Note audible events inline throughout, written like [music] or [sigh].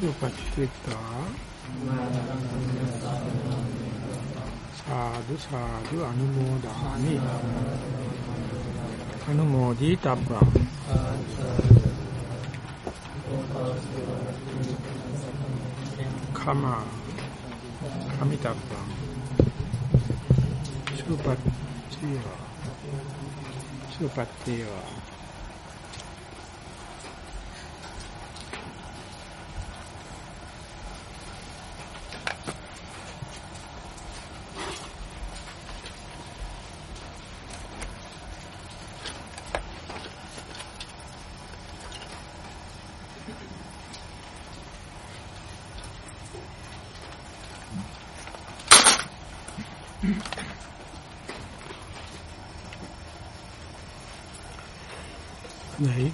සුපත්ත්‍ිතා සාදු සාදු අනුමෝදාමි. අනුමෝදි තබ්බා. කම. කමිතබ්බා සුපත්තිය සුපත්තිය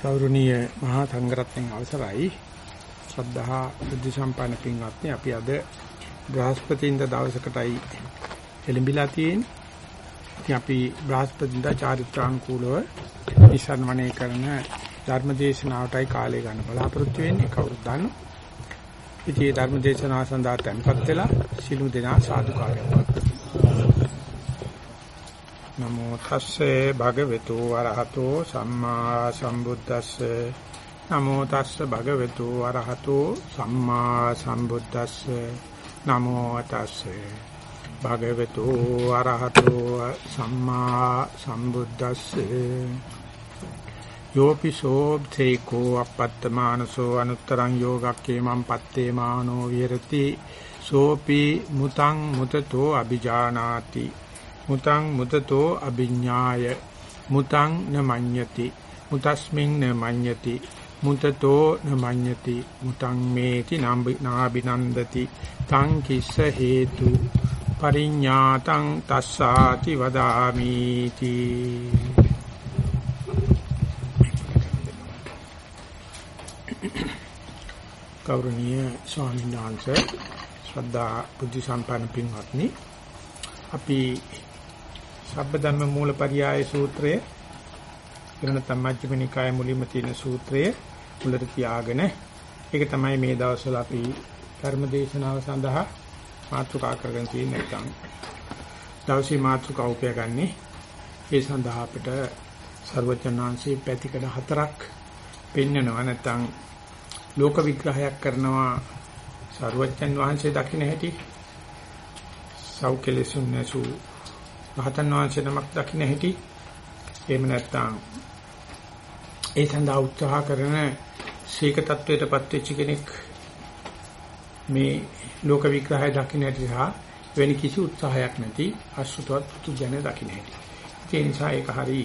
ගෞරවනීය මහා සංඝරත්නයන් අවසරයි ශ්‍රද්ධා බුද්ධ සම්පන්න පින්වත්නි අපි අද බ්‍රහස්පතින්ද දවසකටයි එළඹිලා තියෙන්නේ. ඉතින් අපි බ්‍රහස්පතින්ද චාරිත්‍රානුකූලව ඉස්සන්වනේ කරන ධර්මදේශනාවටයි කාලය ගන්න බලාපොරොත්තු වෙන්නේ කවුරුද දන්නව. ඉතින් ධර්මදේශනාව සඳහා tempත් වෙලා සිළු දෙනා සාදුකාරයක් නමෝ තස්සේ භගවතු වරහතෝ සම්මා සම්බුද්දස්සේ. නමෝ තස්සේ භගවතු වරහතෝ සම්මා සම්බුද්දස්සේ. නමෝ තස්සේ භගවතු වරහතෝ සම්මා සම්බුද්දස්සේ. යෝපිසෝ තේකෝ අපත්තමානසෝ අනුත්තරං යෝගක්කේ මම් පත්තේ මානෝ විහෙරති. සෝපි මුතං මුතතෝ අ비ජානාති මුතං මුතතෝ අභිඥාය මුතං නමඤ්ඤති. මුතස්මින් නමඤ්ඤති. මුතතෝ නමඤ්ඤති. මුතං මේති නාබිනන්දති. තං කිස්ස හේතු. පරිඤ්ඤාතං තස්සාති වදාමීති. කෞරණීය ස්වාමීන් වහන්සේ ශ්‍රද්ධා බුද්ධ සම්පන්න පින්වත්නි අපි සබ්බධම්ම මූලපරියාය සූත්‍රයේ. එන තමජ්ජිම නිකාය මුලින්ම තියෙන සූත්‍රයේ උලට තියාගෙන ඒක තමයි මේ දවස්වල අපි ධර්ම දේශනාව සඳහා මාතෘකා කරගෙන තියෙන නැත්නම් දවසේ මාතෘකා උපයගන්නේ ඒ සඳහා අපිට ਸਰවඥාන්සේ පැතිකඩ හතරක් පෙන්වනවා නැත්නම් ලෝක විග්‍රහයක් කරනවා ਸਰවඥන් වහන්සේ දකින්න හැටි. සෞඛ්‍ය ලෙසුන් නැසූ රහතන් වහන්සේ නමක් දකින්න හැටි එහෙම නැත්නම් ඒ සඳහා උත්සාහ කරන ශීක තත්වයටපත් වෙච්ච කෙනෙක් මේ ලෝක විග්‍රහය දකින්න හැටි සහ වෙන කිසි උත්සාහයක් නැති අසුතවත් පුතු ජන දකින්න හැටි. ඒ නිසා ඒක හරි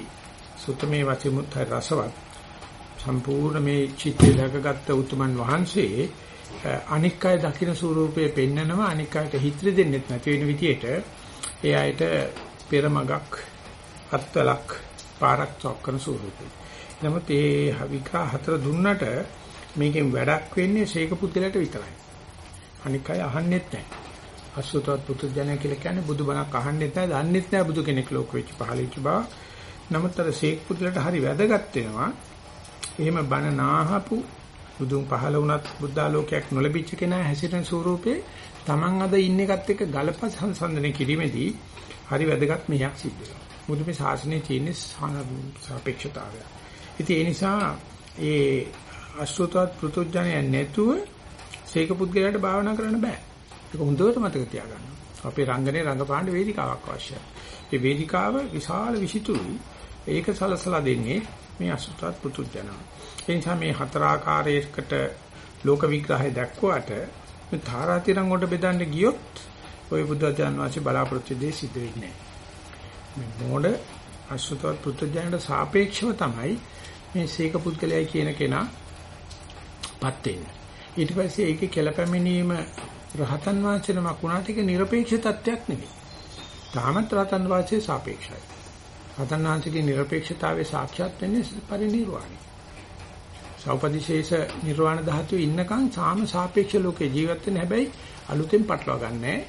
සුතමේ වචමුත් රසවත් සම්පූර්ණ මේ චිත්තය දකගත්ත උතුමන් වහන්සේ අනික් අය දකින්න ස්වරූපයේ පෙන්නනවා අනික් අයට හිතෙ දෙන්නෙත් නැති වෙන විදියට ඒ අයට පෙරමගක් අත්වලක් පාරක් චොක්කන ස්වරූපේ. නමුත් ඒ විග්‍රහ හතර දුන්නට මේකෙන් වැඩක් වෙන්නේ ශේක පුද්ගලයාට විතරයි. අනික් අය අහන්නෙත් නැහැ. අසුතවත් පුදුජනය කියලා කියන්නේ බුදුබණක් අහන්නෙත් නැහැ, දන්නෙත් නැහැ බුදු කෙනෙක් ලෝක වෙච්ච පහලිච්ච බව. නමුත් අර ශේක පුද්ගලයාට හරි වැදගත් වෙනවා. එහෙම බණ නාහපු බුදුන් පහල වුණත් බුද්ධාලෝකයක් නොලැබිච්ච කෙනා හැසිරෙන ස්වරූපේ Taman අද ඉන්න එකත් එක්ක ගලප සංසන්දනය කිරීමේදී හරි වැදගත් මෙයක් සිද්ධ වෙනවා. මොකද මේ ශාසනයේ තියෙන සාපේක්ෂතාවය. ඉතින් ඒ නිසා ඒ අසුතවත් පෘතුජණය නැතුව සීක පුද්ගලයාට භාවනා කරන්න බෑ. ඒක හොඳට මතක තියාගන්න. අපේ රංගනේ රංගපාන්න වේදිකාවක් අවශ්‍යයි. ඒ වේදිකාව විශාල විසිතුරුයි. ඒක සලසලා දෙන්නේ මේ අසුතවත් පෘතුජණය. ඒ නිසා මේ හතර ආකාරයකට ලෝක විග්‍රහය දැක්ුවාට මේ තාරාතිරම් වලට බෙදන්න ගියොත් ওই බුද්ධජන වාසේ බලාපොරොත්තු දෙය සිද්ධ වෙන්නේ නැහැ. මේ මොඩ අසුතවත් පුත්‍රජනට සාපේක්ෂව තමයි මේ සීක පුද්ගලයයි කියන කෙනාපත් වෙන්නේ. ඊට පස්සේ ඒකේ කෙලපැමිනීම රහතන් වහන්සේ නමක් වුණාට ඒක নিরপেক্ষ තත්වයක් නෙවෙයි. තාමත් රහතන් වහන්සේ සාපේක්ෂයි. රහතන් වහන්සේගේ নিরপেক্ষතාවයේ සාක්ෂාත් වෙන්නේ පරිණිරවාණි. සෞපදිශේෂ නිර්වාණ ධාතුවේ ඉන්නකන් සාම සාපේක්ෂ ලෝකේ ජීවත් වෙන හැබැයි අලුතෙන් පටලවා ගන්නෑ.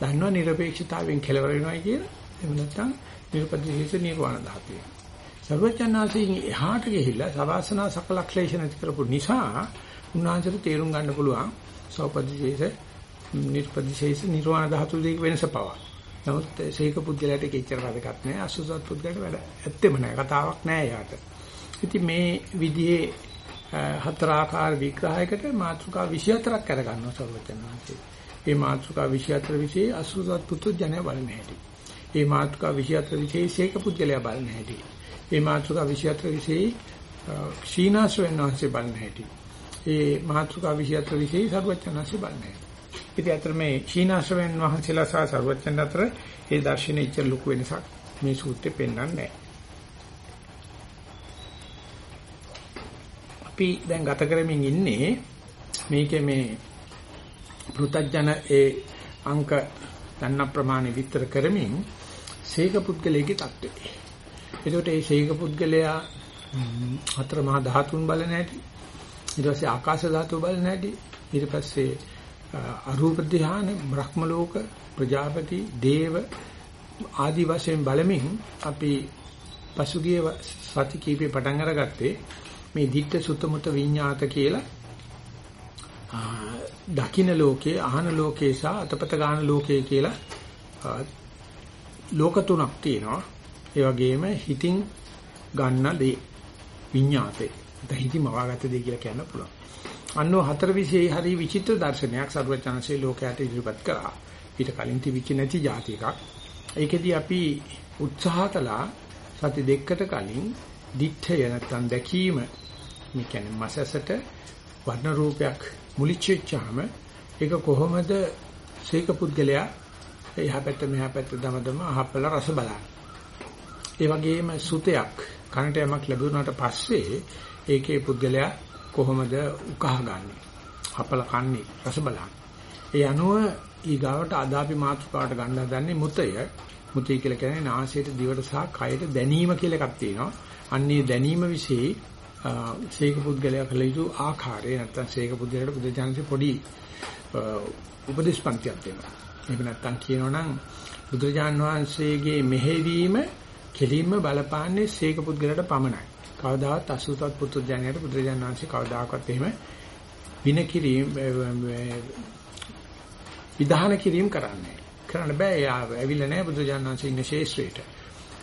දන්නවා নিরপেক্ষතාවයෙන් කෙලවර වෙනවයි කියලා. එහෙම නැත්නම් නිර්පදිශේෂ නිර්වාණ ධාතුව. සර්වඥාසීන් එහාට ගිහිල්ලා සවාසනා සකල ක්ලේශ නැති කරපු නිසා උන්වහන්සේට තේරුම් ගන්න පුළුවන් සෝපදිශේෂ නිර්පදිශේෂ නිර්වාණ ධාතුව දෙක වෙනස පවා. නමුත් සීක පුද්ගලයාට ඒක එච්චර වැදගත් නෑ. අසුසත් පුද්ගලයාට වැඩ ඇත්තෙම නෑ. කතාවක් නෑ එයාට. ඉතින් මේ විදිහේ හතරාකාර විග්‍රහයකට මාතෘකා 24ක් අරගන්නවා සර්වඥාන්සේ. මේ මාතෘකා 24 විශේෂ අසුසත් පුතු ජනය බලන හැටි. මේ මාතෘකා 24 විශේෂ සීක පුද්ගලයා බලන හැටි. මේ මාතෘකා 24 විශේෂ ශීනාශ්‍රවෙන් වහන්සේ බලන හැටි. ඒ මාතෘකා 24 විශේෂ සර්වඥාන්සේ බලන හැටි. ඉතින් අතර මේ ශීනාශ්‍රවෙන් වහන්සේලා සහ සර්වඥන් අතර ඒ දර්ශනයේ ඉච්ච ලොකු වෙනසක් මේ සූත්‍රේ පෙන්වන්නේ නැහැ. අපි දැන් ගත කරමින් ඉන්නේ මේකේ මේ පෘතජන ඒ අංක දන්න ප්‍රමාණය විතර කරමින් සීක පුද්ගලයේ தත්ත්වය. එතකොට මේ සීක පුද්ගලයා හතර මහා ධාතුන් බලන හැටි ඊට පස්සේ ආකාශ ධාතුව බලන හැටි ඊට පස්සේ අරූප ධ්‍යාන බ්‍රහ්ම ලෝක ප්‍රජාපති දේව ආදි වශයෙන් බලමින් අපි පසුගිය සති කීපේ පටන් අරගත්තේ මේ ditta sutta විඤ්ඤාත කියලා දකින්න ලෝකේ අහන ලෝකේ සහ අතපත ගන්න ලෝකේ කියලා ලෝක තුනක් තියෙනවා ඒ වගේම හිතින් ගන්න දේ විඤ්ඤාතේ හිතින් මවාගත්ත දේ කියලා කියන්න පුළුවන් අන්නෝ හතර විශේෂ හරි විචිත්‍ර දර්ශනයක් සරුවචනසේ ලෝකයට ඉදිරිපත් කරා. ඊට කලින් තිබිච්ච නැති જાති එකක්. ඒකෙදි අපි උත්සාහ කළා සති දෙකකට කලින් දිත්තය නැත්තම් දැකීම මේ කියන්නේ මසසට වර්ණ රූපයක් මුලිච්ච වෙච්චාම ඒක කොහොමද සීක පුද්ගලයා එහා පැත්ත මෙහා පැත්ත දමදම අහපල රස බලන්න. ඒ වගේම සුතයක් කනට යමක් ලැබුණාට පස්සේ ඒකේ පුද්ගලයා කොහොමද උකහාගන්නේ හපල කන්නේ රස බලන්න. ඒ අනුව ඊගාවට අදාපි මාතෘකාවට ගන්න හදන්නේ මුතය. මුතය කියලා කියන්නේ නාසයට දිවට සහ කයට දැනීම කියලා එකක් තියෙනවා. අන්නේ දැනීම વિશે ශේක පුද්ගලයා කළ යුතු ආකාරය නැත්තම් ශේක පුද්ගලයාට බුදුචානන්සේ පොඩි උපදේශ පන්තියක් දෙනවා. එහෙම නැත්තම් කියනවනම් බුදුරජාන් වහන්සේගේ මෙහෙවීම කෙලින්ම බලපාන්නේ ශේක පුද්ගලයාට පමණයි. කවදාවත් අසුතවත් පුත්‍ර ඥානයට බුදුරජාණන් වහන්සේ කවදාකවත් එහෙම වින කිරීම විධාන කිරීම කරන්නේ කරන්න බෑ එයා ඇවිල්ලා නැහැ බුදුරජාණන් වහන්සේ ඉන්න ශේෂ්ත්‍රයට.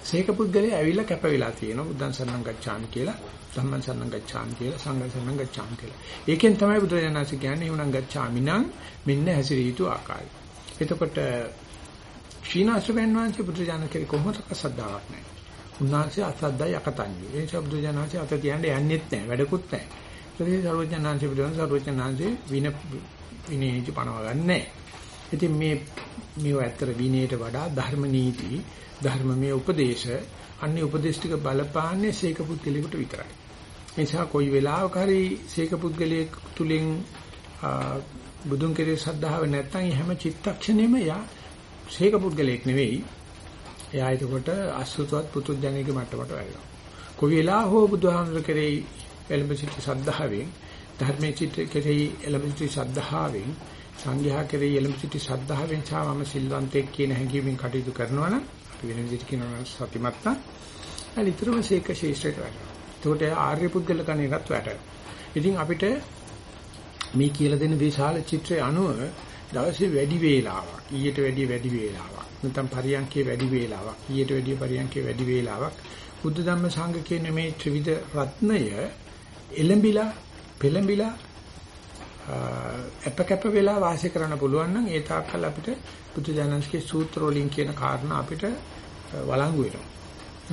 සීක පුද්ගලයා ඇවිල්ලා කැපවිලා තියෙනවා බුද්ධං සරණං ගච්ඡාමි කියලා ධම්මං සරණං ගච්ඡාමි කියලා සංඝං සරණං ගච්ඡාමි කියලා. ඒකෙන් තමයි බුදුරජාණන් වහන්සේ කියන්නේ උණං ගච්ඡාමි නම් මෙන්න හැසිරිය යුතු ආකාරය. එතකොට ශීනාශ්‍රවෙන් වහන්සේ බුදුරජාණන් කෙරේ කොහොමද සද්ධාාවක් නැහැ. උන්වහන්සේ අසද්දයි යකතන්නේ. ඒ නිසා බුදුජානනාංශය අත තියන්නේ යන්නෙත් නැහැ, වැඩකුත් නැහැ. ඒකේ සර්වඥාන්සේ බුදුන් සර්වඥාන්සේ වින විනේජ පනව ගන්නෑ. ඉතින් මේ මේව ඇත්තට විනයට වඩා ධර්ම නීති, ධර්මමය උපදේශ, අන්නේ උපදේශ ටික බලපාන්නේ සීක පුද්ගලයාට විතරයි. ඒ නිසා කොයි වෙලාවක හරි සීක පුද්ගලයෙක් තුලින් බුදුන් කෙරේ ශ්‍රද්ධාව නැත්නම් හැම චිත්තක්ෂණෙම යා සීක පුද්ගලයෙක් නෙවෙයි එයා එතකොට අසුතවත් පුතුජණයේ මට්ටමට වැටෙනවා. කොයි වෙලාව හෝ බුදුහාමුදුර කෙරෙහි එළඹ සිටි සද්ධාවෙන් ධර්මයේ සිට කෙරෙහි එළඹ සිටි සද්ධාවෙන් සංඝයා කෙරෙහි එළඹ සිටි සද්ධාවෙන් ඡාවම සිල්වන්තෙක් කියන හැඟීමෙන් කටයුතු කරනවා නම් අපි වෙන විදිහට කියනවා සතිමත්ත අනිතරම සීක ශේෂ්ඨයට වැටෙනවා. ඒකට ආර්ය පුද්ගල කණේකට වැටෙනවා. ඉතින් අපිට මේ කියලා දෙන විශාල චිත්‍රය අනුව දවසේ වැඩි වේලාවක් ඊට වැඩිය වැඩි වේලාවක් නැත්නම් පරියන්කේ වැඩි වේලාවක් ඊට වැඩිය පරියන්කේ වැඩි වේලාවක් බුද්ධ ධම්ම සංඝ කියන මේ ත්‍රිවිධ රත්නය එළඹිලා පෙළඹිලා අපකප්ප වෙලා වාසය කරන්න පුළුවන් නම් ඒ තාක්කල් අපිට බුද්ධ ඥානස්කේ සූත්‍ර වලින් කියන කාරණා අපිට වළංගු වෙනවා.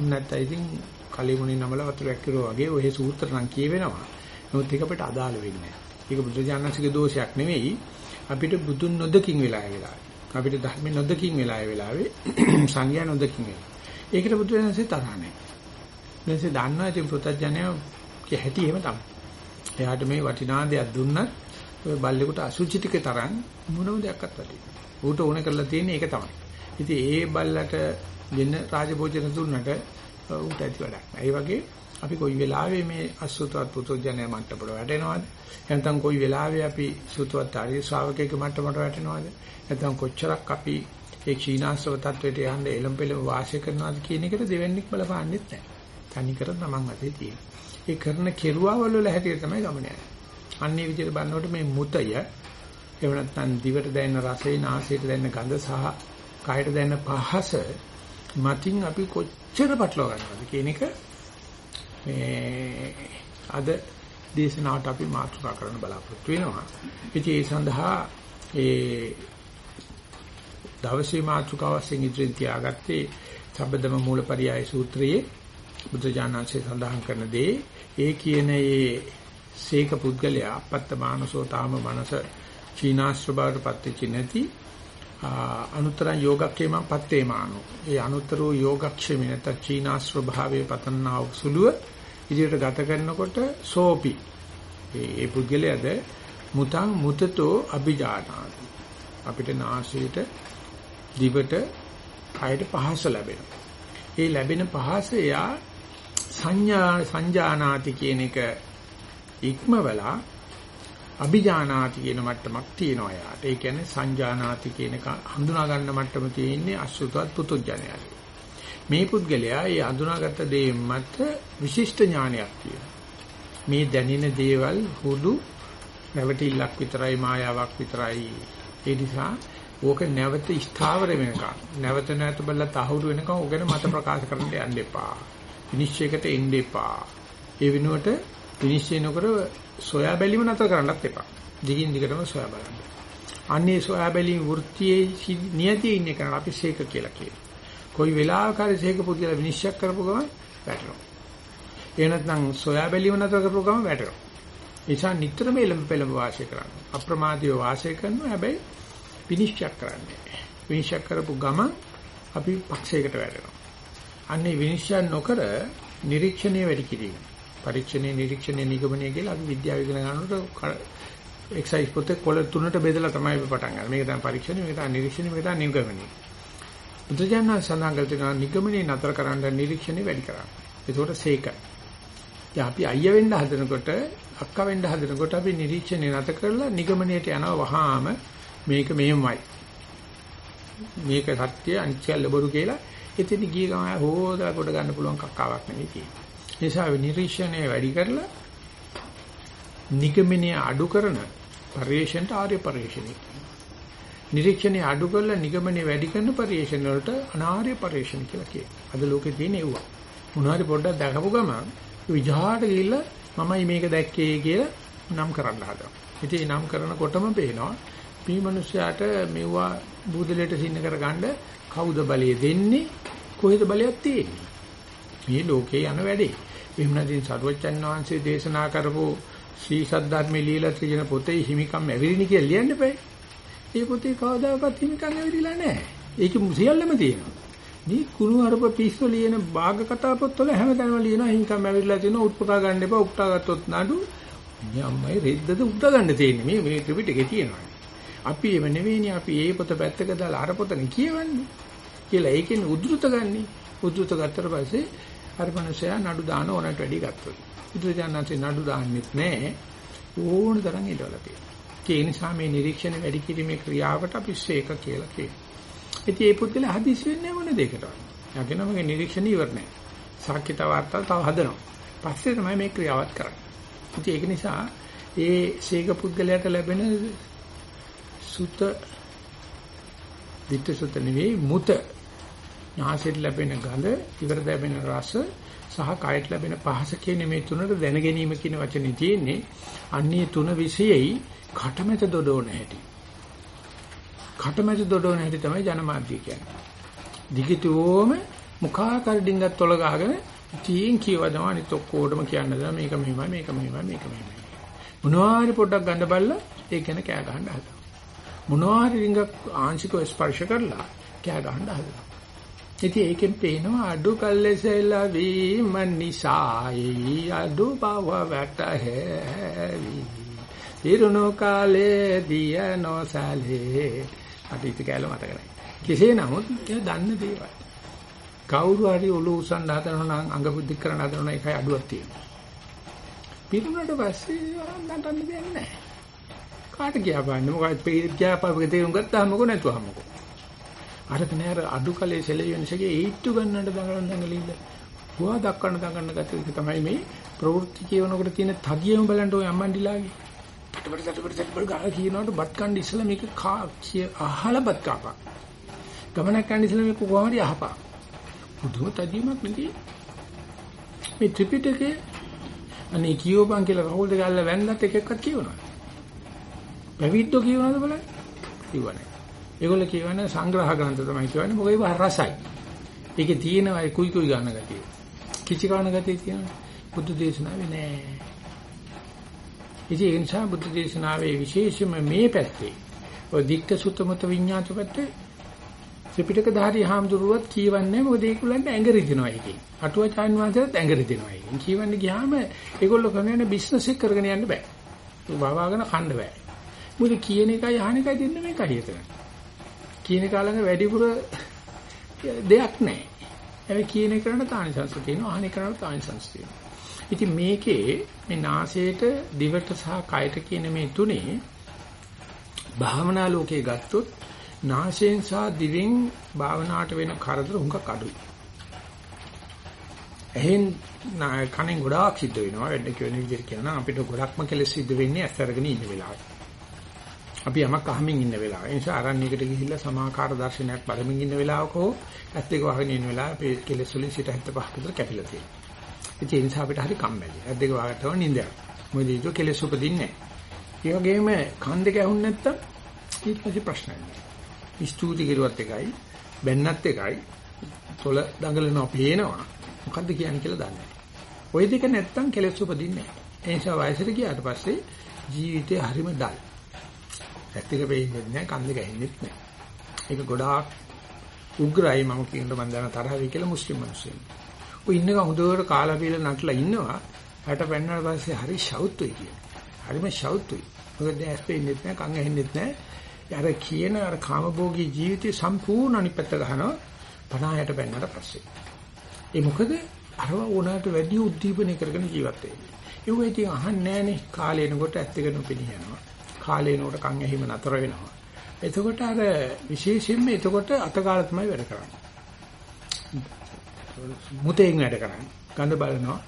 නැත්නම් ඉතින් කලිමුණේ නමල වතුරක් කිරුවා වගේ ඔය සූත්‍ර නම් කියවෙනවා. නමුත් ඒක අපිට අදාළ වෙන්නේ නැහැ. ඒක බුද්ධ ඥානස්කේ දෝෂයක් නෙවෙයි. අපිට බුදුන් නොදකින් වෙලා වෙලා. අපිට ධර්ම නොදකින් වෙලා ඒ වෙලාවේ [clears throat] සංඥා නොදකින් වෙලා. ඒකට බුදුරජාණන්සේ තරහ නැහැ. ඊටසේ දන්නවා ඉතින් පුතඥය හැටි එහෙම තමයි. එයාට මේ වටිනා දෙයක් දුන්නත් ඔය බල්ලෙකුට අසුචි ටික තරම් මොනම දෙයක්වත් වටින්නේ. ඌට ඕන කරලා තියෙන්නේ ඒක තමයි. ඉතින් ඒ බල්ලට දෙන්න රාජභෝජන දුන්නට ඌට ඇති වැඩක් නැහැ. ඒ වගේ අපි කොයි වෙලාවෙ මේ අසුතවත් පුතෝජනය මට්ටමට වැටෙනවද? නැත්නම් කොයි වෙලාවෙ අපි සුතවත් ආර්ය ශ්‍රාවකයෙක් මට්ටමට වැටෙනවද? නැත්නම් කොච්චරක් අපි ඒ ක්ෂීණාශ්‍රව තත්වයට යන්න එළඹෙල වාසය කරනවාද කියන එකට දෙවන්නේක් බලපාන්නෙත් නැහැ. තනිකර තමන් අතේ තියෙන. ඒ කරන කෙරුවාවල වල හැටියට තමයි ගමන යන්නේ. අන්නේ විදිහට බලනකොට මේ මුතය එහෙම නැත්නම් දිවට දැනෙන රසය, නාසයට දැනෙන ගඳ සහ කයට දැනෙන පහස මතින් අපි කොච්චර පටලවා ගන්නවද කියන එක මේ අද දේශනාවට අපි මාතෘකා කරන්න බලාපොරොත්තු වෙනවා. ඉතින් ඒ සඳහා ඒ දවසේ මාතෘකාව වශයෙන් ඉදිරියෙන් තියාගත්තේ සබ්බදම මූලපරියාය සූත්‍රයේ බුදුජානනාංශය සඳහන් කරන දේ ඒ කියන ඒ සීක පුද්ගලයා අපත්ත මානසෝ තාම මනස චීනාශ්‍රබවට පත්‍ච්ච නැති අනුතරං යෝගක්ෂේම පත්තේමානෝ. ඒ අනුතරෝ යෝගක්ෂේම නැත්නම් චීනාශ්‍රභාවයේ පතන්නා සුළුව ඉදිරියට ගත කරනකොට සෝපි. ඒ පුද්ගලයාද මුතං මුතතෝ අභිජානාති. අපිට නාසයට දිවට කයට පහස ලැබෙනවා. ඒ ලැබෙන පහස එයා සංඥා සංජානාති කියන එක ඉක්මවලා අභිජානාති කියන මට්ටමක් තියෙනවා යාට. ඒ කියන්නේ සංජානාති කියන එක හඳුනා ගන්න මට්ටම තියෙන්නේ අසුතවත් පුතුජණයයි. මේ පුද්ගලයා ඒ හඳුනාගත්ත දේ මත විශිෂ්ට ඥානයක් තියෙනවා. මේ දැනෙන දේවල් හුදු නැවතිලක් විතරයි මායාවක් විතරයි. ඒ නිසා ඕක නැවත ස්ථාවර වෙනකම් නැවත නැවත බලලා තහවුරු වෙනකම් ඕකන මත ප්‍රකාශ කරන්න යන්න එපා. විනිශ්චයකට එන්න එපා. ඒ වෙනුවට විනිශ්චය නොකර සොයා බැලීම නතර කරන්නත් එපා. දිගින් දිගටම සොයා බලන්න. අන්නේ සොයා බැලීම වෘත්තියේ නියතියේ ඉන්න කෙනා අපි ශේක කියලා කියනවා. කොයි වෙලාවක හරි ශේක පුදුලා විනිශ්චය කරපු ගමන් වැටෙනවා. ඒ නැත්නම් සොයා බැලීම නතර කරපු ගමන් වැටෙනවා. ඒ නිසා නිතරම එළඹ පෙළඹ වාසය කරන්න. අප්‍රමාදීව වාසය කරනවා හැබැයි විනිශ්චය කරන්නේ. විනිශ්චය කරපු ගමන් අපි පක්ෂයකට වැටෙනවා. අන්නේ විනිශ්චය නොකර නිරීක්ෂණය වැඩි කිරීම. පරීක්ෂණයේ නිරීක්ෂණයේ නිගමනය කියලා අපි විද්‍යාව ඉගෙන ගන්නකොට එක්සයිස් පොතේ කොළ තුනට බෙදලා තමයි අපි පටන් ගන්නේ. මේක තමයි පරීක්ෂණය, මේක තමයි නිරීක්ෂණය, මේක තමයි නිගමනය. බුදුජානක සඳහන් කළ නිගමනයේ නතර කරන්න නිරීක්ෂණය වැඩි කරන්න. ඒකෝට සේක. දැන් අපි අයියා වෙන්න හදනකොට, අක්කා වෙන්න හදනකොට අපි නිරීක්ෂණය නතර කරලා නිගමනයට යනවා වහාම මේක මෙහෙමයි. මේක සත්‍ය අනිත්‍ය ලැබුරු කියලා එතන ගිය ගමන් හොදලා කොට ගන්න පුළුවන් කක්කාවක් නෙවෙයි තියෙන්නේ. ඒ නිසා නිරීක්ෂණය වැඩි කරලා නිගමනය අඩු කරන පරිේශණට ආර්ය පරිේශණය. නිරීක්ෂණය අඩු කරලා නිගමනය වැඩි කරන පරිේශණ වලට අනාර්ය පරිේශණ කියලා කියනවා. අද ලෝකේ තියෙන ඒවා. මොනවාරි පොඩ්ඩක් දැකපු ගමන් විජහාට ගිහිල්ලා මමයි මේක දැක්කේ කියලා නම් කරන්න හදනවා. ඉතින් නම් කරනකොටම පේනවා මේ මිනිස්යාට මෙවුවා බුදලයට සින්න කරගන්න කවුද බලය දෙන්නේ කොහෙද බලයක් තියෙන්නේ මේ ලෝකේ යන වැඩේ එහෙම නැතිනම් සරුවච්චන් වහන්සේ දේශනා කරපු ශ්‍රී සද්ධර්මයේ ලීලා තියෙන පොතේ හිමිකම් ඇවිරිනි කියලා ලියන්න බෑ. ඒ පොතේ කවදාකවත් හිමිකම් ඇවිරිලා නැහැ ඒක සියල්ලම තියෙනවා. මේ කුණු අරප පිස්සු ලියන භාග කතා පොත්වල හැමතැනම ලියනවා හිමිකම් ඇවිරිලා තියෙනවා උත්පකා ගන්න එපා උක්ටා ගත්තොත් නඩු. මේ අම්මයි රෙද්දද උක්ටා ගන්න තියෙන්නේ. මේ මේ ත්‍රිපිටකේ තියෙනවා. අපි එව නෙවෙයිනේ. අපි ඒ පොත පැත්තක දාලා අර පොතනේ කියවන්නේ. කියලා ඒකෙන් උද්දෘත ගන්නේ. උද්දෘත ගත්තට පස්සේ අර මනුස්සයා නඩු දාන ඕනට වැඩි ගත්තොත්. බුදුජානනාංශේ නඩු දාන්නෙත් නැහැ ඕන තරම් ඉඳලා තියෙනවා. ඒ නිසා මේ නිරීක්ෂණ වැඩි කිරීමේ ක්‍රියාවට අපි ශේක කියලා කියනවා. ඉතින් මේ පුද්ගලයා හදිසි වෙන්නේ මොන දෙයකටද යගෙනමගේ නිරීක්ෂණ ඉවර නැහැ සාක්ෂිත වාර්තා තව හදනවා. පස්සේ තමයි මේ ක්‍රියාවත් කරන්නේ. ඉතින් ඒක නිසා ඒ ශේක පුද්ගලයාට ලැබෙන සුත විත්ත සුත නෙවෙයි මුත නාසයට ලැබෙන ගඳ, ඉවර ලැබෙන රස සහ කයට ලැබෙන පහස කියන මේ තුනට දැන ගැනීම කියන වචනේ තියෙන්නේ. අන්නේ තුන විශේෂයි කටමැත දොඩෝන හැටි. කටමැත දොඩෝන හැටි තමයි ජනමාධ්‍ය කියන්නේ. දිගටම මුඛාකාර ඩිංගත් තොල ගහගෙන තීන් කියවදම අනිත් ඔක්කොටම කියන්න දා මේක මෙහෙමයි මේක මෙහෙමයි මේක මෙහෙමයි. මොනවාරි පොඩ්ඩක් ගන්න බැලලා ඒක ගැන කෑ ගහන්න හදනවා. මොනවාරි රිංගක් ආංශිකව ස්පර්ශ කරලා කෑ ගහන්න හදනවා. ඉතින් ඒකෙන් පේනවා අඩු කල්ලෙසලා වීම නිසායි අඩු බව වැටහැවි. ඉරුණු කාලේ දිය නොසලේ අතීත කාලෙ මතක නැහැ. කෙසේ නමුත් ඒ දන්න දේවල්. කවුරු හරි ඔලුව උස්සන්න හදනවා නම් අංග බුද්ධි කරන්න හදනවා නම් ඒකයි අඩුවක් තියෙනවා. පිරුණාට පස්සේ නටන්න දෙන්නේ නැහැ. කාට ගියා බලන්න මොකද ගියා පාපක තේරුම් ගත්තාම මොකෝ නැතුවම මොකෝ. අරක නෑ අර අඩු කලේ සෙලෙවියන්සගේ ඒට්ටු ගන්නට දඟලන දඟලින්ද හුවා දක්වන්න දඟන්න ගතිය තමයි මේ ප්‍රවෘත්ති කියනකොට තියෙන තදියම බලන්න ඔය අම්මන්ඩිලාගේ. පටපට පටපට පටපට ගාලා කියනකොට බත් කන්න ඉස්සලා මේක කා කිය අහලා බත් කාපා. ගමනක් යන ඉස්සලා මේක කොහොමද අහපා. බුදුම තදියමක් නෙදී. මේ ත්‍රිපිටකේ අනේ කියෝපන් කියලා රහුල් දෙක අල්ල වැන්දත් එක එකක් කියවනවා. පැවිද්දෝ කියවනවද බලන්න? කියවන්නේ. ඒගොල්ලෝ කියවන්නේ සංග්‍රහ ග්‍රන්ථ තමයි කියවන්නේ. මොකද ඒක රසයි. ඒකේ තියෙනවා කුයි කුයි ගන්න ගතිය. කිචි කන ගතිය තියෙනවා. බුදු දේශනාවේ නෑ. ඉතින් ඒ නිසා බුදු දේශනාවේ විශේෂම මේ පැත්තේ ඔය දික්ක සුත්තමත විඤ්ඤාත පැත්තේ ත්‍රිපිටක ධාරී හාමුදුරුවෝත් කියවන්නේ මොකද ඒගොල්ලන්ට ඇඟ රිදෙනවා එකකින්. අටුවාචාන් වහන්සේට ඇඟ රිදෙනවා එකකින්. කියවන්නේ ගියාම ඒගොල්ලෝ කරන්නේ බිස්නස් එක කරගෙන යන්න බෑ. වවාගෙන කන්න බෑ. මොකද කියන එකයි අහන එකයි දෙන්න මේකයි එතන. කියන එක ළඟ වැඩිපුර දෙයක් නැහැ. හැබැයි කියන එකට තානිසංශ තියෙනවා අහන එකට තානිසංශ තියෙනවා. ඉතින් මේකේ මේ නාසයට දිවට සහ කයට කියන මේ තුනේ භාවනා ලෝකේ ගත්තොත් නාසයෙන් සහ දිවෙන් භාවනාවට වෙන කරදර හුඟක් අඩුයි. එහෙන් කණෙන් ගොඩාක් සිද්ධ වෙනවා වැඩ කියන විදිහට කියනවා අපිට ගොඩක්ම කෙලෙස් සිද්ධ වෙන්නේ ඇස් අරගෙන ඉන්න වෙලාවට. අපි යමක් අහමින් ඉන්න වෙලාව. ඒ නිසා අරණියකට ගිහිල්ලා සමාකාර දර්ශනයක් බලමින් ඉන්න වෙලාවක හෝ ඇස් දෙක වහගෙන ඉන්න වෙලාව අපේ කෙලෙස් වලින් 75ක් විතර කැපිලා තියෙනවා. ඒ නිසා අපිට හරි කම්මැලි. ඇස් දෙක වහගත්තම නිින්දයක්. මොකද ඒක කෙලෙස් උපදින්නේ නැහැ. ඒ වගේම කන් දෙක ඇහුන්නේ නැත්තම් ඊට පස්සේ ප්‍රශ්නයක් නෑ. ස්තුති කෙරුවත් එකයි, බැන්නත් එකයි, තොල දඟලනවා පේනවා. මොකද්ද කියන්නේ කියලා දන්නේ නැහැ. ওই දෙක නැත්තම් කෙලෙස් උපදින්නේ නැහැ. ඒ නිසා වයසට ගියාට පස්සේ ජීවිතේ හරිම දල්. ඇත්ත එක වෙන්නේ නැහැ, කන් දෙක ඇහෙන්නේ නැහැ. ඒක ගොඩාක් උග්‍රයි මම කියන්න මම දන්න තරහ වෙයි කියලා මුස්ලිම් මිනිස්සු. ඔය ඉන්නක හොඳට කාලා බීලා නටලා ඉන්නවා. හැට පෙන්නාට පස්සේ හරි ෂවුතුයි කියන. හරිම ෂවුතුයි. මොකද ඇස් පෙන්නේ නැහැ, කන් ඇහෙන්නේ නැහැ. අර කියන අර කාමභෝගී ජීවිතේ සම්පූර්ණ අනිත් පැත්ත ගහනවා 50ට පෙන්නට පස්සේ. ඒ මොකද අරව ඕනකට වැඩි උද්දීපනය කරගෙන ජීවත් වෙන්නේ. ඒක ඉතින් අහන්නේ නැහනේ කාලේනකොට ඇත්ත එක නොපෙනී යනවා. කාලේනකොට කන් ඇහිම නතර වෙනවා. එතකොට අර විශේෂයෙන්ම එතකොට අතගාල තමයි වැඩ කරන්නේ. මුතෙන් වැඩ කරන්නේ. ගඳ බලනවා.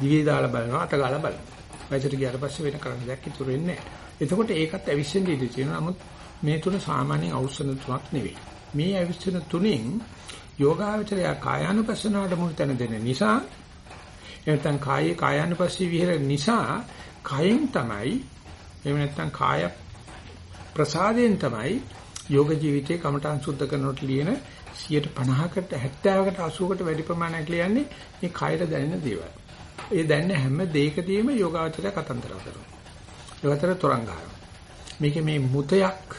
දිවේ දාලා බලනවා අතගාල බලනවා. වයසට ගියාට පස්සේ වෙන කරන්න දෙයක් ඉතුරු වෙන්නේ නැහැ. එතකොට ඒකත් අවිශ්වෙන් ඉඳී තියෙනවා. නමුත් මේ තුන සාමාන්‍යයෙන් අවශ්‍යන තුනක් නෙවෙයි. මේ අවිශ්වෙන තුනෙන් යෝගාවචරය කායානුපස්සනාවට මුල් තැන දෙන නිසා එතන කායේ කායානුපස්සී විහෙර නිසා කයෙන් තමයි එහෙම නැත්නම් කාය ප්‍රසාදයෙන් තමයි යෝග ජීවිතේ කමඨං සුද්ධ කරනකොට ලියන 150කට 70කට 80කට වැඩි ප්‍රමාණයක් ලියන්නේ මේ කයට දැනෙන දේවල්. ඒ දැනෙන හැම දෙයකදීම යෝගාවචරය කතන්දර කරනවා. ඒවතර තරංග ගන්නවා. මේක මේ මුතයක්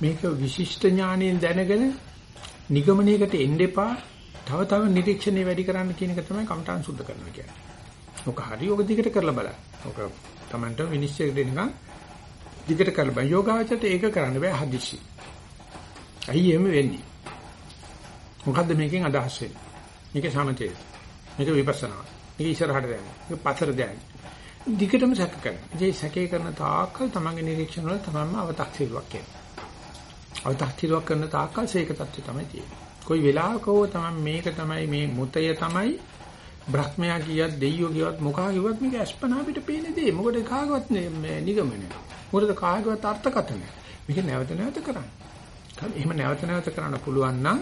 මේක විශිෂ්ට ඥාණයෙන් දැනගෙන නිගමනයකට එන්න එපා. තව තව නිරීක්ෂණේ වැඩි කරන්න කියන එක තමයි කමඨාන් සුද්ධ කරනවා කියන්නේ. ඔක හරි ඔක දිගට කරලා බලන්න. ඔක Tamanට විනිශ්චය දෙනකන් දිගට කරලා බෑ. යෝගාවචරයට ඒක කරන්න බෑ හදිස්සි. අයි එමෙ වෙන්නේ. මොකද්ද මේකෙන් අදහස් වෙන්නේ? මේක සමතේ. මේක විපස්සනා. මේක ඉස්සරහට දැන. මේක පතර දැන. දිගටම සැක කරනවා. ඒ සැකේ කරන තාක්කල් තමන්ගේ නිරීක්ෂණ වල තමන්ම අව탁සිරුවක් එනවා. අව탁සිරුවක් කරන තාක්කල් සේක தත්ත්වය තමයි තියෙන්නේ. කොයි වෙලාවක හෝ තමන් මේක තමයි මේ මුතය තමයි බ්‍රහ්මයා කියත් දෙයියෝ කියවත් මොකා කිව්වත් මේක අස්පනා අපිට පේන දේ. මොකද කාගවත් මේ නිගමනය. මොකද කාගවත් අර්ථකථන. මේක නැවත නැවත කරන්න. එහෙම නැවත නැවත කරන්න පුළුවන් නම්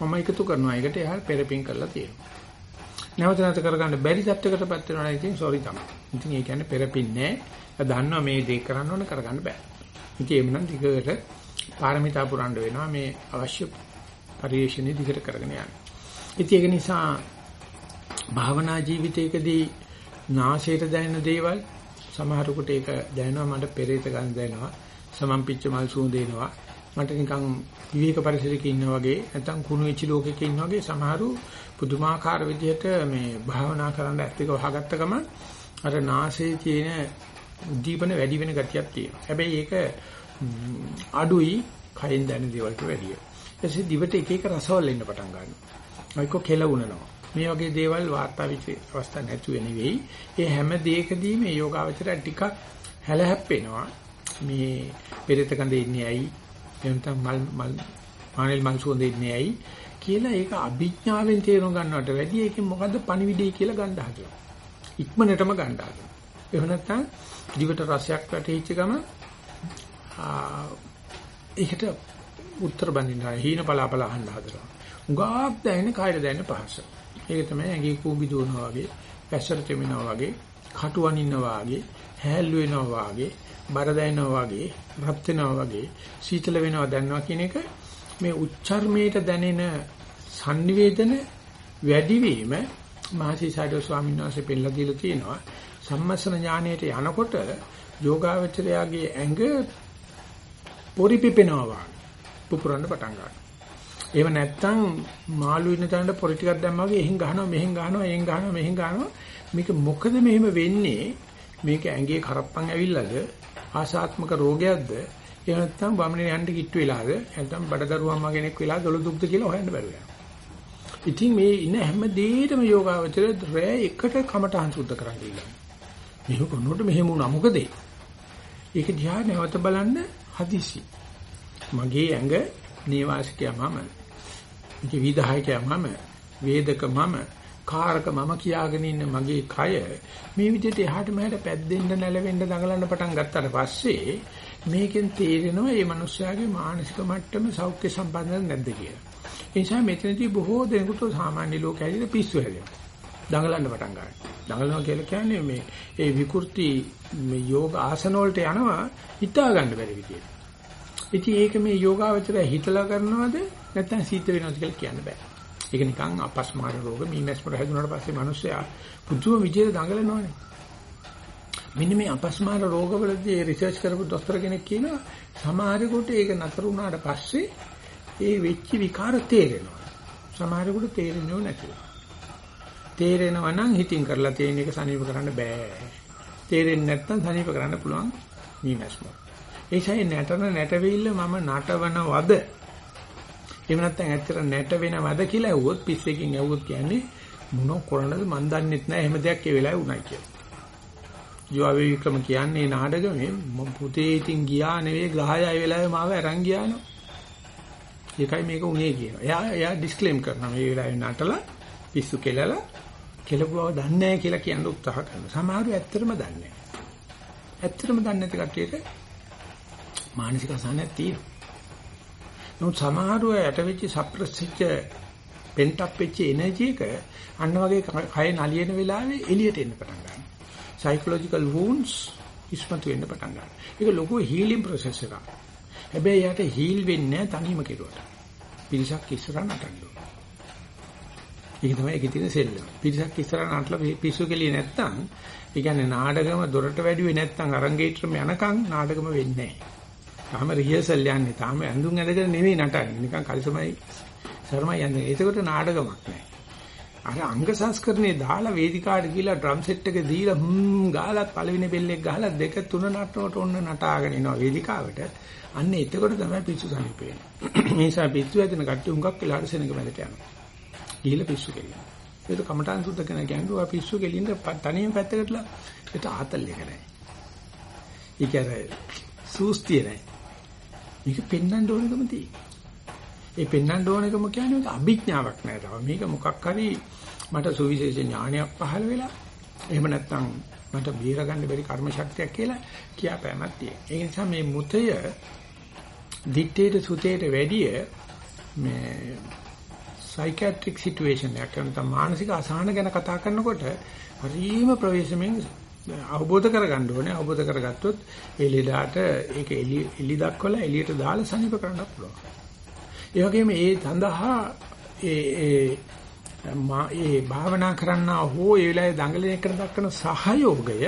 මම එකතු කරනවා. ඒකට එහා පෙරපින් කරලා තියෙනවා. නැවත නැවත කරගන්න බැරි තත්යකටපත් වෙනවා ඉතින් සෝරි තමයි. ඉතින් ඒ කියන්නේ පෙරපින්නේ දන්නවා මේ දේ කරන්න ඕන කරගන්න බෑ. ඉතින් එhmenan දිගට පාරමිතා පුරන්න වෙනවා මේ අවශ්‍ය පරිශ්‍රණي දිගට කරගෙන යන්න. ඉතින් ඒක නිසා භාවනා ජීවිතයකදී නාසයට දැනෙන දේවල් සමහරකට ඒක දැනෙනවා මට පෙරේත ගන්න දැනෙනවා. සමම්පිච්ච මල් සුවඳ එනවා. මට නිකන් විවේක පරිසරයක ඉන්නා වගේ නැත්නම් කුණු වෙච්ච ලෝකයක ඉන්නා වගේ සමහරු පුදුමාකාර විදිහට මේ භාවනා කරන්න ඇත්ත එක වහගත්ත ගමන් අර නාසයේ තියෙන උද්දීපන වැඩි වෙන ගතියක් තියෙනවා. හැබැයි ඒක අඩුයි කයින් දැනෙන දේවල්ට වැඩිය. ඊටසේ දිවට එක එක රසවල එන්න පටන් ගන්නවා. ඒක කෙලවුනනවා. මේ වගේ දේවල් වාර්තා වෙච්ච අවස්ථා නැතුව නෙවෙයි. ඒ හැම දෙයකදීම මේ යෝගාවචරය ටිකක් හැලහැප්පෙනවා. මේ පෙරේත කඳේ ඉන්නේ ඇයි? එතන මල් මල් මානෙල් මල් සුවඳ ඉන්නේ ඇයි? කියලා ඒක අභිඥාවෙන් තේරුම් ගන්නවට වැඩිය ඒකෙන් මොකද්ද පණිවිඩය කියලා ගන්න හදලා. ඉක්මනටම ගන්න හදලා. එහෙම නැත්නම් දිවට රසයක් වැටෙච්ච ගම ඒකට උත්තර බඳිනවා හීන පලාපල අහන්න හදලා. උගාක් දැනෙන කායර දැනෙන පහස. ඒක තමයි ඇඟේ කූඹි දුවනවා වගේ, පැසර තෙමිනවා වගේ, කටුවන් ඉන්නවා වගේ, හැල්ලු වෙනවා වගේ, බර දැනෙනවා වගේ, රත් වෙනවා වගේ, සීතල වෙනවා දැනනවා කියන එක මේ උච්චර්මයට දැනෙන sannivedana වැඩිවීම මහසි සයිඩෝ ස්වාමීන් වහන්සේ පෙන්නලා දීලා තියෙනවා. සම්මස්සන ඥානයට යනකොට යෝගාවචරයාගේ ඇඟ පොරිපිපෙනවා වගේ පුපුරන්න පටන් ගන්නවා. එහෙම නැත්නම් මාළු ඉන්න තැනට පොරි ටිකක් දැම්මා වගේ එහෙන් ගහනවා මෙහෙන් ගහනවා එහෙන් ගහනවා මෙහෙන් ගහනවා. මේක මොකද මෙහෙම වෙන්නේ? මේක ඇඟේ කරප්පන් ඇවිල්ලාද? ආශාත්මක රෝගයක්ද? එහෙම නැත්නම් වමනේ යන්න කිට්ටු වෙලාද? නැත්නම් බඩදරුවම්ම කෙනෙක් වෙලා දොළ දුක්ද කියලා හොයන්න බැරුව යනවා. ඉතින් මේ ඉන්න හැම දෙයකම යෝගාවචර රෑ එකට කමටහන් සුද්ධ කරන් කියලා මෙහෙම කරනකොට මෙහෙම වුණා? මොකද ඒක දිහා නැවත බලන්න හදිසි. මගේ ඇඟ නේවාසිකයා මම මේක විදායකයා මම වේදක මම කාරක මම කියාගෙන ඉන්න මගේ කය මේ විදිහට එහාට මෙහාට පැද්දෙන්න නැලවෙන්න දඟලන්න පටන් ගත්තට පස්සේ මේකෙන් තේරෙනවා මේ මිනිස්යාගේ මානසික මට්ටම සෞඛ්‍ය සම්බන්ධ නැද්ද කියලා. ඒ නිසා මෙතනදී බොහෝ දෙනෙකුට සාමාන්‍ය ලෝක ඇවිල්ලා පිස්සු හැදෙනවා. දඟලන්න පටන් ගන්නවා. දඟලනවා කියලා කියන්නේ මේ ඒ විකෘති මේ යෝග ආසන වලට යනවා හිතා ගන්න බැරි විදියට. ඉතින් ඒක මේ යෝගාවචරය හිතලා කරනවද නැත්නම් සීත වෙනවද කියලා කියන්න බෑ. ඒක නිකන් අපස්මාර රෝග මීමැස්මර හැදුනාට පස්සේ මිනිස්සයා පුදුම විදියට දඟලනවනේ. මෙන්න මේ අපස්මාර රෝගවලදී රිසර්ච් කරපු දොස්තර කෙනෙක් කියනවා සමහරෙකුට ඒක නතර වුණාට පස්සේ ඒ වෙච්ච විකාර තේරෙනවා. සමහරෙකුට තේරෙන්නේ නැතිව. තේරෙනවා නම් හිතින් කරලා තියෙන එක සනීප කරන්න බෑ. තේරෙන්නේ නැත්නම් සනීප කරන්න පුළුවන් මීමැස්මර. ඒසයි නැටන නැටවිල්ල මම නටවනවද එහෙම නැත්නම් ඇත්තට නැට වෙනවද කියලා ඇහුවොත් පිස්සෙකින් ඇහුවොත් කියන්නේ මොන කරන්නද මන් දන්නෙත් නැහැ එහෙම දෙයක් ඒ වෙලාවේ උණයි කියලා. ජෝවේ වික්‍රම කියන්නේ නාටකමේ පුතේ ඉතින් ගියා නෙවෙයි ග්‍රහය ඒ වෙලාවේ මාව අරන් ගියානෝ. ඒකයි මේක උනේ කියනවා. එයා එයා ඩිස්ක්ලේම් කරනවා මේ වෙලාවේ නටලා පිස්සු කෙලලා කෙලපුවව දන්නේ නැහැ කියලා කියන්න උත්සාහ කරනවා. සමහරව ඇත්තටම දන්නේ නැහැ. ඇත්තටම දන්නේ නැති කට්ටියට මානසික අසහනයක් තියෙනවා. නමුත් සමහරව යට වෙච්ච සප්‍රෙස්ච්ච පෙන්ට් අප් වෙච්ච එනර්ජි එක අන්න වගේ කය නලියන වෙලාවේ එළියට එන්න පටන් ගන්නවා. psychological wounds ඉස්මතු වෙන්න පටන් ගන්නවා. ඒක ලොකු හීලින් ප්‍රොසෙස් එකක්. හැබැයි යට හීල් වෙන්නේ තනියම කෙරුවට. පිරිසක් ඉස්සරහ නටන්න ඒක තමයි ඒකේ තියෙන සෙල්ලම. පිරිසක් ඉස්සරහ නටලා පිස්සු කෙලියේ නැත්තම් ඒ කියන්නේ නාඩගම දොරට වැඩිවේ නැත්තම් අරංගේට්‍රම යනකම් නාඩගම වෙන්නේ නැහැ. තාම රිහර්සල් යන්නේ. තාම ඇඳුම් ඇඳගෙන නෙවෙයි නටන්නේ. නිකන් කලිසමයි සර්මයි යන්නේ. ඒකට නාටකමක් නැහැ. අර අංග සංස්කරණේ දාලා වේදිකාවට ගිහලා ඩ්‍රම් සෙට් එක දීලා හ්ම් ගාලා පළවෙනි බෙල්ලෙක් ගහලා දෙක තුන නටනකොට ඔන්න නටාගෙන එනවා වේදිකාවට. අන්න එතකොට තමයි පිස්සු සනීප වෙන්නේ. මේ නිසා පිස්සු ඇදෙන කට්ටිය හුඟක් වෙලාට සෙනඟ මැදට යනවා. ගිහලා පිස්සු කෙලිනවා. ඒක කමඨාන් සුද්ධ කරන කියන්නේ ඔය පිස්සු කෙලින්න තනියම පැත්තකටලා ඒක ආතල් එක නැහැ. ඒක අර සූස්තිය නැහැ. මේක පෙන්වන්න ඕනකම තියෙනවා. ඒ පෙන්වන්න ඕනකම කියන්නේ ඒක අභිඥාවක් නෑ තව. මේක මොකක් හරි මට සුවිශේෂ ඥානයක් පහළ වෙලා එහෙම නැත්නම් මට බීර ගන්න බැරි කර්ම ශක්තියක් කියලා කියාපෑමක් තියෙනවා. ඒ නිසා මේ මුතය දිත්තේට සුතේට වැඩිය මේ සයිකියාට්‍රික් සිටුේෂන් එකක් නැත්නම් මානසික අසහන ගැන කතා කරනකොට හරිම ප්‍රවේශමෙන් අවබෝධ කරගන්න ඕනේ. අවබෝධ කරගත්තොත් ඒ ලෙඩාට ඒක එලි එලි දක්වලා එළියට දාලා සනීප කරන්න පුළුවන්. ඒ වගේම ඒ සඳහා ඒ ඒ මා ඒ භාවනා කරන්නා හෝ ඒ වෙලාවේ දඟලන එකට දක්වන සහයෝගය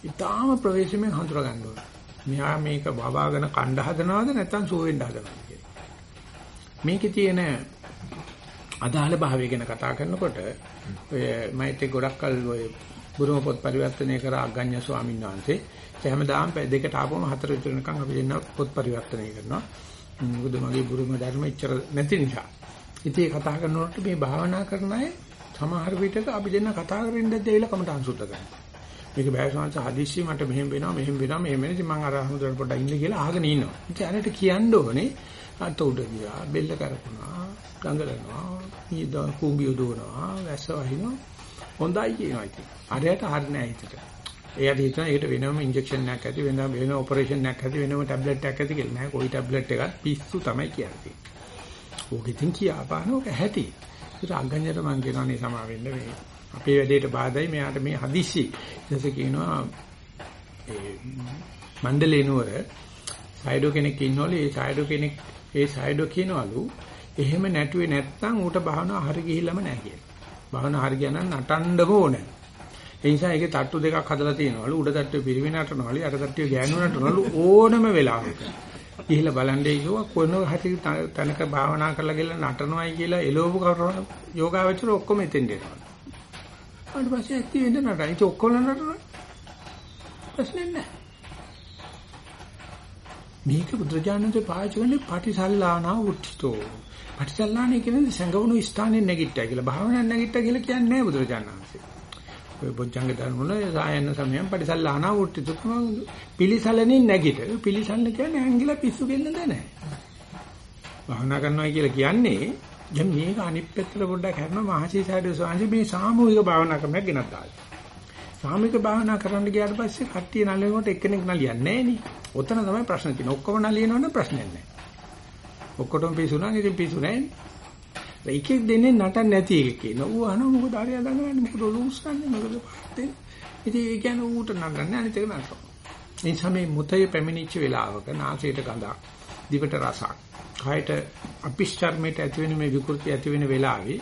ඊටාම ප්‍රවේශමෙන් හඳුනා ගන්න ඕනේ. මෙහා මේක බවාගෙන කණ්ඩ හදනවද නැත්නම් සුව වෙන්න හදනවද කියලා. මේකේ තියෙන අදාළ භාවය ගැන කතා කරනකොට ඔය මෛත්‍රී ගොඩක් කල් ඔය බුරුම පොත් පරිවර්තනය කර අග්ගඤ්ඤ ස්වාමීන් වහන්සේ. ඒ හැමදාම පැය දෙකට ආපුවම හතර විතර වෙනකන් අපි දෙන්න පොත් පරිවර්තනය කරනවා. මොකද මගේ බුරුම ධර්ම ඉච්චර නැති නිසා. ඉතින් ඒ කතා කරනකොට මේ භාවනා කරන අය සමහර විටක අපි දෙන්න කතා කරමින් දැදේවිලා කමට අංශුද්ධ කරනවා. මේක බෑසංශ හදිස්සි මට මෙහෙම වෙනවා මෙහෙම වෙනවා මෙහෙම වෙනවා ඉතින් මම අර අහමුදරට පොඩ්ඩක් ඉන්න කියලා අහගෙන ඉන්නවා. ඉතින් අරට කියන්න ඕනේ අත උඩ ගියා, බෙල්ල කරපුණා, දඟලනවා, ඊද කුඹිය දුවනවා, වැස්ස වහිනවා. හොඳයි කියනවා ඉතින්. අරයට හරිනේ හිතට. එයාට හිතන ඒකට වෙනම ඉන්ජෙක්ෂන් එකක් ඇති වෙනම වෙන ඔපරේෂන් එකක් ඇති වෙනම ටැබ්ලට් එකක් ඇති කියලා නෑ. කොයි ටැබ්ලට් එකක් පිස්සු තමයි කියන්නේ. ඕකෙන් කියාපාන ඕක ඇති. ඒක අංගඤ්ඤයට මං කියනවානේ සමා වෙන්න මේ අපේ වැඩේට බාධායි මෙයාට මේ හදිස්සි. ඊටසේ කියනවා ඒ මණ්ඩලේ නුවර සයිඩෝ කෙනෙක් ඉන්නවලු ඒ සයිඩෝ කෙනෙක් ඒ සයිඩෝ කියනවලු එහෙම නැටුවේ නැත්තම් ඌට භාවනාව හරි ගිහිල්ලාම නැහැ කියලා. භාවනාව හරි ගියා නම් නටන්නම ඕනේ. ඒ නිසා ඒකේ තට්ටු දෙකක් හදලා තියෙනවලු උඩ තට්ටුවේ පිරිවෙන නටනවලු යට තට්ටුවේ ගෑනු නටනවලු ඕනම වෙලාවක. ගිහිල්ලා බලන්නේ කිව්වා කොන හරි තනක භාවනා කරලා ගිහලා නටනවයි කියලා එළවපු කරන යෝගාවචර ඔක්කොම එතෙන් දෙනවා. ඊට පස්සේ ඇත්ති වෙන්න නටන. ඒක ඔක්කොම නටනවා. ප්‍රශ්නේ නැහැ. මේක බුදුරජාණන්සේ පාවිච්චි කරන්නේ පටිසල්ලානා උත්ථිතෝ. පටිසල්ලානේ කියන්නේ සංගවණු ස්ථානේ නැගිට්ටා කියලා. භාවනාවක් නැගිට්ටා කියලා කියන්නේ නැහැ බුදුරජාණන්සේ. ඔය බොජ්ජංග ධර්ම වල සායන සමයන් පටිසල්ලානා උත්ථිතෝ පිලිසලනින් නැගිට. පිලිසල්න කියන්නේ ඇංගිලා පිස්සු කෙල්ලද නැහැ. භාවනා කරනවා කියලා කියන්නේ දැන් මේක අනිත් පැත්තට පොඩ්ඩක් කරනවා මහසීසාරේ ස්වාමීන් මේ සාමූහික භාවනා ක්‍රමයක් ගෙනත් ආවා. සාමික භාවනා කරන්න ගියාට පස්සේ කට්ටිය නලියනකොට එක්කෙනෙක් නලියන්නේ නැහැ නේ. ඔතන තමයි ප්‍රශ්න තියෙන්නේ. ඔක්කොම නලියනවනම් ප්‍රශ්නයක් නැහැ. ඔක්කොටම පිසු නම් ඉතින් පිසු නැහැ. ඒකෙක් දෙන්නේ නටන්න නැති එකක් කියන. ඌ අහන මොකද ආරිය දඟලන්නේ මොකද ලූස්න්නේ මොකද පාත්තේ. ඉතින් ඒ කියන්නේ ඌට නගන්නේ අනිත් එක නටනවා. ඒ සමේ මුතය පැමිණිච්ච වෙලාවක නාසයට ගඳක්, දිවට රසක්, කයට අපිෂ්චර්මයට ඇති වෙන මේ විකෘති ඇති වෙන වෙලාවේ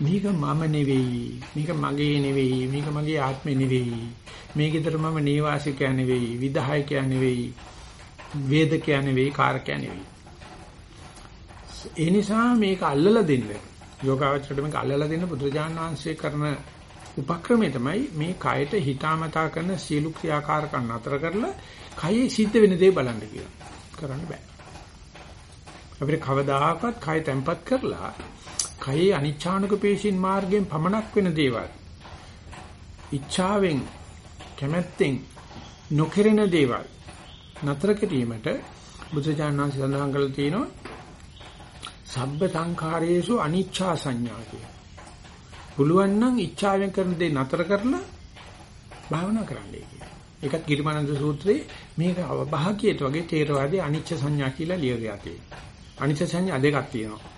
මේක මම නෙවෙයි මේක මගේ නෙවෙයි මේක මගේ ආත්මෙ නෙවෙයි මේකෙතර මම නේවාසිකයා නෙවෙයි විදහායකයා නෙවෙයි වේදකයා නෙවෙයි කාරකයා නෙවෙයි ඒ නිසා මේක අල්ලලා දෙන්න යෝගාවචරයට මේක අල්ලලා දෙන්න බුදුරජාණන් වහන්සේ කරන උපක්‍රමය තමයි මේ කයට හිතාමතා කරන සියලු ක්‍රියාකාරකම් නතර කරලා කයේ සිද්ධ වෙන දේ බලන්න කියලා කරන්න බෑ අපිට කවදාහක්වත් කය තැම්පත් කරලා කයේ අනිච්ඡානුක පේශින් මාර්ගයෙන් පමනක් වෙන දේවල්. ඉච්ඡාවෙන් කැමැත්තෙන් නොකරන දේවල් නතර කිරීමට බුදුචානන්සේ සඳහන් කළා තියෙනවා සබ්බ සංඛාරයේසු අනිච්ඡා සංඥා කිය. පුළුවන් නම් ඉච්ඡාවෙන් කරන දේ නතර කරලා භාවනා කරන්නයි කියන්නේ. ඒකත් ගිරිමානන්ද සූත්‍රයේ මේක අවභාග්‍යයට වගේ තේරවාදී අනිච්ච සංඥා කියලා ලියවිලා තියෙනවා. අනිච්ච සංඥා දෙකක් තියෙනවා.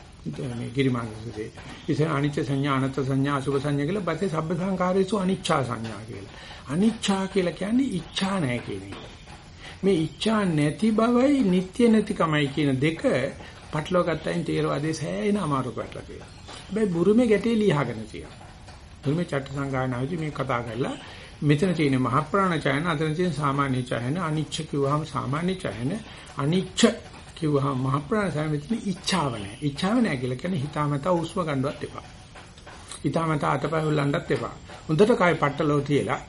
මේ ගිරිමාංශසේ. ඉතින් අනිච්ච සංඥා අනත්ත් සංඥා අසුභ සංඥා කියලා පස්සේ සබ්බ සංකාරයේසු අනිච්චා සංඥා කියලා. අනිච්චා කියලා කියන්නේ ඉච්ඡා නැහැ කියන එක. මේ ඉච්ඡා නැති බවයි නිට්ටය නැතිකමයි කියන දෙක පටලවා ගත්තයින් තේරවාදයේ සෑහෙන අමාරු පැටලලා තියෙනවා. හැබැයි බුරුමේ ගැටේ ලියහගෙන තියෙනවා. බුරුමේ චට්ට සංගායනාවේදී මේ කතා කරලා මෙතන තියෙන මහ ප්‍රාණ ඡායන අතන තියෙන සාමාන්‍ය ඡායන අනිච්ච කිව්වහම සාමාන්‍ය ඡායන අනිච්ච කිව්වහම මහ ප්‍රාණ මෙතන ඉච්ඡාව නැහැ. ඉච්ඡාව නැහැ කියලා කියන්නේ හිතාමතා උස්ම ගන්නවත් එපා. හිතාමතා අතපය හොල්ලන්නත් එපා. හොඳට කය පట్టලෝ තියලා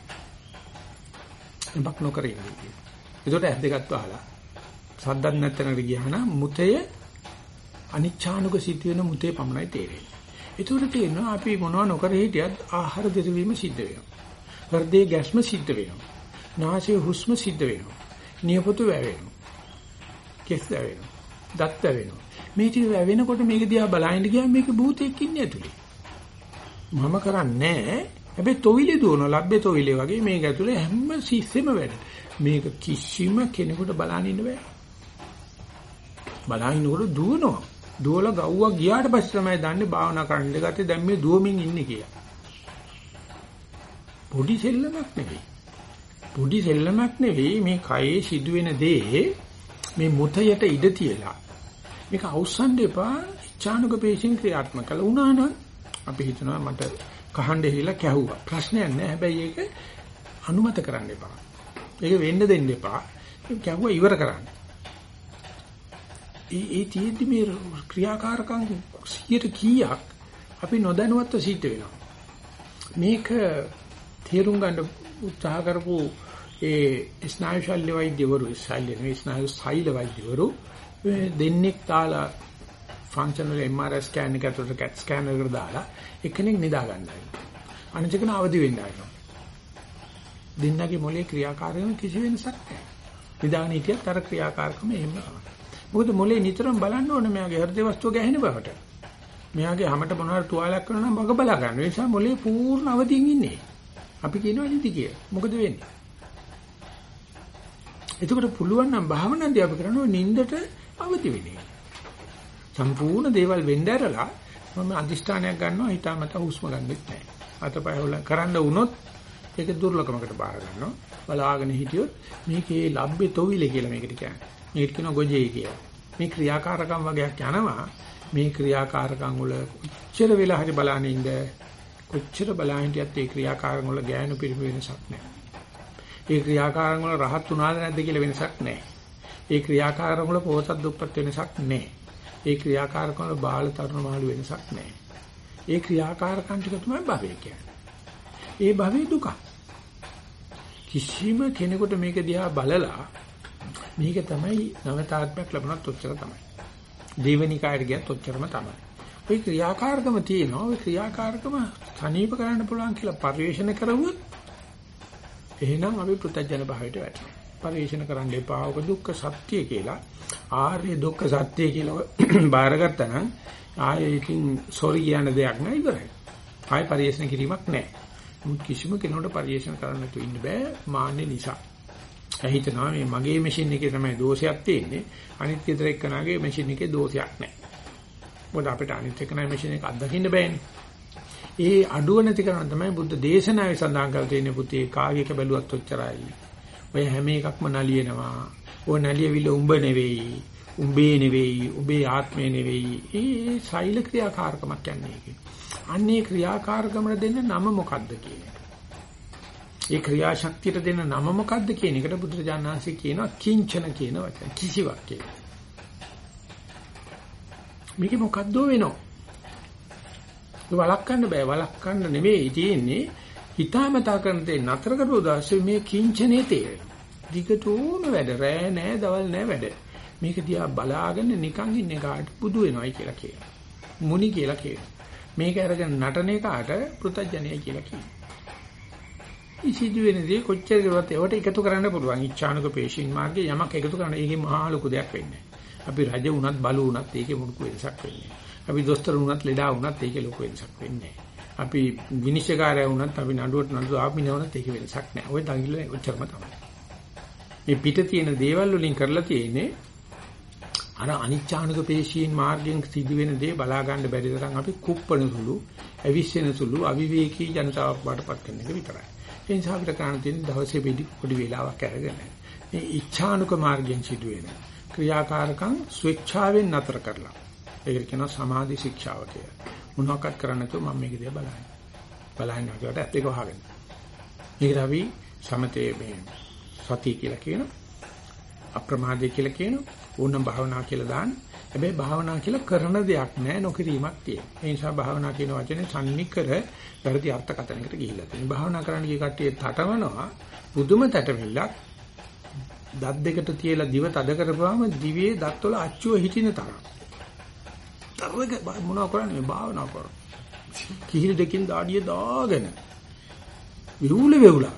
ඉබක් නොකර ඉන්නේ. ඒකට ඇස් දෙකත් වහලා සද්දක් නැත්තනකට ගියා නම් මුතය අනිච්ඡානුක සිද්ධ වෙන මුතේ පමණයි තේරෙන්නේ. ඒකට තේරෙනවා අපි මොනවා නොකර හිටියත් ආහාර දෙසවීම සිද්ධ වෙනවා. හෘදයේ ගැස්ම සිද්ධ වෙනවා. නාසයේ හුස්ම සිද්ධ වෙනවා. නියපොතු වැවෙනවා. කෙස් වැවෙනවා. දත් වැවෙනවා. මේ ටික වැවෙනකොට මේක දිහා බලහින්න ගියාම මේක භූතයක් ඉන්නේ ඇතුලේ. මම කරන්නේ හැබැයි තොවිලේ දුවන ලබ්බේ තොවිලේ වගේ මේක ඇතුලේ හැම සිස්සෙම වැඩ. මේක කිසිම කෙනෙකුට බලන්න ඉන්න බෑ. බලහින්නකොට දුවනවා. දුවලා ගව්වා ගියාට පස්සේ තමයි දන්නේ භාවනා කරන්න ගත්තේ දැන් මේ දුවමින් ඉන්නේ කියලා. පොඩි සෙල්ලමක් නෙවෙයි. පොඩි සෙල්ලමක් නෙවෙයි මේ කයේ සිදුවෙන දේ මේ මුතයට ඉඩ තියලා. මේක අවසන් දෙපා ඡානුක පේශින් ක්‍රියාත්මක කළා. වුණා නම් අපි හිතනවා මට කහඬ හිලා කැහුවා. ප්‍රශ්නයක් නෑ හැබැයි ඒක අනුමත කරන්න එපා. ඒක වෙන්න දෙන්න එපා. කැහුවා ඉවර කරන්න. ඒ ඒ තියෙද්දි මේ ක්‍රියාකාරකම් 100ට කීයක් අපි නොදැනුවත්ව සිද්ධ වෙනවා මේක තේරුම් ගන්න උත්සාහ කරපු ඒ ස්නායු ශල්‍ය වෛද්‍යවරු ශල්‍ය නෙවෙයි ස්නායු සෛල වෛද්‍යවරු දෙන්නෙක් තාලා ෆන්ක්ෂනල් MRI ස්කෑන් එක ඇතුළට CAT ස්කෑනර් එකට දාලා එකෙනෙක් නිදා ගන්නයි. අනිත් එකන අවදි වෙන්න ආනවා. දෙන්නගේ මොලේ ක්‍රියාකාරීත්වය කිසි වෙනසක් නැහැ. නිදාගෙන හිටියත් අර ක්‍රියාකාරකම එහෙම තමයි. මොකද මොලේ නිතරම බලන්න ඕනේ මෙයාගේ හෘද වස්තුව ගැහෙන බවට. මෙයාගේ හැමත මොනවාර තුවාලයක් කරනවා නම් බග බලා ගන්න. ඒ නිසා මොලේ පූර්ණ අවදියෙන් ඉන්නේ. අපි කියනවා නිදි කියලා. මොකද වෙන්නේ? එතකොට පුළුවන් නම් භාවනාදී අපි කරනවා නින්දට අවදි වෙන්නේ. සම්පූර්ණ දේවල් වෙන්න ඇරලා මම අදිෂ්ඨානයක් ගන්නවා හිතාමතා හුස්ම ගන්නෙත් නැහැ. අතපය හොල කරන්න වුණොත් ඒක දුර්ලභමකට බාර ගන්නවා. බලාගෙන හිටියොත් මේකේ ලබ්බේ තොවිල කියලා මේකට කියන්නේ. මේකට කියනවා ගොජේ කියලා. මේ ක්‍රියාකාරකම් වගේක් යනවා. මේ ක්‍රියාකාරකම් වල කොච්චර වෙලා හරි බලන්නේ ඉඳ කොච්චර බලහිටියත් ඒ ක්‍රියාකාරකම් වල ගෑනු පිළිපෙ වෙනසක් නැහැ. ඒ ක්‍රියාකාරකම් වල රහත් උනාද නැද්ද කියලා වෙනසක් නැහැ. ඒ ක්‍රියාකාරකම් වල පොහසත් දුප්පත් වෙනසක් නැහැ. ඒ ක්‍රියාකාරකම් වල බාල තරුණ මාළු වෙනසක් නැහැ. ඒ ක්‍රියාකාරකම් ටික තමයි භවය කියන්නේ. ඒ භවයේ දුක. කිසිම කෙනෙකුට මේක දිහා බලලා මේක තමයි නවතාත්මයක් ලැබුණත් ඔච්චර තමයි. දේවනිකායට ගියත් ඔච්චරම තමයි. ඒ ක්‍රියාකාරකම තියෙනවා. ඒ ක්‍රියාකාරකම සනීප කරන්න පුළුවන් කියලා පරිශන කරුවොත් එහෙනම් අපි පෘථජන භාවයට වැටෙනවා. පරිශන කරන්න එපා. ඔක දුක්ඛ සත්‍ය කියලා. ආර්ය දුක්ඛ සත්‍ය කියලා [coughs] බාරගත්තා නම් ආයෙකින් සොරි කියන දෙයක් නෑ ඉවරයි. ආයෙ පරිශන කිරීමක් නෑ. කිසිම කෙනෙකුට පරිශන කරන්න තු ඉන්න බෑ මාන්නේ නිසා. හිතනවා මේ මගේ මැෂින් එකේ තමයි දෝෂයක් තියෙන්නේ. අනිත් ගෙදර එක්කනාගේ මැෂින් එකේ දෝෂයක් නැහැ. මොකද අපිට අනිත් එක්කනාගේ මැෂින් එක අත්දකින්න බෑනේ. ඒ අඩුව නැති කරන තමයි බුද්ධ දේශනාවේ සඳහන් කරලා තියෙන පුතේ කාගේක බැලුවත් ඔච්චරයි. ඔය හැම එකක්ම නලියනවා. ඕ නලියවිල උඹ නෙවෙයි. උඹේ නෙවෙයි. උඹේ ආත්මේ නෙවෙයි. ඒ සෛල ක්‍රියාකාරකමක් යන්නේ ඒක. අන්නේ ක්‍රියාකාරකමට දෙන්න නම මොකද්ද කියන්නේ. ඒ ක්‍රියාශක්තියට දෙන නම මොකද්ද කියන එකට බුදුරජාණන් වහන්සේ කියනවා කිංචන කියන වචන කිසිවක් කියලා. මේක මොකද්ද වෙනෝ? ඒ වළක්වන්න බෑ වළක්වන්න නෙමෙයි තියෙන්නේ හිතාමතා කරන දේ නතර කරුවොත් මේ කිංචනේ තේරෙනවා. දිගටම වැඩ රෑ නෑ දවල් නෑ වැඩ. මේක දිහා බලාගෙන නිකන් ඉන්න කාට බුදු වෙනවයි කියලා කියනවා. මුනි කියලා කියනවා. මේක අරගෙන නටන එකාට පෘතජ්ජනය කියලා කියනවා. සිදුවෙන දේ කොච්චර කරුවත් ඒවට එකතු කරන්න පුළුවන්. ඉච්ඡානුක පේශීන් මාර්ගයේ යමක් එකතු කරන ඒකේ මහා ලොකු දෙයක් වෙන්නේ. අපි රජ වුණත් බලු වුණත් ඒකේ මුඩු වෙනසක් වෙන්නේ. අපි දොස්තර වුණත් ලෙඩා වුණත් ඒකේ ලොකු වෙනසක් වෙන්නේ. අපි විනිශ්චයකාරයා වුණත් අපි නඩුවට නඩු ආපින වුණත් ඒකේ වෙනසක් නැහැ. ওই දඟිල්ල ඔච්චරම තමයි. මේ පිට තියෙන දේවල් වලින් කරලා තියෙන්නේ අර අනිච්ඡානුක පේශීන් මාර්ගයෙන් සිදුවෙන දේ බලා ගන්න බැරි තරම් අපි කුප්පණ සුළු, අවිස්සෙන සුළු, අවිවේකී ජනතාවක් වඩපත් කරන එක විතරයි. ඒ නිසා අපිට කරන්න තියෙන දවසේ පිටි පොඩි වේලාවක් අරගෙන මේ ඉච්ඡානුක මාර්ගයෙන් සිදුවෙන ක්‍රියාකාරකම් ස්වේච්ඡාවෙන් නතර කරලා. ඒකට කියනවා සමාධි ශික්ෂාව කියලා. මොනවාක්වත් කරන්න නැතුව මම මේක දිහා බලන්නේ. බලන්නේ නැතුවට ඇත්ත එක වහගෙන. මේකට අපි සමතේ මේ සතිය කියලා කියනවා. අප්‍රමාදය කියලා කියනවා. ඕනම් භාවනා කියලා දාන්න. හැබැයි භාවනා කියලා කරන දෙයක් නෑ නොකිරීමක් තියෙන. ඒ නිසා භාවනා කියන වචනේ සම්නිකර වැරදි අර්ථකථනයකට ගිහිල්ලා තියෙනවා. භාවනා කරන්න ගිය කට්ටිය තටමනවා බුදුම තටමිල්ලක් දත් දෙකට තියලා දිව තද කරපුවාම දිවේ දත්වල අච්චුව හිටින තරම්. තරවක මොනවා කරන්නේ මේ භාවනා කර. කිහිල් දෙකින් දාඩිය දාගෙන විහුල වෙවුලා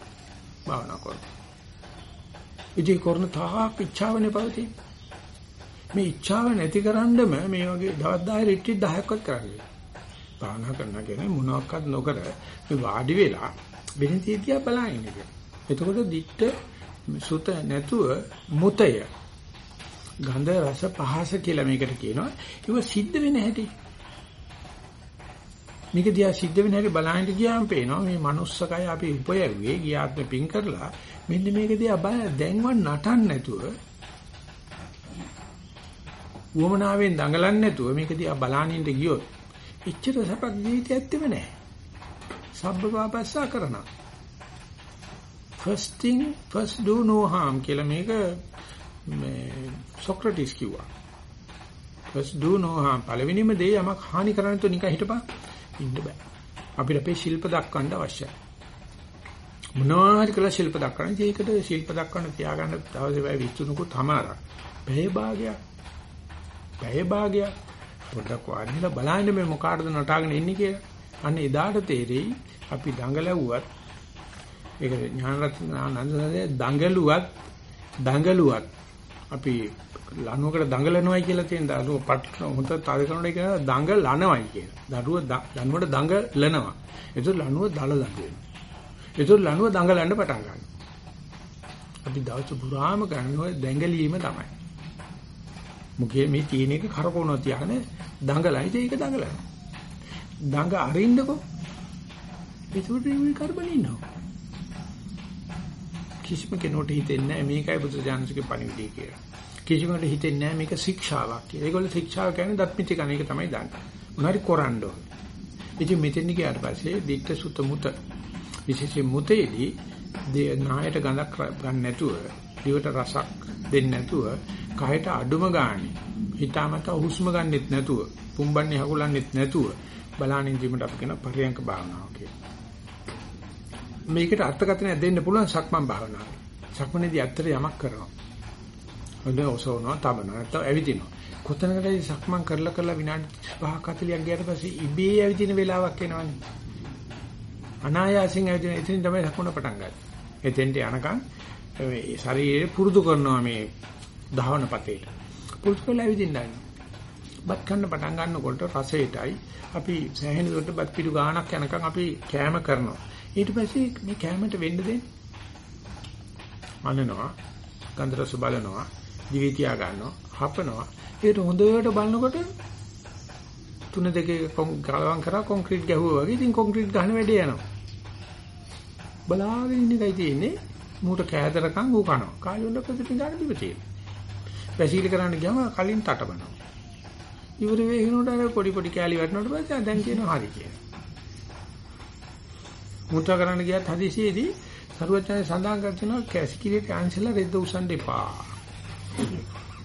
භාවනා කර. ඉතින් කරන තාක් ඉච්ඡාවනේ පවතින්නේ. මේ ඉච්ඡාව නැතිකරන්නම මේ වගේ දවස් 10 රිට්‍රීට් 10ක්වත් කරන්නේ. භාවනා කරනවා කියන්නේ මොනවාක්වත් නොකර මේ වාඩි වෙලා වෙන තීතිය බලන්නේ. එතකොට දිට්ඨ සුත නැතුව මුතය ගන්ධ රස පහස කියලා මේකට කියනවා. ඒක සිද්ධ වෙන හැටි. මේක දිහා සිද්ධ වෙන හැටි බලහින්ද ගියාම පේනවා මේ manussකය අපි උපයුවේ ගියාත්ම පින් කරලා මෙන්න මේක දිහා බය දැන්වත් නටන්න නැතුව උවමනාවෙන් දඟලන්නේ නැතුව මේක දිහා බලානින්න ගියොත් එච්චර සපක් ජීවිතය ඇත්තෙම නැහැ. සබ්බපාපස්සා කරනවා. first thing first do no harm කියලා මේක මේ සොක්‍රටිස් කිව්වා. first do no harm පළවෙනිම දේ යමක් හානි කරන්න තු නිකන් හිටපන් ඉන්න බෑ. අපිට අපේ ශිල්ප දක්වන්න අවශ්‍යයි. මොනවා හරි කළා ශිල්ප දක්වන්න. ඒකට ශිල්ප දක්වන්න තියාගන්න දවසේ වැය 23කුත් හමාරක්. පැය භාගයක් පැය භාගයක් පොඩ්ඩක් වාඩිලා බලන්න මේ මොකාටද නටාගෙන ඉන්නේ කියලා. අන්න එදාට තේරෙයි අපි දඟලුවත් ඒක ඥානරත්න නන්දනදී දඟලුවත් දඟලුවත් අපි ලනුවකට දඟලනවයි කියලා තියෙන දරුව පට හොත තද කරනකොට කියන දඟලනවයි කියලා. දරුව ලනුවට දඟලනවා. ඒතර ලනුව දල දඟ ඒතර ලනුව දඟලන්න පටන් ගන්නවා. අපි දවස් පුරාම කරන්නේ ඔය දැඟලීම තමයි. මුකේ මේ තියෙන එක කරකවනවා තියාගෙන දඟලයි ඒක දඟලනවා. දඟ අරින්නකෝ. ඒකට මේ කරබනිනවා. කිසිම කෙනෙකුට හිතෙන්නේ නැහැ මේකයි බුදුජානකගේ පණිවිඩය කියලා. කිසිමකට හිතෙන්නේ නැහැ මේක ශික්ෂාවක් කියලා. ඒගොල්ලෝ ශික්ෂාව කියන්නේ දත්මිති කණ එක තමයි දන්නේ. මොනාරි කරන්න ඕන. ඉතින් මෙතෙන් ගියාට පස්සේ දික්ක සුත මුත විශේෂයෙන් මුතේදී නායට ගඳක් ගන්න නැතුව, දිවට රසක් දෙන්නේ නැතුව, කයට අඩුම ගානේ හිතාමතා හුස්ම ගන්නෙත් නැතුව, පුම්බන්නේ හකුලන්නෙත් නැතුව බලානින් දීමට අපි කියන පරියංක භාවනාව කියලා. මේකට අර්ථකථනයක් දෙන්න පුළුවන් සක්මන් භාවනාව. සක්මනේදී ඇත්තට යමක් කරනවා. හොඳ ඔසවනවා, තබනවා, නැත්නම් ඇවිදිනවා. කොතනකටද සක්මන් කරලා කරලා විනාඩි 5ක් 40ක් ගියාට පස්සේ ඉබේ ඇවිදින වෙලාවක් එනවනේ. අනායාසයෙන් ඇවිදින එතනින් තමයි සක්මන පටන් ගන්නේ. එතෙන්ට යනකම් මේ ශරීරය පුරුදු කරනවා මේ ධාවන පතේට. පුරුදු කරලා ඇවිදින්නයි. බත් කන්න පටන් ගන්නකොට රසයටයි අපි සෑහෙන දුරට බත් පිටු ගාණක් යනකම් අපි කෑම කරනවා. ඊට පස්සේ මේ කැමරට වෙන්න දෙන්න. මනනවා, ගන්ධ රස බලනවා, දිවි තියා ගන්නවා, හපනවා. ඒක හොඳට බලනකොට තුන දෙකේ ගලවම් කරා කොන්ක්‍රීට් ගැහුවා වගේ ඉතින් කොන්ක්‍රීට් ගහන වැඩේ යනවා. බලාගෙන ඉන්න එකයි තියෙන්නේ. මූට කෑදරකම් ඌ කනවා. කායොල්ල ප්‍රතිපින් ගන්න දිව තියෙනවා. වැසීලි කරන්න ගියාම කලින් තටබනවා. ඉවර වෙහිනොට අර පොඩි පොඩි කෑලි වැටෙනකොට පස්සේ දැන් කියනවා හරි කියලා. මුත්‍රා කරන්න ගියත් හදිසියේදී සරුවචනය සඳහන් කර තිනවා කැසිකිලියට ආන්සලා රෙද්ද උසන්න එපා.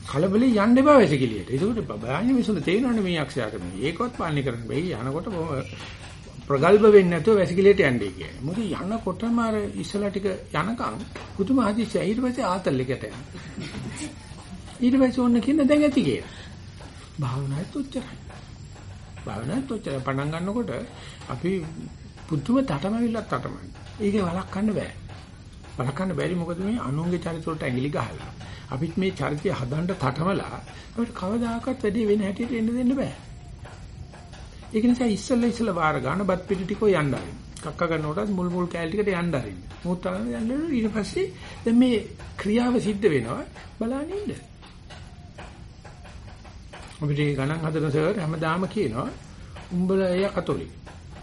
කලබලෙ යන්න එපා වැසිකිලියට. ඒකට බබාන්නේ මිසුන තේරෙනවනේ මේ අක්ෂයාට මේ. ඒකවත් පාලනය කරන්න බෑ. යනකොට ප්‍රගල්භ වෙන්නේ නැතුව වැසිකිලියට යන්නේ කියන්නේ. මොකද යනකොටම අර ඉස්සලා ටික යනකම් පුදුම හදිසිය ඊට පස්සේ ආතල් එකට යනවා. ඊට පස්සේ ඕන්න කියන දැන් ඇති කියලා. භාවනාවත් උච්චරයි. භාවනාවත් උච්චරයි පටන් ගන්නකොට අපි පුදුම තටමවිල්ලක් තටමයි. ඒකේ වළක්වන්න බෑ. වළක්වන්න බැරි මොකද මේ අනුන්ගේ චරිත වලට ඇඟිලි ගහලා. අපිත් මේ චරිතය හදන්න තටමලා අපිට කවදාකවත් වැඩි වෙන හැටියට එන්න දෙන්න බෑ. ඒක නිසා ඉස්සෙල්ලා ඉස්සෙල්ලා වාර ගන්න බත් පිටි ටික යන්න ආරින්. කක්ක ගන්නකොටත් මුල් මුල් කෑලි ටිකට යන්න ආරින්. මොහොත යන්න ඊට පස්සේ දැන් මේ ක්‍රියාව සිද්ධ වෙනවා බලන්න ඉන්න. අපිට ගණන් හදන සර් හැමදාම කියනවා උඹලා එය කතෝලික.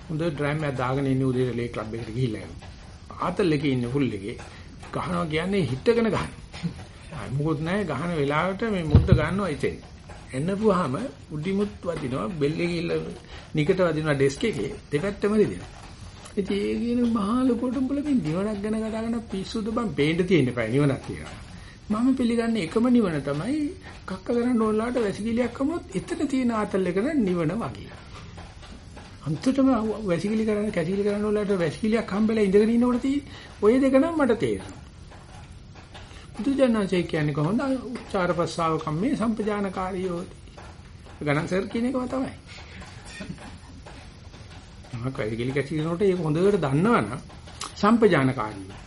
හොඳ ඩ්‍රෑම් එකක් දාගෙන ඉන්නේ උදේට ලේ ක්ලබ් එකට ගිහිල්ලා එනවා. ආතල් එකේ ඉන්නේ ෆුල් එකේ. ගහනවා කියන්නේ හිටගෙන ගහන. මොකොත් නැහැ ගහන වෙලාවට මේ මුද්ද ගන්නවා ඉතින්. එන්නපුවාම උඩිමුත් වදිනවා බෙල්ලේ ගිහිල්ලා නිකට වදිනවා ඩෙස්ක් එකේ දෙපැත්තම රිදෙනවා. ඉතින් ඒ කියන මහා ලොකෝට බලමින් නිවනක් ගැන කතා කරන පිස්සුද බං පේන්න තියෙන්න එපා නිවනක් කියලා. මම පිළිගන්නේ එකම නිවන තමයි කක්ක කරන්න ඕනලාට වැසිකිලියක් කමොත් එතන තියෙන ආතල් එක නිවන වගේ. අන්තිමටම වැසිකිලි කරන්න කැසිකිලි කරන්න වලට වැසිකිලියක් හම්බෙලා ඉඳගෙන ඉන්නකොට තියෙන්නේ ඔය දෙක නම් මට තේරෙනවා. බුදුජානකයි කියන්නේ කොහොමද? උච්චාර ප්‍රසාව කම්මේ සම්පජානකාරියෝ. ගණන් සර් කියන එකම තමයි. තමක් වැසිකිලි කැසිකිලිනකොට ඒක හොඳට දන්නවනම් සම්පජානකාරියෝ.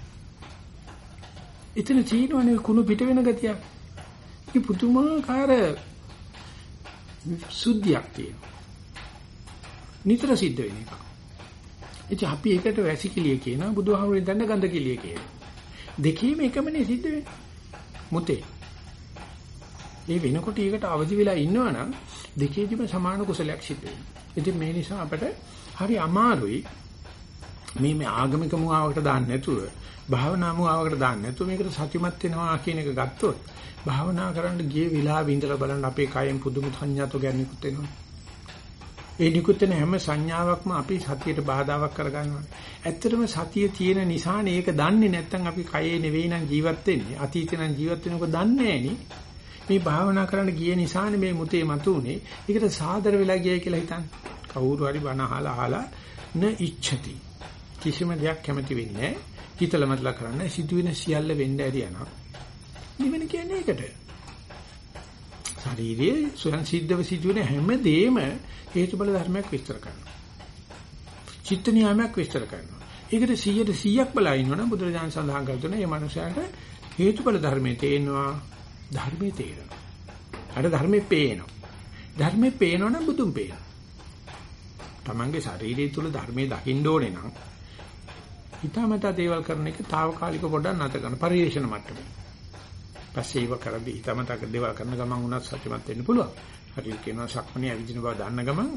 එතන චීනවනේ කුණු පිට වෙන ගතියක්. ඒක පුදුමාකාර සුද්ධියක් තියෙනවා. නිතර සිද්ධ වෙන එක. ඉතින් අපි ඒකට වැසිකිළිය කියනවා බුදුහාමුදුරෙන් දන්න ගඳ කිලිය කියනවා. දෙකේම එකමනේ සිද්ධ වෙන්නේ. මුතේ. ඒ වෙනකොට ඒකට අවදි වෙලා ඉන්නවනම් දෙකේදීම සමාන කුසලයක් සිද්ධ වෙනවා. ඉතින් මේ නිසා අපිට හරි අමාරුයි මේ මේ ආගමික මුවාවකට දාන්න නැතුව භාවනා මුවාවකට දාන්න නැතුව මේකට සත්‍යමත් වෙනවා කියන එක ගත්තොත් භාවනා කරන්න ගිය වෙලාවෙ ඉඳලා බලන්න අපේ කයෙන් පුදුම සංඥාතෝ ගැන්නේකුත් වෙනවා. ඒ නිකුත් වෙන හැම සංඥාවක්ම අපි සතියට බාධාවක් කරගන්නවා. ඇත්තටම සතිය තියෙන නිසානේ ඒක දන්නේ නැත්නම් අපි කයේ නෙවෙයි නම් ජීවත් වෙන්නේ. අතීතේ නම් ජීවත් වෙනකොට දන්නේ මේ භාවනා කරන්න ගිය නිසානේ මේ මුතේ මතුනේ. ඒකට සාදර වෙලා ගියයි කියලා හිතන්න. කවුරු හරි බණ අහලා අහලා න ඉච්ඡති. කිසිම දෙයක් කැමති වෙන්නේ නැහැ. හිතලමත්ලා කරන්න සිදුවෙන සියල්ල වෙන්න ඇති යනවා. නිවන කියන්නේ ඒකට. ශරීරයේ ස්වයන් සිද්ධව සිදුවෙන හැම දෙයක්ම හේතුඵල ධර්මයක් විස්තර කරනවා. චිත්ත නියාමයක් විස්තර කරනවා. ඒකට 100ට 100ක් බලා ඉන්නවනම් බුදුරජාණන් සඳහන් කර දුන්නේ මේ මනුස්සයාට හේතුඵල ධර්මයේ තේනවා ධර්මයේ තේරෙනවා. අර ධර්මයේ පේනවා. ධර්මයේ පේනවනම් බුදුන් පේනවා. Tamange ශරීරය තුල ධර්මයේ දකින්න ඕනේ නම් හිතාමතා දේවල් කරන එක తాවකාලික පොඩ්ඩක් නැත ගන්න පරිේශන මට්ටමේ. පස්සේ ඒව කරද්දී හිතාමතා දේවල් කරන ගමන් උනත් සත්‍යමත් වෙන්න පුළුවන්. හරියට කියනවා ශක්මණේ අවිජින බව දන්න ගමන්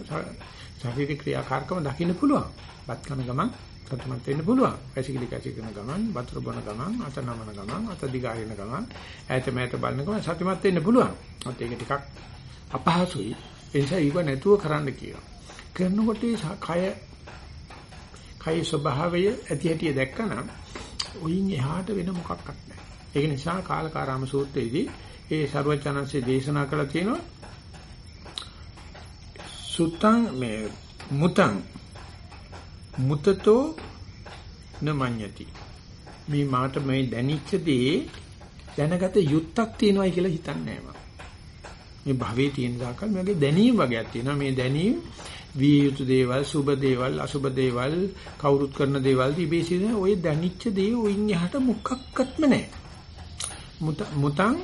ශාරීරික ක්‍රියාකාරකම දකින්න පුළුවන්. බත් කන ගමන් සතුටුමත් වෙන්න පුළුවන්. වැසිකිලි කැචි කරන ගමන්, වතුර බොන ගමන්, අත නමන ගමන්, අත දිගාරින ගමන්, ඈත මෑත බලන ගමන් සතුටුමත් වෙන්න පුළුවන්. අත් ඒක ටිකක් අපහසුයි. ඒ නිසා ඊව නැතුව කරන්න කියනවා. කරනකොට කය කය ස්වභාවය ඇති හැටි දැක්කනම් ඔයින් එහාට වෙන මොකක්වත් නැහැ. ඒක නිසා කාලකාරාම සූත්‍රයේදී ඒ ਸਰවචනන්සේ දේශනා කළා තියෙනවා සුත්තං මේ මුතං මුතතෝ නමඤ්ඤති. මේ මාට මේ දැනිච්ච දේ දැනගත යුත්තක් තියෙනවායි කියලා හිතන්නේ නැහැ මේ භවයේ තියෙන දාකල් මගේ දැනීම වගේක් තියෙනවා. මේ දැනීම විය යුතු දේවල් සුබ දේවල් අසුබ දේවල් කවුරුත් කරන දේවල් තිබේ සිටින ඔය දැනිච්ච දේ ඔයින් එහාට මොකක්වත්ම නැහැ මුතං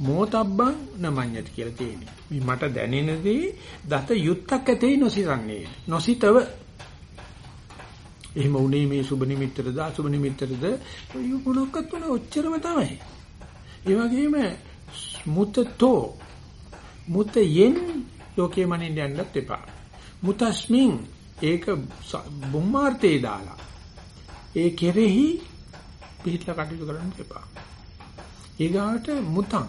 මෝතබ්බං නමඤ්ඤති කියලා තියෙන්නේ මේ මට දැනෙන දේ දත යුත්තක් ඇතේ නොසිරන්නේ. නොසිතව. එහෙම උනේ මේ සුබ නිමිත්තටද අසුබ නිමිත්තටද? මොනක්වත් උන ඔච්චරම තමයි. ඒ වගේම මුතතෝ. මුතයෙන් ලෝකේ මනින්න යන්නත් එපා. මුතස්මින් ඒක බුම්මාර්ථේ දාලා ඒ කෙරෙහි පිළිట్లా කටයුතු කරන්න එපා. ඊගාට මුතං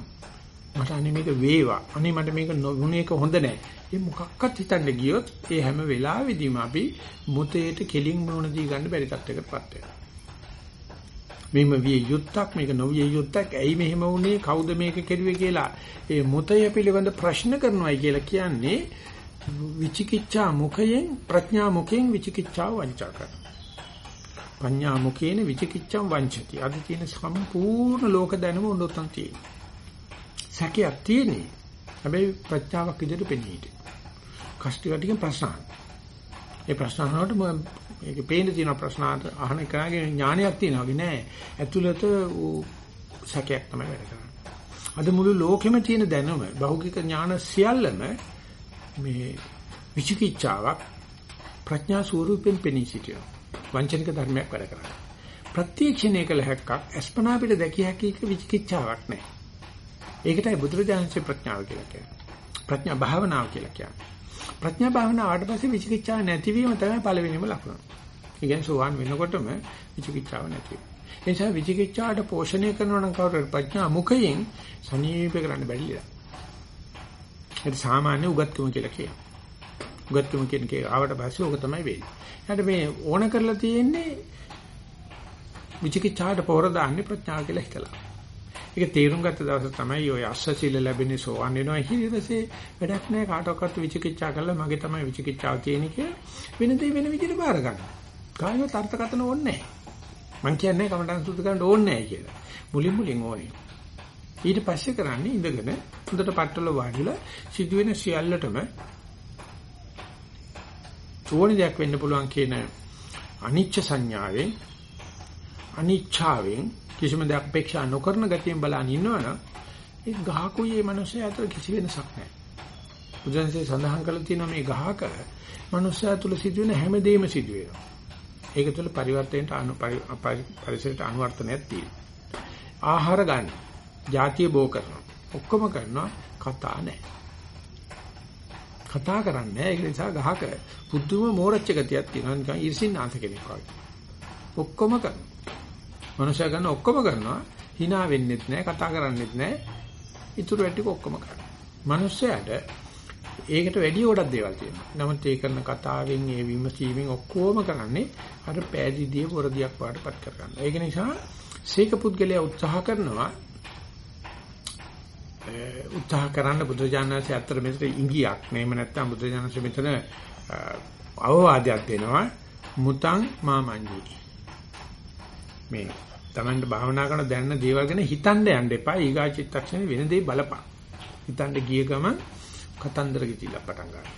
මට අනේ මේක වේවා. අනේ මට මේක නොුනේක හොඳ නැහැ. ඒ මොකක්වත් හිතන්න ගියොත් ඒ හැම වෙලාවෙදීම අපි මුතේට කෙලින් මොන දී ගන්න බැරි තත්යකටපත් වෙනවා. මේම විය යුත්තක් මේක නොවිය යුත්තක් ඇයි මෙහෙම වුනේ කවුද මේක කෙරුවේ කියලා ඒ මුතය පිළිබඳ ප්‍රශ්න කරනවායි කියලා කියන්නේ විචිකිච්ඡා මුඛයෙන් ප්‍රඥා මුඛයෙන් විචිකිච්ඡාව වංචා කරනවා. පඤ්ඤා මුඛේන විචිකිච්ඡාව වංචති. අද තියෙන සම්පූර්ණ ලෝක දැනුම උඩොත්තන් තියෙනවා. සැකයක් තියෙන්නේ. හැබැයි ප්‍රඥාවක් විදිහට පෙනී හිටියේ. කෂ්ටි කටින් ප්‍රශ්න ඒ ප්‍රශ්න අහනකොට මේකේ පේන තියෙන ප්‍රශ්න අහන එකගේ ඥානයක් තියෙනවා වගේ නෑ. ඇතුළත සැකයක් තමයි වැඩ කරන්නේ. අද මුළු ලෝකෙම තියෙන දැනුම බෞද්ධික ඥාන සියල්ලම මේ විචිකිච්ඡාවක් ප්‍රඥා ස්වරූපයෙන් පෙනී සිටිනවා. වංචනික ධර්මයක් වැඩ කරන්නේ. ප්‍රත්‍යක්ෂණය කළ හැක්කක් අස්පනා පිට දැකිය හැකි එක විචිකිච්ඡාවක් නෑ. ඒකටයි බුදුරජාණන්සේ ප්‍රඥාව කියලා කියන්නේ. ප්‍රඥා භාවනාව කියලා කියන්නේ. ප්‍රඥා භාවනාවට පස්සේ විචිකිච්ඡාව නැතිවීම තමයි පළවෙනිම ලක්ෂණ. ඒ කියන්නේ සෝවාන් වෙනකොටම විචිකිච්ඡාව නැති වෙනවා. ඒ නිසා විචිකිච්ඡාවට පෝෂණය කරනවා නම් කවුරු ප්‍රඥා මුඛයෙන් සනීප කරන්න බැරිලා. ඒක සාමාන්‍ය උගත්කම කියලා කියනවා. උගත්කම කියන කේ ආවට පස්සේ ඕක තමයි වෙන්නේ. ඊට මේ ඕන කරලා තියෙන්නේ විචිකිච්ඡාවට පොර දාන්නේ ප්‍රඥාව කියලා හිතලා. ඒක තේරුම් ගත්ත දවස තමයි ඔය අස්සසිල ලැබෙන්නේ සෝවන් වෙනවා. ඊට පස්සේ වැඩක් නැහැ කාටවත් විචිකිච්ඡා කළා මගේ තමයි විචිකිච්ඡාව තියෙන්නේ කියලා වෙන දේ වෙන විදිහට බාර ගන්න. කායිවත් අර්ථකථන ඕනේ නැහැ. මං කියන්නේ කමටන් සුදු කරන්න ඕනේ නැහැ කියලා. මුලින් මුලින් ඕනේ. ඊට පස්සේ කරන්නේ ඉඳගෙන හොඳට පట్టල වාඩිලා සිදුවෙන සියල්ලටම ඕනි දෙයක් වෙන්න පුළුවන් කියන අනිච්ච සංඥාවෙන් අනිච්ඡාවෙන් කිසිම දෙයක් අපේක්ෂා නොකරන ගතියෙන් බලන් ඉන්නවනම් ඒ ගහකුයි මේ මිනිස්සු අතර කිසි වෙනසක් නැහැ. බුදුන්සේ සඳහන් කළ තියෙනවා මේ ගහක මිනිස්සයා තුල සිදුවෙන හැමදේම සිදුවෙනවා. ඒක තුළ පරිවර්තනයට අනු පරිසරයට අනුවර්තනයක් තියෙනවා. ආහාර ගන්න, ಜಾතිය බෝ කරනවා. ඔක්කොම කරනවා කතා නැහැ. කතා කරන්නේ ඒක නිසා ගහක පුදුම මෝරච්ච ගතියක් තියෙනවා නිකන් ඊර්ෂින්නාන්ත කෙනෙක් වගේ. ඔක්කොම කරනවා. මනුෂයා ගන්න ඔක්කොම කරනවා. hina වෙන්නෙත් නැහැ, කතා කරන්නෙත් නැහැ. ඉතුරු වැඩ ඔක්කොම කරනවා. මනුෂයාට ඒකට වැඩි ගොඩක් දේවල් තියෙනවා. නමුත් ඒ කරන කතාවෙන්, ඒ විමසීමෙන් ඔක්කොම කරන්නේ අර පෑදීදී පොරදියක් වාටපත් කරගන්න. ඒක නිසා සීක පුද්ගලයා උත්සාහ කරනවා උත්සාහ කරන්න බුදුජානනාංශය අතර මෙතන ඉංගියක් නෙමෙයි නැත්තම් බුදුජානනාංශය මෙතන අවවාදයක් දෙනවා මුතං මාමඤ්ඤි මේ Tamanට භාවනා කරන දැනන දේවල් ගැන හිතන්න යන්න එපා. ඊගා චිත්තක්ෂණේ වෙන දේ බලපන්. හිතන්න ගිය ගමන් කතන්දර ගිතිලා පටන් ගන්නවා.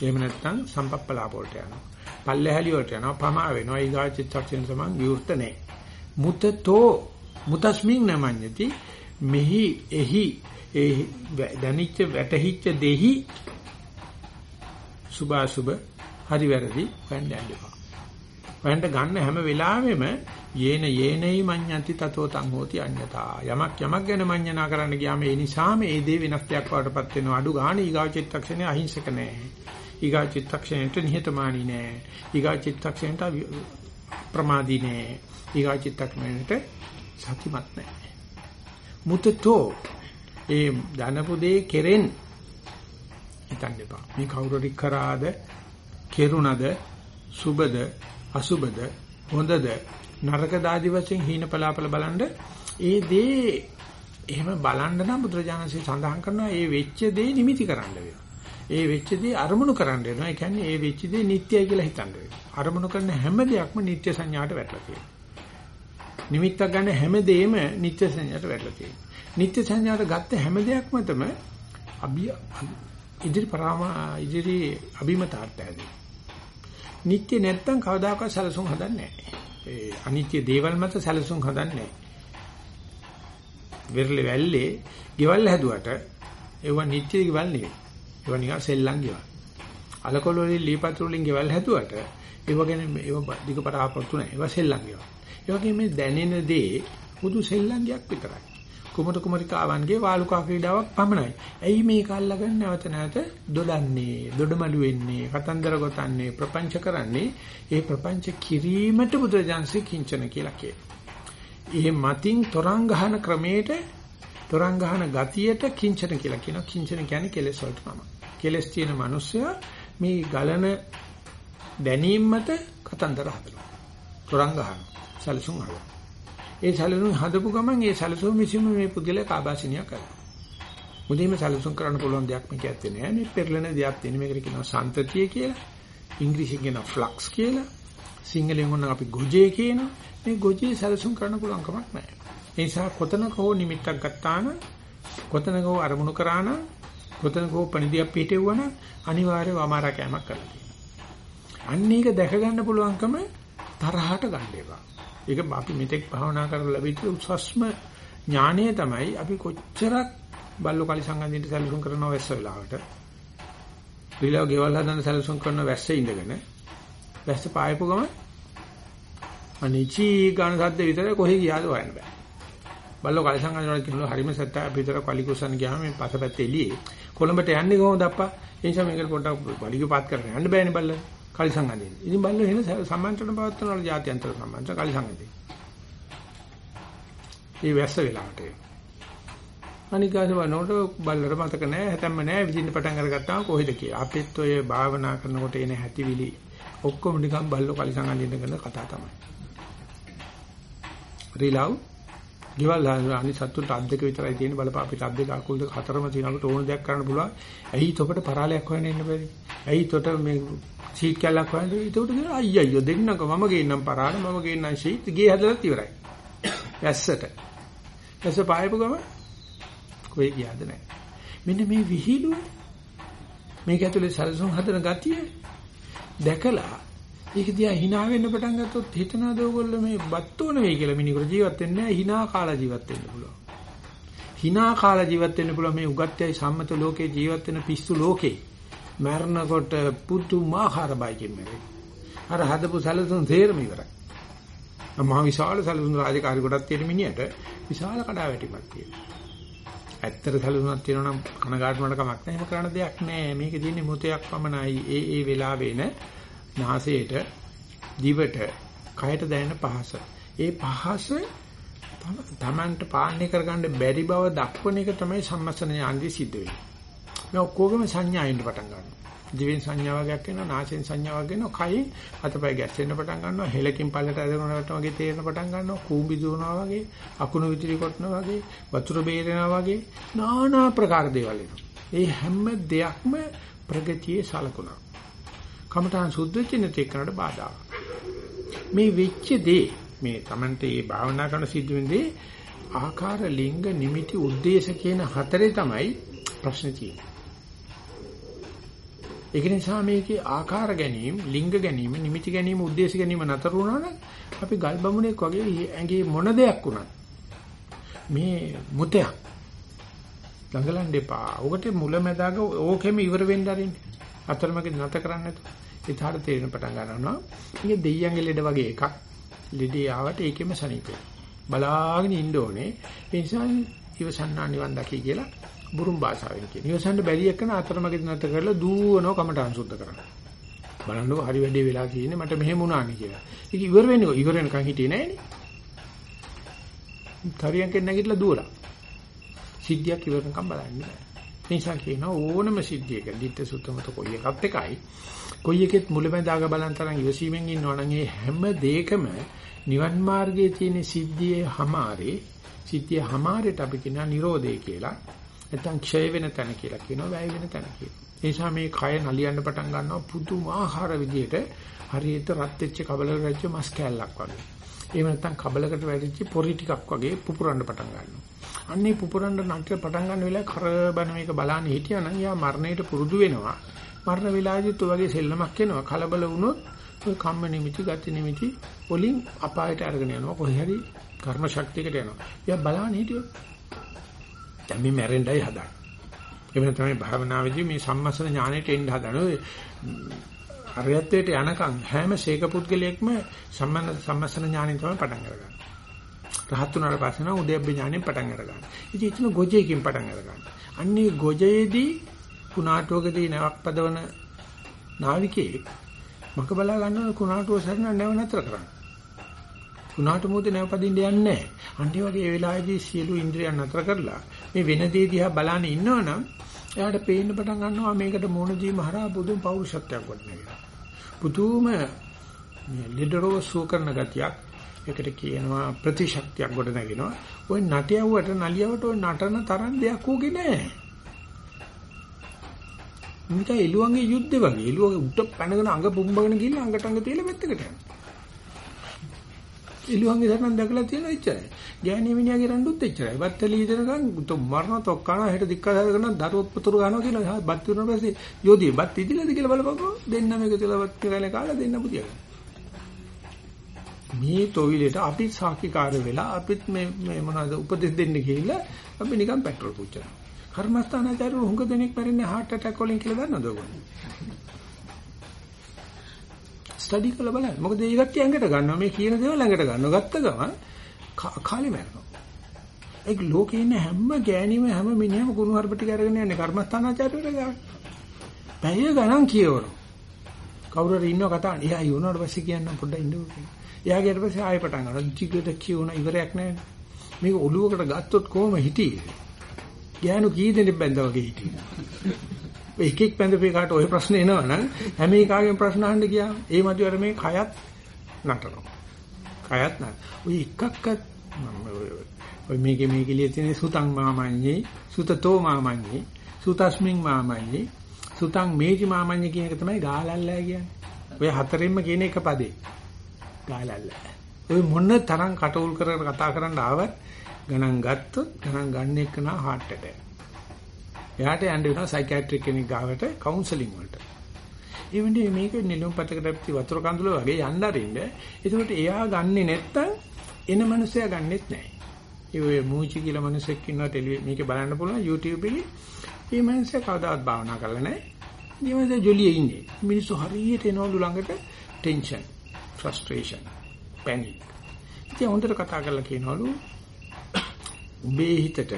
එහෙම නැත්නම් සම්පප්පලාප වලට යනවා. පල්ලෙහැලි වලට යනවා. පමා වෙනවා. ඊගා චිත්තක්ෂණ සමන් විවෘත නැහැ. මුතතෝ මුතස්මින් නමඤ්ඤති මෙහි එහි ඒ දැනිච්ච වැටහිච්ච දෙහි සුභාසුභ හරි වැරදි හොයන්න යන්න එපා. හොයන්න ගන්න හැම වෙලාවෙම යේන යේනයි මඤ්ඤන්ති තතෝ තං හෝති අඤ්ඤතා. යමක් යමක් ගැන මඤ්ඤණා කරන්න ගියාම ඒ නිසාම ඒ දේ වෙනස් දෙයක් වඩටපත් වෙනවා. අඩු ගන්න ඊගාව චිත්තක්ෂණේ අහිංසක නැහැ. ඊගාව චිත්තක්ෂණයට නිහතමානී නැහැ. ඊගාව චිත්තක්ෂණයට ප්‍රමාදී නැහැ. ඊගාව චිත්තක්ෂණයට සතිමත් නැහැ. මුතතෝ ඒ ධනපු දේ කෙරෙන් හිතන්න එපා. මේ කවුරු හරි කරාද, කෙරුණද, සුබද, අසුබද, හොඳද, නරකද ආදි වශයෙන් හීන පලාපල බලන්න ඒ දේ එහෙම බලන්න නම් බුදුරජාණන්සේ සඳහන් කරනවා ඒ වෙච්ච දේ නිමිති කරන්න වෙනවා. ඒ වෙච්ච දේ අරමුණු කරන්න වෙනවා. ඒ කියන්නේ ඒ වෙච්ච දේ නිට්ටයයි කියලා හිතන්න වෙනවා. අරමුණු කරන හැම දෙයක්ම නිට්ටය සංඥාට වැටලා තියෙනවා. නිමිත්තක් ගන්න හැම දෙයක්ම නිට්ටය සංඥාට වැටලා තියෙනවා. නිට්ටය සංඥාට ගත්ත හැම දෙයක්ම තමයි අභි ඉදිරි පරාම ඉදිරි අභිමතාර්ථය ඇති. නිට්ටය නැත්තම් කවදාකවත් සැලසුම් හදන්නේ නැහැ. ඒ අනිත්‍ය දේවල් මත සැලසුම් හදන්නේ නැහැ. වෙරළෙ වැල්ලේ ගෙවල් හැදුවට ඒව නිට්ටය ගෙවල් නෙවෙයි. ඒව නිකන් සෙල්ලම් ගෙවල්. අලකොල වලින් ලීපත්‍ර වලින් ගෙවල් හැදුවට ඒව ගැන ඒව දිග පරාපොරතු නැහැ. ඒව සෙල්ලම් ගෙවල්. ඒ වගේ මේ දැනෙන දේ පුදු සෙල්ලම්යක් විතරයි. කුමරු කුමරිකාවන්ගේ වාලුකා ක්‍රීඩාවක් පමණයි. ඇයි මේක අල්ලගෙන නැවත නැවත දොඩන්නේ, දොඩමළු වෙන්නේ, කතන්දර ගොතන්නේ, ප්‍රපංච කරන්නේ? ඒ ප්‍රපංච කිරීමට බුදුරජාන්සේ කිංචන කියලා කියනවා. ඒ මතින් තරංග ගහන ක්‍රමයට තරංග ගහන ගතියට කිංචන කියලා කියනවා. කිංචන කියන්නේ කෙලෙස් වලට නම. කෙලෙස් තියෙන මිනිස්සයා මේ ගලන දැනීම මත කතන්දර හදනවා. තරංග ගහනවා. සැලසුම් හදනවා. ඒ සැලසුම් හදපු ගමන් ඒ සැලසුම් විසීම මේ පුද්ගලයා කාබාසිනිය කරනවා. මුදීම සැලසුම් කරන්න පුළුවන් දෙයක් මේක ඇත්තේ නෑ. මේ පෙරලෙන දෙයක් තියෙන මේකට කියනවා සන්තතිය කියලා. ඉංග්‍රීසියෙන් කියනවා ෆ්ලක්ස් කියලා. සිංහලෙන් වුණා අපි ගොජේ කියනවා. මේ ගොජේ සැලසුම් කරන්න පුළුවන් කමක් නෑ. ඒ නිසා කොතනක හෝ නිමිත්තක් ගත්තා නම් කොතනක හෝ අරමුණු කරා නම් කොතනක හෝ පණිදියක් පිටෙවුවා නම් අනිවාර්යව අමාරා කෑමක් කරලා තියෙනවා. අන්න ඒක දැක ගන්න පුළුවන්කම තරහට ගන්න එපා. ඒක අපි මෙතෙක් භාවනා කරලා ලැබිච්ච උසස්ම ඥානය තමයි අපි කොච්චරක් බල්ලෝ කලි සංගන්දින්ට සැලසුම් කරනව වැස්ස වෙලාවට. ඊළඟ ගෙවල් හදන්න සැලසුම් කරන වැස්සේ ඉඳගෙන වැස්ස පායපු ගම අනිචි ගාන සද්ද විතර කොහෙ ගියාද හොයන්න බෑ. බල්ලෝ කලි සංගන්දින් කියනවා හරිම සත්‍ය අපි විතර කලි කුසන් ගියාම මේ පසපැත්තේ එළියේ කොළඹට යන්නේ කොහොමද අප්පා? ඒ නිසා මේකට පොඩ්ඩක් වලිග පාත් කරගෙන යන්න බෑනේ බල්ලෝ. කලිසම් අදින්න. ඉතින් බල්ලෝ එන සම්මන්ත්‍රණ පවත්වනවල ජාත්‍යන්තර සම්මන්ත්‍රණ කලිසම් අදින්න. ඒ වැස්ස වෙලාවට. අනිකාස වනෝට බල්ලර මතක නැහැ, හැතැම්ම නැහැ, විදින්න පටන් අරගත්තාම කොහෙද කියලා. අපිත් ඔය භාවනා කරනකොට එන හැටිවිලි ඔක්කොම නිකන් බල්ලෝ කලිසම් අදින්න කරන කතා තමයි. රිලව් ගෙවල් අනිත් සතුන්ට අත් දෙක විතරයි තියෙන බලපාපිට අත් දෙක අකුල් දෙක හතරම තියෙනකොට ඕන දෙයක් කරන්න පුළුවන්. ඇයි තොපට පරාලයක් හොයන්න ඉන්න බැරි? ඇයි තොට මේ සීට් කැල්ලක් හොයන්න ඒකට කියනවා අයිය අයියෝ දෙන්නක. මම ගේන්නම් පරාණ. මම ගේන්නම් සීට් ගේ හදලත් ඉවරයි. වැස්සට වැස්ස පායපු ගම කොයි ගියාද නැහැ. මෙන්න මේ විහිළුව මේක ඇතුලේ සැලසුම් හදන ගතිය දැකලා ඒක දිහා hina වෙන්න පටන් ගත්තොත් හිතනවාද ඔයගොල්ලෝ මේ බත්තෝන වෙයි කියලා මිනිකුට ජීවත් වෙන්නේ නැහැ hina කාලා ජීවත් වෙන්න පුළුවන් hina කාලා ජීවත් වෙන්න පුළුවන් මේ උගත්යයි සම්මත ලෝකේ ජීවත් වෙන පිස්සු ලෝකේ මරණකොට පුදුමාකාර බයිකින් මැරෙයි. අර හදපු සැලසුම් තේරම ඉවරයි. මහා විශාල සැලසුම් රාජකාරි කොටක් තියෙන මිනිහට විශාල කඩාවැටීමක් තියෙනවා. ඇත්තට සැලසුමක් තියෙනවා නම් කනගාටුවට කමක් නැහැ. එහෙම කරන්න දෙයක් නැහැ. මේකේ තියෙන්නේ මොතයක් පමණයි. ඒ ඒ වෙලාවෙන නාසයට, දිවට, කයට දැනෙන පහස. ඒ පහස තමන්ට පාලනය කරගන්න බැරි බව දක්වන එක තමයි සම්මස්න ඥානදී සිද්ධ වෙන්නේ. මේ ඔක්කොගම සංඥා එන්න පටන් ගන්නවා. දිවෙන් සංඥා වගේක් එනවා, නාසයෙන් සංඥා වගේ එනවා, කයින් අතපය ගැස්සෙන්න පටන් ගන්නවා, හෙලකින් පල්ලට ඇදගෙනවට වගේ තේරෙන පටන් ගන්නවා, කූඹි දුවනවා වගේ, අකුණු විතිරි කොටනවා වගේ, වතුර බේරෙනවා වගේ নানা ප්‍රකාර දේවල් ඒ හැම දෙයක්ම ප්‍රගතියේ සලකුණක්. කමඨාන් සුද්ධ වෙච්ච නැති එකනට බාධා. මේ වෙච්ච දේ මේ Tamante මේ භාවනා කරන සිද්ධ වෙන්නේ ආකාර ලිංග නිමිති උද්දේශ කියන හතරේ තමයි ප්‍රශ්න තියෙන්නේ. ඒක නිසා මේකේ ආකාර ගැනීම, ලිංග ගැනීම, නිමිති ගැනීම, උද්දේශ ගැනීම නතර වුණාම අපි ගල් බමුණෙක් වගේ ඇඟේ මොන දෙයක් වුණත් මේ මුතයක් දඟලන්න එපා. ඔකට මුල මැ다가 ඕකෙම ඉවර වෙන්න අරින්න. අතරමඟ නතර කරන්නේ නැතුව. ඒතර තේරෙන පටන් ගන්නවා. ඉතින් දෙයියන්ගේ ලෙඩ වගේ එකක්. ලෙඩේ ආවට ඒකෙම සනීපේ. බලාගෙන ඉන්න ඕනේ. ඒ නිසා ඉවසන්නා නිවන් දකි කියලා බුරුම් භාෂාවෙන් කියන. ඉවසන්න බැරි එකන අතරමැද නැත කරලා දූවනෝ කමටහන් සුද්ධ කරනවා. බලන්නකො හරි වැඩේ වෙලා තියෙන්නේ මට මෙහෙම වුණානේ කියලා. ඒක ඉවර වෙන්නේ ඉවර වෙනකන් හිටියේ නෑනේ. තරියන්කෙන් නැගිටලා දුවලා. සිද්ධියක් ඉවරනකම් බලන්නේ නෑ. ඒ නිසා කියන ඕනම සිද්ධියක ditta සුත්තමත කොයි එකත් එකයි. කොයි එකෙත් මුලැමැදාග බලන් තරම් ඉවසීමෙන් ඉන්නවා නම් ඒ හැම දෙයකම නිවන් මාර්ගයේ තියෙන සිද්ධියේ හැමාරේ සිද්ධිය හැමාරේට අපි කියනවා Nirodhe කියලා. නැත්නම් ක්ෂය වෙන තැන කියලා කියනවා වැය වෙන තැන කියලා. ඒ නිසා මේ කය නලියන්න පටන් ගන්නවා පුදුමාකාර විදියට හරියට රත් වෙච්ච කබලක රැච්ච මස් කෑල්ලක් වගේ. එහෙම නැත්නම් කබලකට වැටිච්ච පොරි ටිකක් වගේ පුපුරන්න පටන් ගන්නවා. අන්නේ පුපුරන්න නැට්ට පටන් ගන්න වෙලාවේ කරබන මේක බලන්න හිටියානම් යා මරණයට පුරුදු වෙනවා. මරණ වෙලාවේදීත් ඔය වගේ සෙල්ලමක් එනවා. කලබල වුණොත් ඔය කම්ම නිමිති, ගති නිමිති වලින් අපායට අරගෙන යනවා. කොහේ හරි කර්ම ශක්තියකට යනවා. යා බලන්න හිටියොත් දැන් මේ මැරෙන්නයි හදන්නේ. එවන තමයි භාවනාවේදී මේ සම්මස්න ඥාණයට එන්න හදන. අරියත්වයට යනකම් හැම ශේක පුද්ගලයෙක්ම සම්මන සම්මස්න ඥාණයෙන් තමයි පටන් අරගන්නේ. රහත් වුණාට පස්සේ නම් උද්‍යප්ප ඥාණයෙන් පටන් අරගන්න. ඉතින් ඉතින් ගොජේකින් පටන් අරගන්න. අන්නේ ගොජයේදී කුණාටුවකදී නැවක් පදවන නාවිකයෙක් මක බලා ගන්නවා කුණාටුව සරණ නැව නතර කරන්න. කුණාටු මොකද නැව පදින්න යන්නේ නැහැ. අන්නේ වගේ ඒ වෙලාවේදී සියලු ඉන්ද්‍රියන් නතර කරලා මේ වෙන දේ දිහා බලන ඉන්නවනම් එයාට පේන්න පටන් ගන්නවා මේකට මොන දීම හරහා බුදුන් පෞරුෂත්වයක් වටනවා. පුදුම ලීඩරෝ සූ කරන ගතියක් ඒකට කියනවා ප්‍රතිශක්තියක් ගොඩ නැගෙනවා. ওই නටියවට නලියවට ওই නටන තරම් දෙයක් ඕකේ නැහැ. මේක එළුවන්ගේ යුද්ධේ වගේ. එළුවගේ උඩ පැනගෙන අඟ පුම්බගෙන ගිහින් අඟට අඟ තියලා පැත්තකට යනවා. එළුවන්ගේ ධර්මයන් දැකලා තියෙන එච්චරයි. ගෑණිය මිනිහාගේ රණ්ඩුත් එච්චරයි. බත්තලි ඉදනකන් તો මරණ තොක්කන හෙට දික්කසාර කරන දරුවොත් පුතුරු ගන්නවා කියලා බත් වුණා පස්සේ යෝධිය බත් ඉදිලාද කියලා බලපන්කෝ දෙන්න මේක තියලා බත් කියලා කාලා දෙන්න පුතියලා. මේ තොවිලට අපි සාකිකාර වෙලා අපිත් මේ මේ මොනවද උපදෙස් දෙන්න ගිහිල්ලා අපි නිකන් පෙට්‍රල් පුච්චනවා. කර්මස්ථානාචාර්යවරු හුඟ දෙනෙක් මැරෙන්නේ heart attack වලින් කියලා දන්නවද ඔයගොල්ලෝ? ස්ටඩි කරලා බලන්න. මොකද මේ ගැටි ඇඟට ගන්නවා මේ කියන දේවල් ඇඟට ගන්නවා. ගත්ත ගමන් කාලේ මැරෙනවා. ඒක ලෝකේ ඉන්න හැම ගෑණිම හැම මිනිහම කුණු හarp ටික අරගෙන යන්නේ කර්මස්ථානාචාර්යවරු ගාන. පැය ගණන් කියවනවා. කවුරු හරි ඉන්නව කතා. එයා යුණාට පස්සේ කියන්න පොඩ්ඩක් ඉන්නකෝ කියලා. එයා ගියට පස්සේ ආයෙ පටන් ගන්නවා. ටිකට කියවන ඉවරයක් නැහැ. මේක ඔළුවකට ගත්තොත් කොහොම හිටියේ? ගෑනු කී දෙනෙක් බැඳා වගේ හිටියේ. එකෙක් බැඳපේ කාට ওই ප්‍රශ්න එනවනම් හැම එකාගෙන් ප්‍රශ්න අහන්න ගියා. ඒ මතුවර මේ කයත් නටනවා. කයත් නට. ඔය එකක්වත් ඔය මේකේ මේකේ ලිය තියෙන සුතං මාමඤ්ඤේ සුතතෝ මාමඤ්ඤේ සුතස්මින් මාමඤ්ඤේ සුතං මේති මාමඤ්ඤේ කියන එක තමයි ගාලල්ලා කියන්නේ. ඔය හතරෙන්ම කියන එක පදේ. ගාලල්ල. ඔය මොන තරම් කටවුල් කරගෙන කතා කරන්න ආවත් ගණන් ගත්තොත් ගණන් ගන්න එක නා heart attack. එයාට යන්න වෙනවා සයිකියාට්‍රික් කෙනෙක් ගාවට කවුන්සලින් වලට. ඒ වෙන්නේ මේක නිලුම් පතකට පිටි වතුර කඳුල වගේ යන්න අරින්න. ඒකට එයා ගන්නෙ නැත්තම් එන මනුස්සයා ගන්නෙත් නැහැ. ඒ ඔය මූචි කියලා මනුස්සෙක් ඉන්නවා ටෙලි මේක බලන්න පුළුවන් YouTube එකේ. මේ මනුස්සයා කවදාවත් භාවනා කරලා නැහැ. මේ මනුස්සයා ජොලියේ ඉන්නේ. මිනිස්සු හරියට එනවලු ළඟට ටෙන්ෂන්, ෆ්‍රස්ට්‍රේෂන්, පැනික්. ඉතින් හොඳට කතා කරලා කියනවලු උඹේ හිතට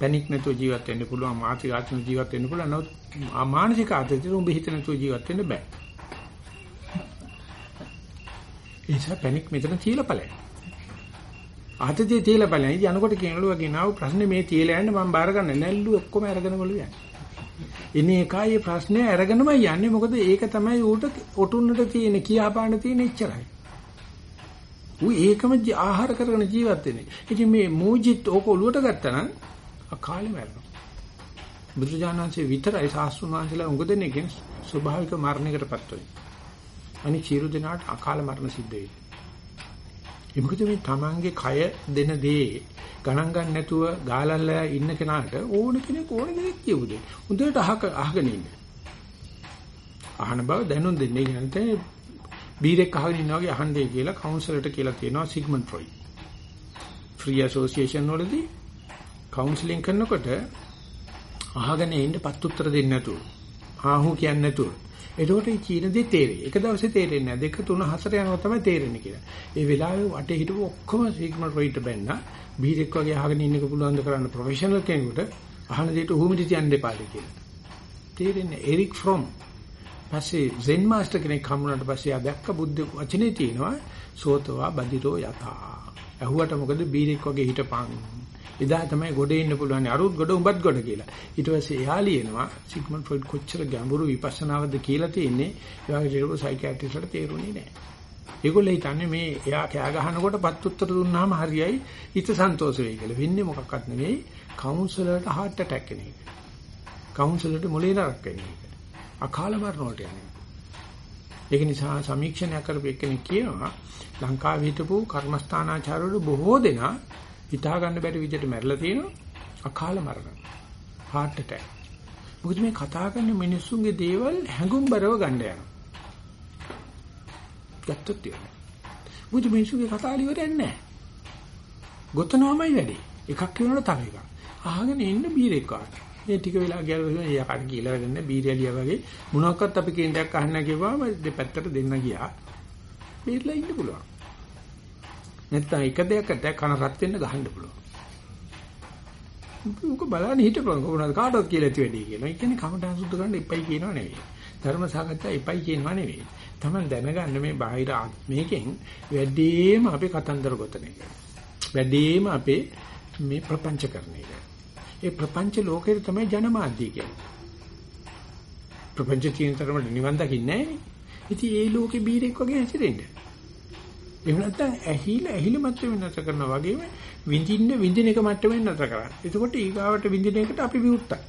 පැනික් නැතුව ජීවත් වෙන්න පුළුවන් මානසික ආත්ම ජීවත් වෙන්න පුළුවන්. නමුත් මානසික ආතතිය උඹ හිත නැතුව ජීවත් වෙන්න බෑ. ඒ නිසා පැනික් මෙතන තියලා ඵලයි ආතතිය තියලා ඵලයි ඉතින් අනකොට කියනලු වගේ නාව ප්‍රශ්නේ මේ තියලා යන්න මම බාර ගන්න. නැල්ලු ඔක්කොම අරගෙන ගලු යන්නේ. ඉන්නේ එකයි ප්‍රශ්නේ අරගෙනමයි යන්නේ. මොකද ඒක තමයි ඌට ඔටුන්නට තියෙන කියාපාන්න තියෙන එච්චරයි ඌ ඒකම ආහාර කරගෙන ජීවත් වෙන්නේ. ඉතින් මේ මූජිත් ඕක ඔලුවට ගත්තා නම් අකාලේ මැරෙනවා. බුදුජානනාංශයේ විතරයි සාස්ෘණ වහන්සේලා උඟ දෙනෙක්ගෙන් ස්වභාවික මරණයකටපත් වෙන්නේ. අනිත් චිරු දිනාට අකාල මරණ සිද්ධ වෙයි. ඒ මොකද මේ Tamange කය දෙන දේ ගණන් ගන්න නැතුව ගාලල්ලා ඉන්න කෙනාට ඕන කෙනෙක් ඕන දෙයක් කියුද. හොඳට අහක අහගෙන ඉන්න. අහන බව දැනුම් දෙන්නේ කියන්නේ බීරෙක් අහගෙන ඉන්නා වගේ අහන්නේ කියලා කවුන්සලර්ට කියලා තියෙනවා සිග්මන්ඩ් ෆ්‍රොයිඩ්. ෆ්‍රී ඇසෝසියේෂන් වලදී කවුන්සලින් කරනකොට අහගෙන ඉන්න පත් උත්තර දෙන්නේ නැතුව ආහු කියන්නේ නැතුව එතකොට මේ චීන දේ තේරෙයි. එක දවසේ තේරෙන්නේ නැහැ. දෙක තුන හතර යනවා තමයි තේරෙන්නේ කියලා. ඒ වෙලාවේ වටේ හිටපු ඔක්කොම සිග්මන්ඩ් ෆ්‍රොයිඩ් බැන්න බීරෙක් වගේ අහගෙන ඉන්නක පුළුවන් ද කරන්න ප්‍රොෆෙෂනල් කෙනෙකුට අහන දෙයට උහුමිටි තියන්න එපාද කියලා. තේරෙන්නේ එරික් ෆ්‍රොම් පස්සේ සෙන් මාස්ටර් කෙනෙක් හම්බුනාට පස්සේ ආ දැක්ක බුද්ධ වචනේ තියෙනවා සෝතවා බදිරෝ යතා. ඇහුවට මොකද බීරෙක් වගේ හිටපන්. එදා තමයි ගොඩේ ඉන්න පුළුවන් අරුත් ගොඩ උඹත් ගොඩ කියලා. ඊට පස්සේ එයා ලියනවා සිග්මන්ඩ් ෆ්‍රොයිඩ් කොච්චර ගැඹුරු විපස්සනාවද කියලා තියෙන්නේ. එයාගේ ජීවෝ සයිකියාට්‍රිස්ට්ට තේරුණේ නැහැ. ඒගොල්ලෝ හිතන්නේ මේ එයා කෑ ගහනකොට පත් උත්තර දුන්නාම හරියයි හිත සන්තෝෂ වෙයි කියලා. වෙන්නේ මොකක්වත් නෙවෙයි කවුන්සලර්ට heart attack එන එක. කවුන්සලර්ට මොළේ නරක වෙන එක. අකාල මරණ වලට යන්නේ. ඒක නිසා සමීක්ෂණයක් කරපු එක්කෙනෙක් කියනවා ලංකාවේ හිටපු කර්මස්ථානාචාර්යවරු බොහෝ දෙනා හිතා ගන්න බැරි විදිහට මැරලා තියෙනවා අකාල මරණ. heart attack. මොකද මේ කතා කරන මිනිස්සුන්ගේ දේවල් හැඟුම්overව ගන්න යනවා. ගත්තොත් තියෙනවා. මොකද මිනිස්සුන්ගේ කතා ඉවරයක් නැහැ. ගොතනවාමයි වැඩි. එකක් කියනකොට තව එකක්. අහගෙන ඉන්න බීරෙක් වගේ. මේ ටික වෙලා ගියලා යකට කියලා ගන්න බීරෙලියා වගේ මොනවාක්වත් අපි කියන දෙයක් අහන්න කිව්වම දෙපැත්තට දෙන්න ගියා. බීරලා ඉන්න පුළුවන්. නැත්නම් එක දෙයකට කන රත් වෙන්න ගහන්න පුළුවන්. උක බලන්න හිටපන් කොහොමද කාටවත් කියලා ඇති වෙන්නේ කියනවා. ඒ කියන්නේ කමඨාන් සුද්ධ කරන්න එපයි කියනවා නෙවෙයි. ධර්ම සාකච්ඡා එපයි කියනවා නෙවෙයි. තමයි දැනගන්න මේ බාහිර මේකෙන් වැඩිම අපි කතන්දර ගොතන එක. වැඩිම අපේ මේ ප්‍රපංච කරන එක. ඒ ප්‍රපංච ලෝකෙට තමයි ජනමාධ්‍ය කියන්නේ. ප්‍රපංච කියන තරමට නිවන් දකින්නේ නැහැ. ඉතින් ඒ ලෝකේ බීරෙක් වගේ හැසිරෙන්නේ. එහෙම නැත්නම් ඇහිලා ඇහිල මට්ටමින් නැතර කරනවා වගේම විඳින්න විඳින එක මට්ටමින් නැතර කරා. එතකොට ඊගාවට විඳින එකට අපි විවුර්තයි.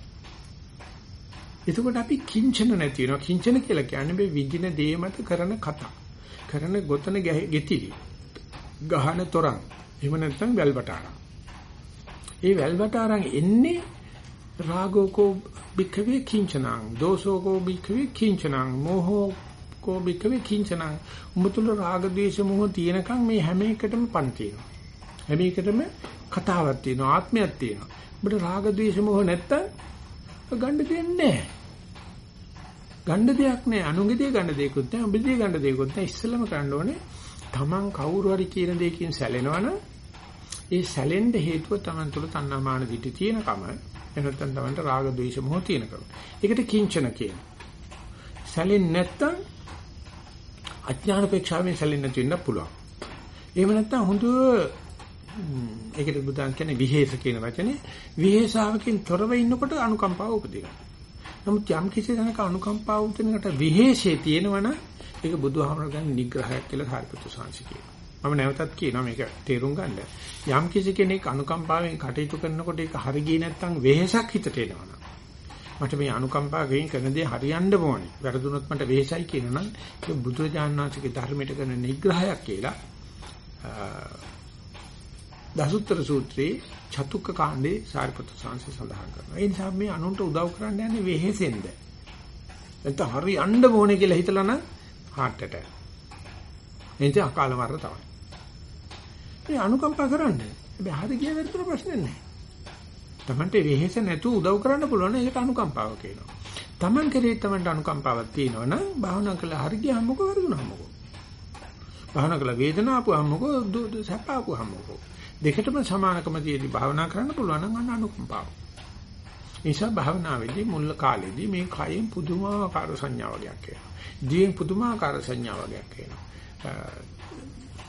එතකොට අපි කිංචන නැති වෙනවා. කිංචන කියලා කියන්නේ මේ විඳින දේ මත කරන කතා. කරන ගොතන ගෙතිලි. ගහන තොරන්. එහෙම නැත්නම් වැල්වටාරම්. ඒ වැල්වටාරන් එන්නේ රාගෝකෝ භික්ඛවේ කිංචනං දෝසෝකෝ භික්ඛවේ කිංචනං මෝහෝ කෝ භික්ඛවේ කිංචනං. මුතුල රාග ද්වේෂ මොහ තියෙනකන් මේ හැම එකටම පණ තියෙනවා. හැම එකටම කතාවක් තියෙනවා ආත්මයක් තියෙනවා. අපිට රාග ද්වේෂ මොහ නැත්තම් ගන්න දෙන්නේ නැහැ. ගන්න දෙයක් නැහැ. අනුන්ගේ දේ ගන්න දෙයක්වත් නැහැ ඔබේ දේ ගන්න දෙයක්වත් නැහැ. ඉස්සෙල්ලම කරන්න ඕනේ Taman කවුරු හරි කියන දෙයකින් සැලෙනවනම් ඒ සැලෙන්න හේතුව Taman තුල තණ්හාමාන දිටි තියෙනකම එනත්තන් Tamanට රාග ద్వේෂ මොහ තියෙනකම ඒකට කිංචන කියනවා සැලෙන්නේ නැත්තම් අඥානපේක්ෂාවෙන් සැලෙන්නේ නැති වෙන්න පුළුවන්. එහෙම නැත්නම් හොඳ ඒකට බුදුන් කියන්නේ විහෙස කියන වචනේ විහෙසාවකින් තොරව ඉන්නකොට අනුකම්පාව උපදිනවා. නමුත් යම් කිසි කෙනෙක් අනුකම්පාව උපදිනකට විහෙසේ තියෙනවනම් ඒක බුදුහාමර ගන්න නිග්‍රහයක් කියලා සාරිපුත්‍ර සාංශි කියනවා. මම නැවතත් කියනවා මේක තේරුම් ගන්න. යම් කිසි කෙනෙක් අනුකම්පාවෙන් කටයුතු කරනකොට ඒක හරි ගියේ නැත්නම් වෙහෙසක් හිතට එනවනම් මට මේ අනුකම්පාවෙන් කරන දේ හරියන්න ඕනේ. වැරදුනොත් මට වෙහෙසයි කියනනම් ඒක බුදුරජාණන් වහන්සේගේ ධර්මයට කරන නිග්‍රහයක් කියලා. දසුත්තර සූත්‍රයේ චතුක්ක කාණ්ඩේ සාරිපුත්‍ර සාංශය සඳහන් කරනවා. ඒ නිසා මේ අනුන්ට උදව් කරන්න යන්නේ වෙහෙසෙන්ද. නැත්නම් හරියන්න ඕනේ කියලා හිතලා නම් heart attack. එතන අකාල මරණ තමයි. මේ අනුකම්පා කරන්නේ. හැබැයි හරි ගිය වැරදුන ප්‍රශ්නේ නැහැ. Tamante වෙහෙස නැතුව උදව් කරන්න පුළුවන් ඒකට අනුකම්පාව කියනවා. Taman කෙරේ Tamanට අනුකම්පාවක් තියෙනවා නම් භාවනා කළා හරි ගියාම මොකද වරදුනම මොකද? භාවනා කළා වේදනාව ආපුවාම මොකද සැප ආපුවාම මොකද? දෙකටම සමානකම තියෙදි භාවනා කරන්න පුළුවන් නම් අන්න අනුකම්පාව. නිසා භාවනාවේදී මුල් කාලේදී මේ කයෙන් පුදුමාකාර සංඥාවක් එනවා. දිවෙන් පුදුමාකාර සංඥාවක් එනවා.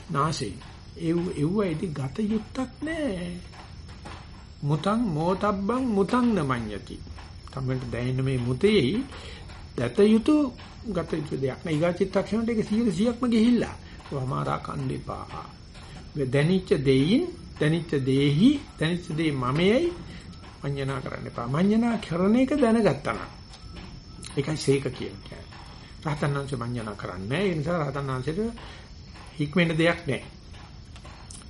නාසයෙන් එව් එව්වයිදී ගත යුත්තක් නැහැ. මුතං මෝතබ්බං මුතං නමඤ්ඤති. තමන්ට දැනෙන මේ මුතේයි දත යුතු ගත යුතු දෙයක් නෑ. ඊගා චිත්තක්ෂණයට ඒක 100%ක්ම ගිහිල්ලා. වමාරා කණ්ඩේපා. මේ දැනිච්ච දෙයින් දැනිච්ච දෙහි දැනිච්ච දෙයි මමයි මඤ්ඤණා කරන්න එපා. මඤ්ඤණා කරන එක දැනගත්තා නම්. ඒකයි සීක කියන්නේ. රහතන්වන්සේ මඤ්ඤණා කරන්නේ. ඒ නිසා රහතන්වන්සේට හික්මෙන්න දෙයක් නෑ.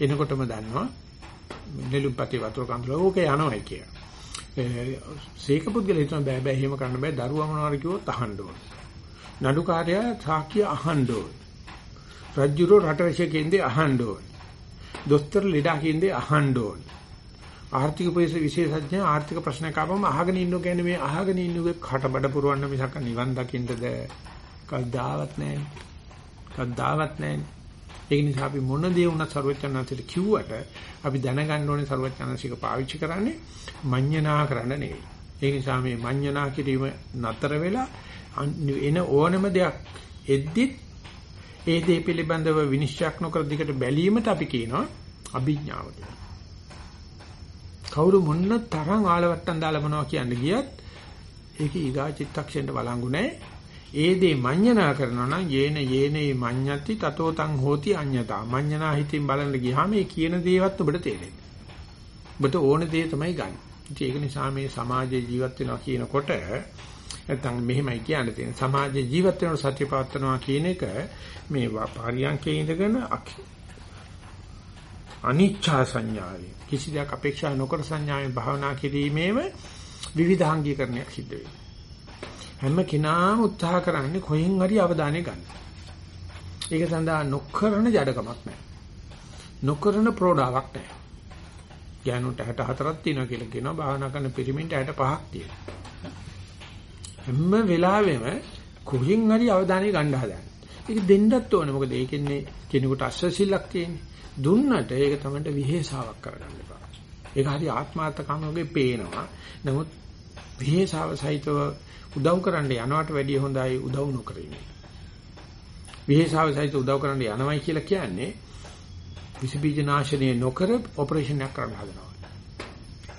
එනකොටම දන්නවා නෙළුම්පතේ වතුර කඳුල ඕකේ යනවායි කියලා. සීක පුද්ගල හිතන බෑ බෑ එහෙම කරන්න බෑ දරුවා මොනවාරි කිව්වොත් අහන්න ඕන. නඩුකාරයා සාක්කිය අහන්න ඕන. රජ්ජුරෝ රටවැසියෙන්ද අහන්න ඕන. දොස්තර ලෙඩා කියන්නේ අහන්න ඕනේ. ආර්ථික උපදේශ විශේෂඥ ආර්ථික ප්‍රශ්න කාපම අහගෙන ඉන්නෝ කියන්නේ මේ අහගෙන ඉන්නුගේ කටබඩ පුරවන්න මිසක් නිවන් දකින්නද කවදාවත් නැහැ. කවදාවත් නැහැ. ඒක නිසා අපි මොන දේ වුණත් ਸਰවඥාන්සිට කිව්වට අපි දැනගන්න ඕනේ ਸਰවඥාන්සික පාවිච්චි කරන්නේ මඤ්ඤණා කරන්න නෙවෙයි. ඒ නිසා මේ මඤ්ඤණා කිරීම නතර වෙලා එන ඕනම දෙයක් එද්දිත් ඒ දේ පිළිබඳව විනිශ්චයක් නොකර දිකට බැලීමට අපි කියනවා අභිඥාව කියලා. කවුරු මොන්න තරම් ආලවට්ටම් දාලා මොනවා කියන්න ගියත් ඒක ඊගා චිත්තක්ෂණයට වළංගු නැහැ. ඒ දේ මඤ්ඤණා කරනවා නම් යේන යේනේ මඤ්ඤති තතෝ තං හෝති අඤ්ඤතා. මඤ්ඤණා හිතින් බලන්න ගියාම මේ කියන දේවත් ඔබට තේරෙන්නේ. ඔබට ඕන දේ තමයි ගන්න. ඒක නිසා මේ සමාජයේ ජීවත් වෙනවා කියනකොට නැත්නම් මෙහෙමයි කියන්න තියෙන. සමාජයේ ජීවත් වෙනකොට සත්‍ය පවත්නවා කියන එක මේ පරියන්කේ ඉඳගෙන අනිච්චා සංඥාවේ කිසි දෙයක් අපේක්ෂා නොකර සංඥාවෙන් භාවනා කිරීමේම විවිධාංගීකරණයක් සිද්ධ වෙනවා. හැම කෙනාම උත්සාහ කරන්නේ කොහෙන් හරි අවධානය ගන්න. ඒක සඳහා නොකරන ජඩකමක් නැහැ. නොකරන ප්‍රෝඩාවක් නැහැ. ගෑනුන්ට 64ක් තියෙනවා කියලා කියනවා භාවනා කරන පිරිමින්ට 65ක් තියෙනවා. හැම වෙලාවෙම කොහෙන් හරි අවධානය ගන්න හදන්නේ. ඒක දෙන්නත් ඕනේ. මොකද ඒකෙන්නේ කෙනෙකුට අස්සසිල්ලක් තියෙන්නේ. දුන්නට ඒක තමයි විහෙසාවක් කරගන්න එපා. ඒක හරි ආත්මාර්ථකම වගේ පේනවා. නමුත් විහෙසාව සහිතව උදව් කරන්න යනවට වැඩිය හොඳයි උදව් නොකර ඉන්නේ. විහෙසාව සහිත උදව් කරන්න යනවයි කියලා කියන්නේ විස බීජ නාශනය නොකර ඔපරේෂන් එකක් කරන්න හදනවා.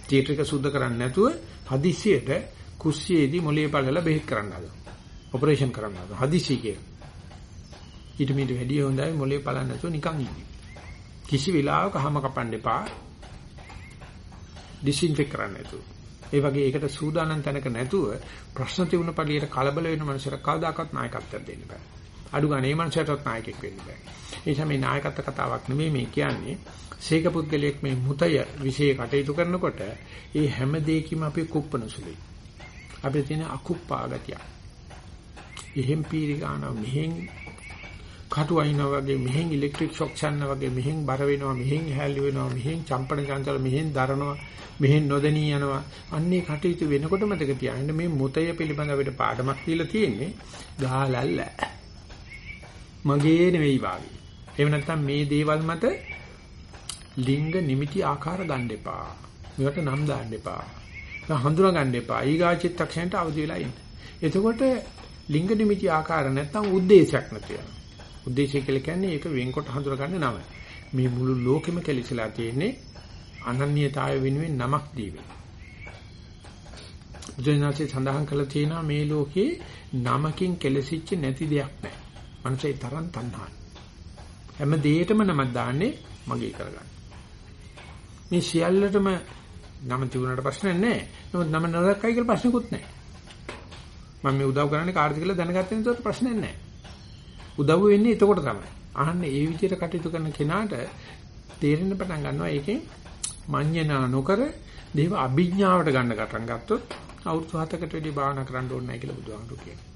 තියටර් එක සුද්ධ කරන්නේ නැතුව හදිස්සියට කුස්සියේදී මොළේ පළල බෙහෙත් කරන්න හදනවා. ඔපරේෂන් කරන්න හදනවා. හදිස්සි කිය. ඊට මීට වැඩිය හොඳයි මොළේ පළන්න නැතුව නිකන් ඉන්නේ. කිසි වෙලාවක හැම කපන්න එපා. ඩිස්ඉන්ෆෙක්ට් කරන්න නැතුව. ඒ වගේ ඒකට සූදානම් තැනක නැතුව ප්‍රශ්න තිබුණ පළියට කලබල වෙන මනුස්සයෙක් කවදාකවත් නායකත්වයක් දෙන්න බෑ. අඩු ගන්න මේ මනුස්සයටත් නායකයෙක් වෙන්න බෑ. ඒ නිසා මේ නායකත්ව කතාවක් නෙමෙයි මේ කියන්නේ. සීක පුද්ගලයෙක් මේ මුතය විශේෂ කටයුතු කරනකොට ඒ හැම දෙයකම අපි කුප්පන සුළුයි. අපිට තියෙන අකුප්පා ගතිය. එහෙම් පීරි ගන්නවා මෙහෙන් කටු අයින්නා වගේ මෙහෙන් ඉලෙක්ට්‍රික් ෂොක් ගන්නවා වගේ මෙහෙන් බර වෙනවා මෙහෙන් හැල්ලි වෙනවා මෙහෙන් චම්පණ චංචල මෙහෙන් දරනවා මෙහෙන් නොදෙනී යනවා. අන්නේ කටයුතු වෙනකොට මතක තියාගන්න මේ මුතය පිළිබඳ අපිට පාඩමක් දීලා තියෙන්නේ ගාලල්ල. මගේ නෙවෙයි වාගේ. එහෙම නැත්නම් මේ දේවල් මත ලිංග නිමිති ආකාර ගන්න එපා. මේවට නම් දාන්න එපා. හඳුනා ගන්න එපා. ඊගාචිත්තක්ෂණයට අවදි වෙලා ඉන්න. එතකොට ලිංග නිමිති ආකාර නැත්නම් ಉದ್ದೇಶයක් නැති වෙනවා. ಉದ್ದೇಶය කියලා කියන්නේ ඒක වෙන්කොට හඳුනා ගන්න නම. මේ මුළු ලෝකෙම කැලිසලා තියෙන්නේ අනන්‍යතාවය වෙනුවෙන් නමක් දීලා. බුදුනාචේ සඳහන් කළා තියෙනවා මේ ලෝකේ නමකින් කෙලසිච්ච නැති දෙයක් නැහැ. මනසේ තරම් තණ්හායි. හැම දෙයකටම නමක් දාන්නේ මගේ කරගන්න. මේ සියල්ලටම නම තිබුණාට ප්‍රශ්නයක් නැහැ. නමුත් නම නරකයි කියලා ප්‍රශ්නකුත් නැහැ. මම මේ උදව් කරන්නේ කාටද කියලා දැනගත්තේ නැතුව ප්‍රශ්නයක් නැහැ. උදව් වෙන්නේ එතකොට තමයි. අහන්නේ ඒ විදිහට කටයුතු කරන කෙනාට තේරෙන්න පටන් ගන්නවා ඒකෙන් මඤ්ඤණා නොකර දේව අභිඥාවට ගන්න ගටන් ගත්තොත් අවුරුදු 7කට වැඩි භාවනා කරන්න ඕනේ නැහැ කියලා බුදුහාමුදුරු කියනවා.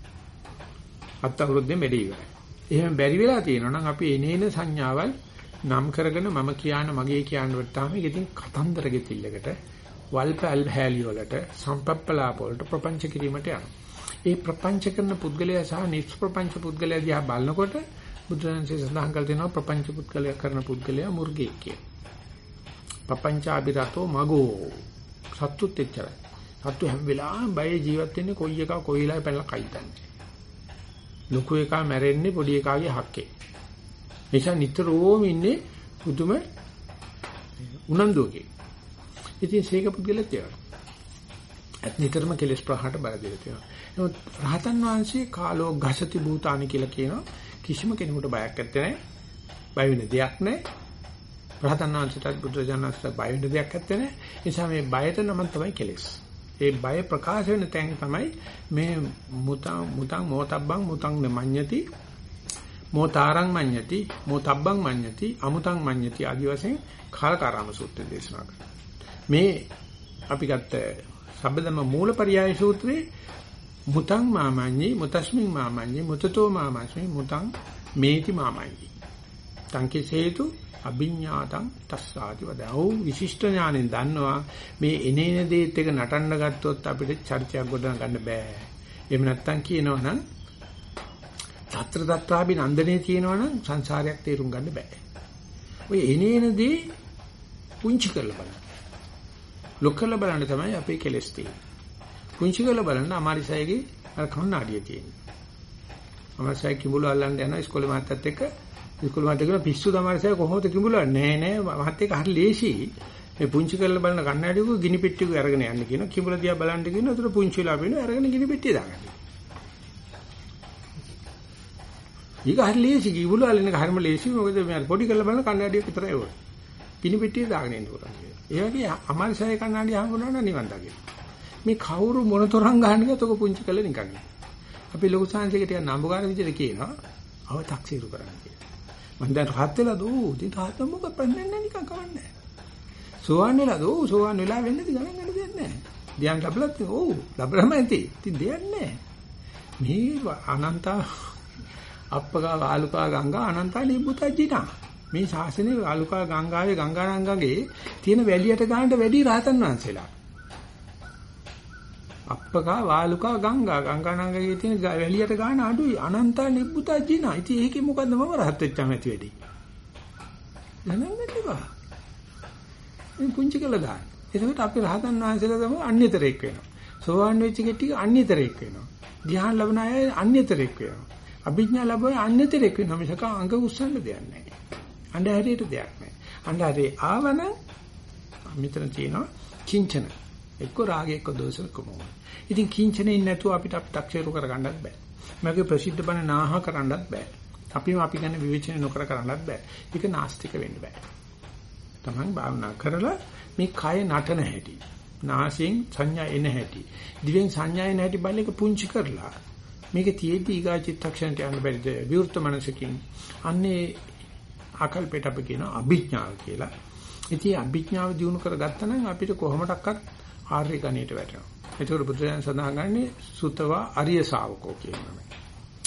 අත් අවුරුද්දෙන් වැඩි ඉවරයි. එහෙම බැරි වෙලා තියෙනවා නම් අපි එනේන සංඥාවල් නම් කරගෙන මම කියන මගේ කියන වටාම ඉතින් කතන්දර ගෙතිල්ලකට වල්පල් හැලිය වලට සම්පප්පලාප වලට ප්‍රපංච කිරීමට යනවා. ඒ ප්‍රපංච කරන පුද්ගලයා සහ නිෂ්ප්‍රපංච පුද්ගලයා දිහා බලනකොට බුදුරජාණන්සේ සඳහන් කළ තියෙනවා ප්‍රපංච පුද්ගලයා කරන පුද්ගලයා මුර්ගෙක් කියලා. ප්‍රපංචාබිරතෝ මගෝ සත්තුත් එච්චරයි. සත්තු හැම වෙලාවෙම බය ජීවත් වෙන්නේ කොයි එකා කොයි වෙලාවෙ පැනලා කයිතන්නේ. ලොකු එකා මැරෙන්නේ පොඩි එකාගේ හක්කේ. නිසා නිතරම ඉන්නේ පුදුම උනන්දුවකින්. ඉතින් සීක පුද්ගලෙක් ඒවා. අත් නිතරම කෙලස් ප්‍රහාට බල දෙලා තියෙනවා. නමුත් රහතන් වහන්සේ කාලෝ ගසති භූතානි කියලා කියනවා කිසිම කෙනෙකුට බයක් නැත්තේ නෑ. බය වෙන දෙයක් නෑ. රහතන් වහන්සේට බුදුජානකට බය වෙන දෙයක් නැත්තේ නෑ. ඒ නිසා මේ බයට නම තමයි කෙලස්. ඒ බය ප්‍රකාශ වෙන තැන් තමයි මේ මුතං මුතං මොතබ්බං මුතං නමඤ්ඤති මොතාරං මඤ්ඤති මොතබ්බං මඤ්ඤති අමුතං මඤ්ඤති ආදි වශයෙන් කාලකාරාම සූත්‍රය දේශනා කරනවා. මේ අපි ගත්ත සබ්බදම මූලපරියාය සූත්‍රයේ මුතං මාමඤ්ඤි මුතස්මින් මාමඤ්ඤි මුතතෝ මාමස්මි මුතං මේති මාමඤ්ඤි. තංකේ හේතු අභිඥාතං තස්සාති වද. ඔව් විශිෂ්ට ඥාණයෙන් දන්නවා මේ එනේන දේත් එක නටන්න ගත්තොත් අපිට චර්චයක් ගොඩන ගන්න බෑ. එහෙම නැත්තම් කියනවනම් తත්‍ර తත්‍රාභි නන්දනේ තියෙනවනම් සංසාරයක් තේරුම් ගන්න බෑ. ඔය එනේන දේ පුංචි කරලා බලන්න. ලොක් කරලා බලන්න තමයි අපේ කෙලස් තියෙන්නේ. පුංචි කරලා බලන්න අමාරිසයිගේ අර කන්නාඩිය තියෙන්නේ. අමාරිසයි කිඹුල අල්ලන්න යනවා ඉස්කෝලේ මාත්තත් එක්ක ඉස්කෝලේ මාත්තත් කියන පිස්සු අමාරිසයි කොහොමද කිඹුල නෑ නෑ මහත් එක්ක හරි ලේසි. මේ පුංචි කරලා බලන කන්නාඩියක ගිනි පෙට්ටියක අරගෙන යන්න කියන කිඹුල දිහා බලන්න කියන උතර පුංචි වෙලා වෙන අරගෙන ගිනි පෙට්ටිය දාගන්න. ඊක හරි ලේසි කිඹුල අල්ලන එක හරිම ලේසි මොකද මේ පොඩි කරලා බලන කන්නාඩියක් විතරයි ඕන. ගිනි පෙට්ටිය දාගෙන ඉන්න පුළුවන්. ඒ වගේ අමාරිසයි කන්නාඩිය හම්බුනා නම් නිවන් දකින්න. මේ කවුරු මොනතරම් ගහන්නේ තොක පුංචි කළ නිකන්. අපි ලොකු සංසයක ටික නම්බුකාර විදිහට කියනවා අව 탁සිරු කරන්න කියලා. මම දැන් රහත් වෙලා දෝ ඉතින් තාත්තා මොකක් පන්නේ නිකන් කවන්නේ. සෝවන් වෙලා දෝ සෝවන් වෙලා වෙන්නේ ගණන් ගන්න දෙයක් නැහැ. ධ්‍යාන ලැබලත් ඔව් ලැබලම ඇති. ඉතින් දෙයක් නැහැ. මේ අනන්ත අප්පකා වාලුකා ගංගා අනන්තා නිබ්බුතජිනා. මේ ශාසනයේ වාලුකා ගංගාවේ ගංගානංගගේ තියෙන වැලියට ගන්නට වැඩි රහතන් වහන්සේලා. අප්පකා වාලුකා ගංගා ගංගානංගගේ තියෙන වැලියට ගන්න අඩුයි අනන්තා නිබ්බුතා ජිනා. ඉතින් ඒකේ මොකද්ද මම රහත් වෙච්චාම ඇති වෙඩි. ගණන් ගන්නවා. මේ පුංචි කළා දාන්න. එතකොට අපි රහතන් වහන්සේලා තමයි අන්‍යතරෙක් වෙනවා. සෝවාන් වෙච්ච කෙටි අන්‍යතරෙක් වෙනවා. ධ්‍යාන ලැබුණ අය අන්‍යතරෙක් වෙනවා. අභිඥා ලැබුණ අන්‍යතරෙක් වෙනවා. මිසක අංග උස්සන්න දෙයක් නැහැ. අnder දෙයක් නැහැ. අnder ආවන මෙතන තියෙනවා කිංචන. එක්ක රාගය එක්ක දෝෂ එක්ක මොහ. ඉතින් කිංචනෙන් නැතුව අපිට අප탁ෂේරු කරගන්නත් බෑ. මගේ ප්‍රසිද්ධ බණ නාහ කරන්නත් බෑ. අපිම අපි ගැන විවේචනය නොකර කරන්නත් බෑ. ඒක නාස්තික වෙන්න බෑ. තමන් භාවනා කරලා මේ කය නටන හැටි, නාසයෙන් සංඥා එන හැටි, දිවෙන් සංඥා එන හැටි බලලක පුංචි කරලා මේක තියේදී ඊගා චිත්තක්ෂණට යන්න බැරිද? විවෘත මනසකින් අන්නේ ආකල්පයට අපි කියන අභිඥාව කියලා. ඉතින් අභිඥාව දිනු කරගත්තා නම් අපිට කොහොමඩක්වත් ආර්ය ගණයට වැටෙනවා. ඒතකොට බුදුරජාණන් සඳහන් කරන්නේ සුතවා අරිය ශාවකෝ කියනවා.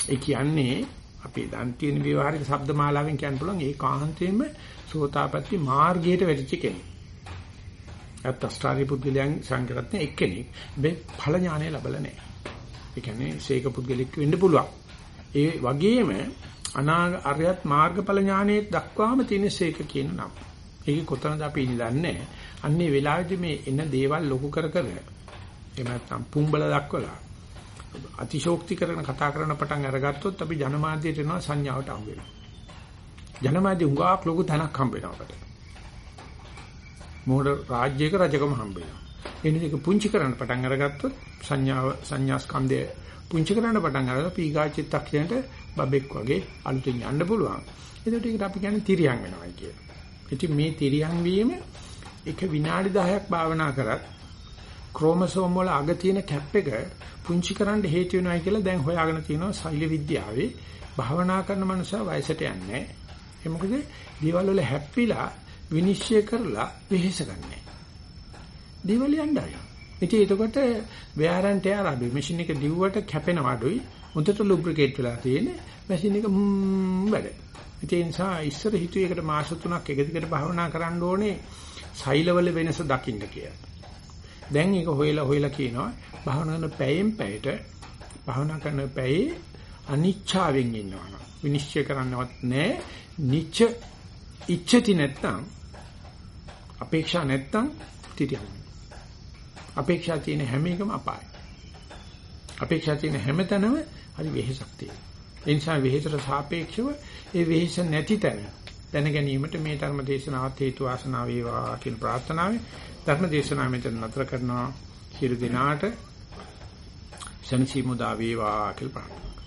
ඒ කියන්නේ අපි දැන් තියෙන විවහාරික ශබ්ද මාලාවෙන් කියන්න පුළුවන් ඒ කාන්තේම සෝතාපට්ටි මාර්ගයට වැටිච්ච කෙනෙක්. අත්ස්ත්‍රාරි පුද්ගලයන් සංකරත්න එක්කෙනෙක්. මේ ඵල ඥානය ලැබලා නැහැ. ඒ කියන්නේ සීක පුද්ගලෙක් වෙන්න පුළුවන්. ඒ වගේම අනාග අරියත් මාර්ගඵල ඥානයේ දක්වාම තියෙන සීක කියන නම. ඒක කොතනද අපි ඉන්නේ දන්නේ නැහැ. අන්නේ වෙලාවේදී මේ එන දේවල් ලොකු කර කර එහෙම නැත්නම් පුම්බල දක්වලා අතිශෝක්ති කරන කතා කරන පටන් අරගත්තොත් අපි ජනමාධ්‍යයට එනවා සංඥාවට අහු වෙනවා. ජනමාධ්‍ය උඟාක් ලොකු තැනක් හම්බ වෙනවා අපට. මොකද රාජ්‍යයක රජකම හම්බ වෙනවා. එනික පුංචි කරන්න පටන් අරගත්තොත් සංඥාව සංඥා ස්කන්ධය පුංචි කරන්න පටන් අරගලා පීගා චිත්තක්ෂණයට බබෙක් වගේ අලුතෙන් යන්න පුළුවන්. ඒකට ඒකට අපි කියන්නේ තිරියන් වෙනවායි කියලා. ඉතින් මේ තිරියන් වීම එක විනාඩි 10ක් භාවනා කරත් ක්‍රෝමසෝම් වල අග තියෙන කැප් එක පුංචි කරන්න හේතු වෙනවායි කියලා දැන් හොයාගෙන තියෙනවා ශෛල විද්‍යාවේ. භාවනා කරන මනුස්සයා වයසට යන්නේ ඒ මොකද දේවල් වල හැප්පිලා විනිශ්චය කරලා වෙහෙස ගන්නෑ. දේවල් යන්නයි ඉතින් එතකොට වෑරන්ට් එයාර අඩුයි මැෂින් එක දිව්වට කැපෙන අඩුයි. මුදට ලුබ්‍රිකේට් වෙලා තියෙන මැෂින් එක වැඩ. ඉතින් ඒ නිසා ඉස්සර හිතුවේ එකට මාස 3ක් එක දිගට භාවනා කරන්න ඕනේ. ශෛලවල වෙනස දකින්න කියලා. දැන් ඒක හොයලා හොයලා කියනවා. භාවනා කරන පැයෙන් පැයට භාවනා කරන පැයේ අනිච්චාවෙන් ඉන්නවා විනිශ්චය කරන්නවත් නැහැ. නිච්ච ඉච්ඡති නැත්තම් අපේක්ෂා නැත්තම් තිරියම් අපේක්ෂා තියෙන හැම එකම අපායයි. අපේක්ෂා තියෙන හැම තැනම හරි වෙහෙසක් තියෙනවා. ඒ නිසා වෙහෙසට සාපේක්ෂව ඒ වෙහෙස නැති තැන දැන ගැනීමට මේ ධර්ම දේශනාවත් හේතු වාසනා වේවා කියන ප්‍රාර්ථනාවෙන් ධර්ම දේශනාව මෙතන නතර කරනවා. සියලු දෙනාට සනසීමුදා වේවා කියලා ප්‍රාර්ථනා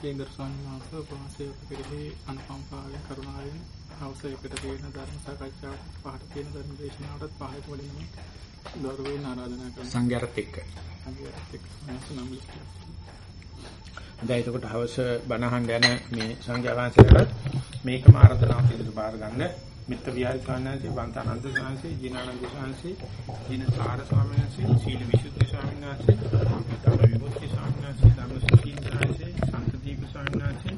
අවසරයෙන් දර්ශන මාස වාසය පිළිහි අනුකම්පාවෙන් කරුණාවෙන් අවසරයකට තියෙන ධර්ම සාකච්ඡාවක් පහට තියෙන ධර්ම දේශනාවටත් පහට වලින් ගෞරවයෙන් ආරාධනා කරනවා. සංඝයාත් එක්ක. සංඝයාත් එක්ක. නම් දැන් එතකොට හවස බණහන් යන මේ සංඝයා වහන්සේලාට මේකම ආරාධනා පිළිතුරු බාර ගන්න. මිත්‍ර විහාර ස්වාමීන් වන්තනන්ද ස්වාමීන් ජිනානන්ද ස්වාමීන් වහන්සේ ජිනසාර ස්වාමීන් වහන්සේ සීල විසුද්ධි ස්වාමීන් වහන්සේ ධම්ම විමුක්ති ස්වාමීන් වහන්සේ ධම්ම සුඛී ස්වාමීන් සම්පදීප ස්වාමීන් වහන්සේ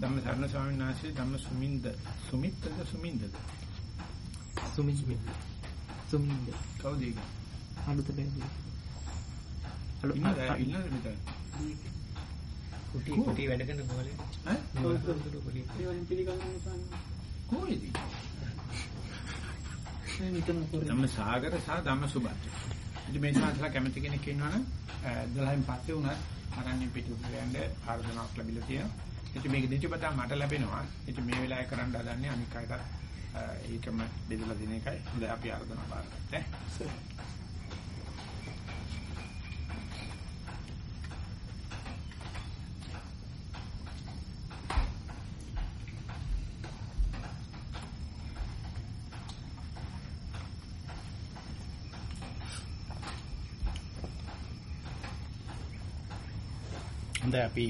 ධම්ම සරණ ස්වාමීන් වහන්සේ ධම්ම සුමින්ද සුමිත්තද සුමින්දද? සුමින්ද. සුමින්ද. කවුද ඒක? අලුත බැලුවා ඉන්න ඉන්න මෙතන? කුටි කුටි වැඩ කරන බෝලේ ඈ? කුටි ඒ වලින් පිළිගන්නේ නැහැ. කොහෙද. ධම්ම සාගර සහ ධම්ම සුබත්. ඉතින් මේ සංස්ලා කැමති කෙනෙක් ඉන්නවනම් 12න් පස්සේ උනත් අරන්නේ පිටු යන්න ආර්දනාවක් ලැබිලා තියෙනවා. ඉතින් මේක දිටිපතා මට ලැබෙනවා. ඉතින් මේ වෙලාවේ කරන්න හදන්නේ අනික් අයට ඒකම බෙදලා දෙන එකයි. හොඳයි අපි ආර්දනා පාරකට. හොඳයි අපි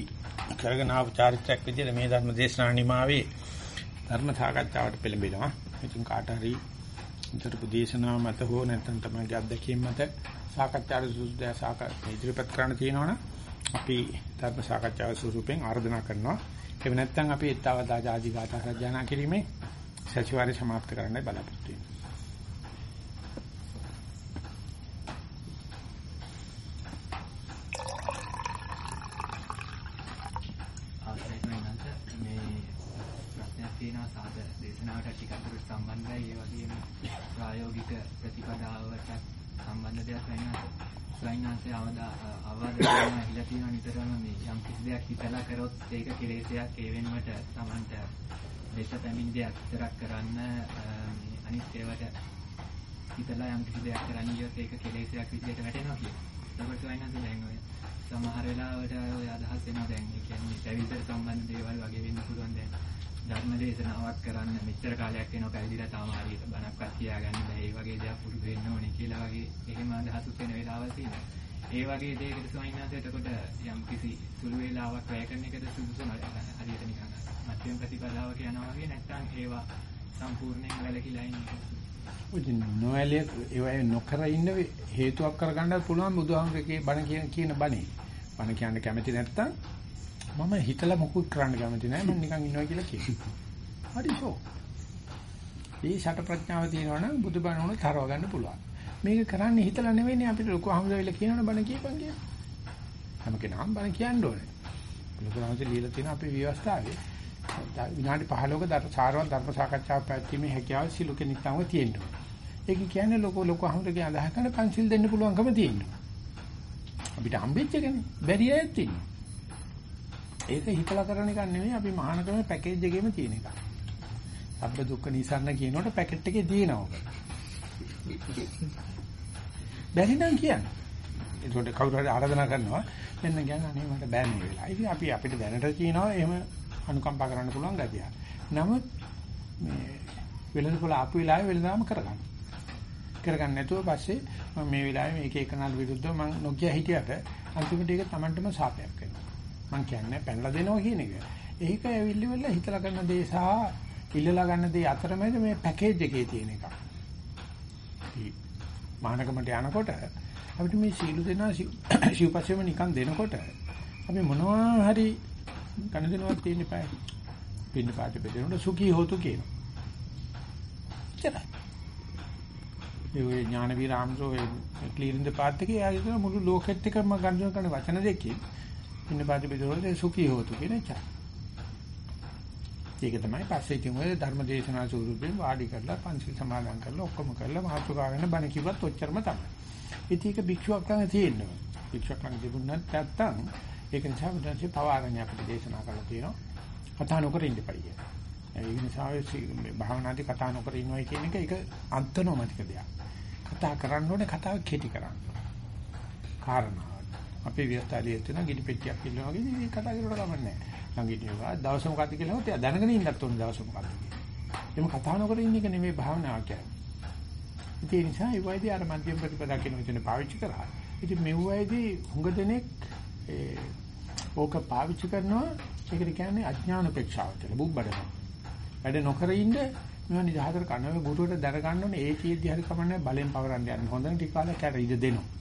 කරගෙන ආපු චාරිත්‍රාක් විදිහට මේ ධර්ම දේශනා නිමාවේ ධර්ම සාකච්ඡාවට පෙළඹෙනවා. ඉතින් කාට හරි ඉදිරිපු දේශනාව මත හෝ නැත්නම් තමයි අත්දැකීම් මත සාකච්ඡාට සුදුසුදා සාකච්ඡා ඉදිරිපත් කරන්න තියෙනවනම් අපි ධර්ම සාකච්ඡාව ස්වරූපයෙන් ආරාධනා කරනවා. එහෙම නැත්නම් අපි ඊතාවදා ආදී ගාථා සජ්ජානා කිරීමේ සතිವಾರි સમાપ્ત කරන්න බලාපොරොත්තු වෙනවා. ප්‍රශ්නයක් තියෙනවා සාද දේශනාවට ටිකක් දුරට සම්බන්ධයි. ඒ වගේම ප්‍රායෝගික ප්‍රතිපදාවට සම්බන්ධ දෙයක් වෙනවා ස්වයංාන්සේ අවදා අවවාද කරනවා ඉලා තියෙනවා නිතරම මේ යම් කිසි දෙයක් හිතලා කරොත් ඒක කෙලෙසයක්. ඒ වෙනුවට Tamanට දෙස පැමිණ දෙයක් විතරක් කරන්න මේ අනිත් ඒවාට හිතලා යම් කිසි දෙයක් කරන්න ගියොත් ඒක කෙලෙසයක් විදිහට වැටෙනවා කියනවා. ඒකට ස්වයංාන්සේ දැන් ඔය සමහර වෙලාවට ඔය අදහස් එනවා දැන් ඒ කියන්නේ පැවිදිට සම්බන්ධ දේවල් වගේ වෙන්න පුළුවන් දැන්. ධර්ම දේශනාවක් කරන්න මෙච්චර කාලයක් වෙනවා පැවිදිලා තාම හරියට බණක්වත් කියාගන්න බැහැ. ඒ වගේ දේවල් පුරුදු වෙන්න ඕනේ කියලා වගේ එහෙම අදහසුත් වෙන වෙලාවල් තියෙනවා. ඒ වගේ දෙයකට ස්වාමීනාත් එතකොට යම් කිසි සුළු වේලාවක් වැය කරන එකද සුදුසු නැහැ. හරියට නිකන් මධ්‍යම ප්‍රතිපදාවක යනවා වගේ නැත්නම් ඒවා සම්පූර්ණයෙන් වැළකීලා ඉන්නේ. ඉතින් නොඇලිය ඒවයි නොකර ඉන්න හේතුවක් කරගන්නත් පුළුවන් බුදුහාමුදුරේ බණ කියන කියන බණේ. බණ කියන්න කැමති නැත්තම් මම හිතලා මොකුත් කරන්න කැමති නැහැ මම නිකන් ඉන්නවා කියලා කියනවා. හරිසෝ. මේ ෂට ප්‍රඥාව තියෙනවනම් බුදුබණ උන තරව ගන්න පුළුවන්. මේක කරන්නේ හිතලා නෙවෙයිනේ අපිට ලොකු අහමුදවිල කියනවනේ බණ කියපන් කියලා. හැම කෙනාම බණ කියන්න ඕනේ. ලොකු අහමුදවිල ලියලා තියෙන අපේ ව්‍යවස්ථාවේ විනාඩි 15ක ධර්ම සාරවත් ධර්ම සාකච්ඡාවක් පැවැත්වීමේ හැකියාව සිළු කෙනෙක් තම තියෙනවා. ඒක කියන්නේ ලොකු ලොකු අහමුදගේ අදහස් කරන පන්සිල් දෙන්න පුළුවන්කම තියෙනවා. අපිට හම්බෙච්ච එකනේ. බැරි අයත් තියෙනවා. ඒක හිතලා කරන එක නෙවෙයි අපි මහානකම පැකේජ් එකේම තියෙන එක. සබ්බ දුක්ඛ නිසරණ කියනකොට පැකට් එකේ තියෙනවා. බැරි නම් කියන්නේ. ඒකට කවුරු හරි ආරාධනා කරනවා මෙන්න කියන්නේ අනේ මට බෑ මේ වෙලාව. ඉතින් අපි අපිට දැනට කියනවා එහෙම අනුකම්පා කරන්න පුළුවන් ගතිය. නමුත් මේ වෙළඳපොළ ආපු වෙලාවේ වෙළඳාම කරගන්න. කරගන්න නැතුව පස්සේ මම මේ වෙලාවේ මේක එකනල් විරුද්ධව මම නොකිය හිටියට අන්තිමට ඒක Tamanටම සාපයක් වෙනවා. මම කියන්නේ පැනලා දෙනවා කියන එක. ඒක ඇවිල්ලි වෙලා හිතලා ගන්න දේ සහ ඉල්ලලා ගන්න දේ අතරමැද මේ පැකේජ් එකේ තියෙන එක. මහානකමට යනකොට අපිට මේ සීල දෙනා [coughs] සිව්පස්සෙම නිකන් දෙනකොට අපි මොනවා හරි ගණ දෙනවක් තියෙන්න eBay. පින්න පාට බෙදෙනකොට සුඛී හොතු කියනවා. ඉතලයි. ඒ ඔය ඥානවීර ආම්සෝ ඒ ක්ලීරින් ද පාත් එකේ යාගේ කියන මුළු ලෝකෙත් එකම ගන්ජන කරන වචන දෙකකින් පින්න පාට බෙදෙනකොට සුඛී හොතු කියන එක. ඒක තමයි පස්සේ ඉතින් ඔය ධර්ම දේශනා ස්වරූපයෙන් වාඩි කරලා පන්සිල් සමාදන් කරලා ඔක්කොම කරලා මහත්කාගෙන බණ කිව්වත් ඔච්චරම තමයි. ඉතින් ඒක භික්ෂුවක් ළඟ තියෙනවා. භික්ෂුවක් ළඟ තිබුණත් නැත්තම් ඒක නිසා බුදුන්සේ පවාරණ්‍ය අපිට දේශනා කරලා තියෙනවා. කතා නොකර ඉන්න එපයි. ඒ නිසා මේ භාවනාදී කතා නොකර ඉන්නවා කියන එක ඒක අන්තනෝමතික දෙයක්. කතා කරන්න ඕනේ කතාව කෙටි කරන්න. කාරණා. අපේ විස්තරය තියෙන ගිනි පෙට්ටියක් ඉන්නවා වගේ මේ කතා කරුවට කමන්නේ නැහැ. ළඟින් ඒවා දවස මොකද්ද කියලා හොත් එයා දැනගෙන ඉන්නත් ඕනේ දවස මොකද්ද කියලා. එimhe කතා නොකර ඉන්න එක නෙමෙයි භාවනාව කියන්නේ. ඒ නිසා ඒ වයිදී අර මධ්‍යම ප්‍රතිපදා කියන විදිහට පාවිච්චි කරා. ඉතින් මෙව්වයිදී හුඟ දෙනෙක් ඒ ඕක පාවිච්චි කරනවා ඒකට කියන්නේ අඥාන උපේක්ෂාව කියලා බුබ්බඩනවා. වැඩ නොකර ඉන්න මේවා නිදහතර කනවා ගුරුවරට දැන ගන්න ඕනේ ඒ කීයේදී හරි කමන්නේ බලෙන් පවරන්න යන්න හොඳ ටික කාලයක් යට ඉඳ දෙනවා.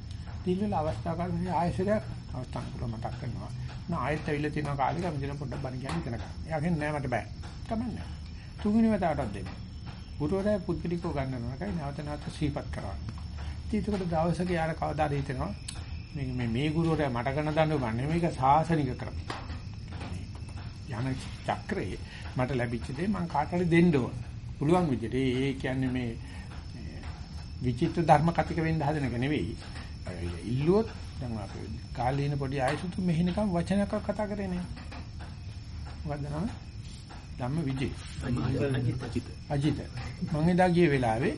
ඊළඟ අවස්ථාවකදී ආයෙසරයක් අවස්ථාන පුර මතක් කරනවා. නා ආයෙත් ඇවිල්ලා තියෙන කාලෙක අපි දින පොඩ්ඩක් බණ කියන්නේ ඉතන ගන්න. එයාගෙන් නෑ මට බෑ. කමන්නේ. තුන්වෙනි වතාවටත් දෙන්න. ගුරුවරයා පුද්ගලිකව ගන්නවා නේද? නැවත නැවත සීපත් කරනවා. ඉතින් ඒකට දවසක යාර කවදා හරි හිතෙනවා මේ මේ මේ ගුරුවරයා මට කරන දඬු ගන්න මේක සාසනික ක්‍රම. යන චක්‍රේ මට ලැබිච්ච දේ මම කාට හරි දෙන්න ඕන. පුළුවන් විදිහට ඒ කියන්නේ මේ විචිත්‍ර ධර්ම කතික වෙන්න හදන එක නෙවෙයි. ඉල්ලුවොත් දැන් අපි කාලේන පොඩි ආයසුතු මෙහෙනකම් වචනයක් කතා කරේ නේ. මොකද්ද නම? ධම්ම විජේ. අජිත. මම එදා ගිය වෙලාවේ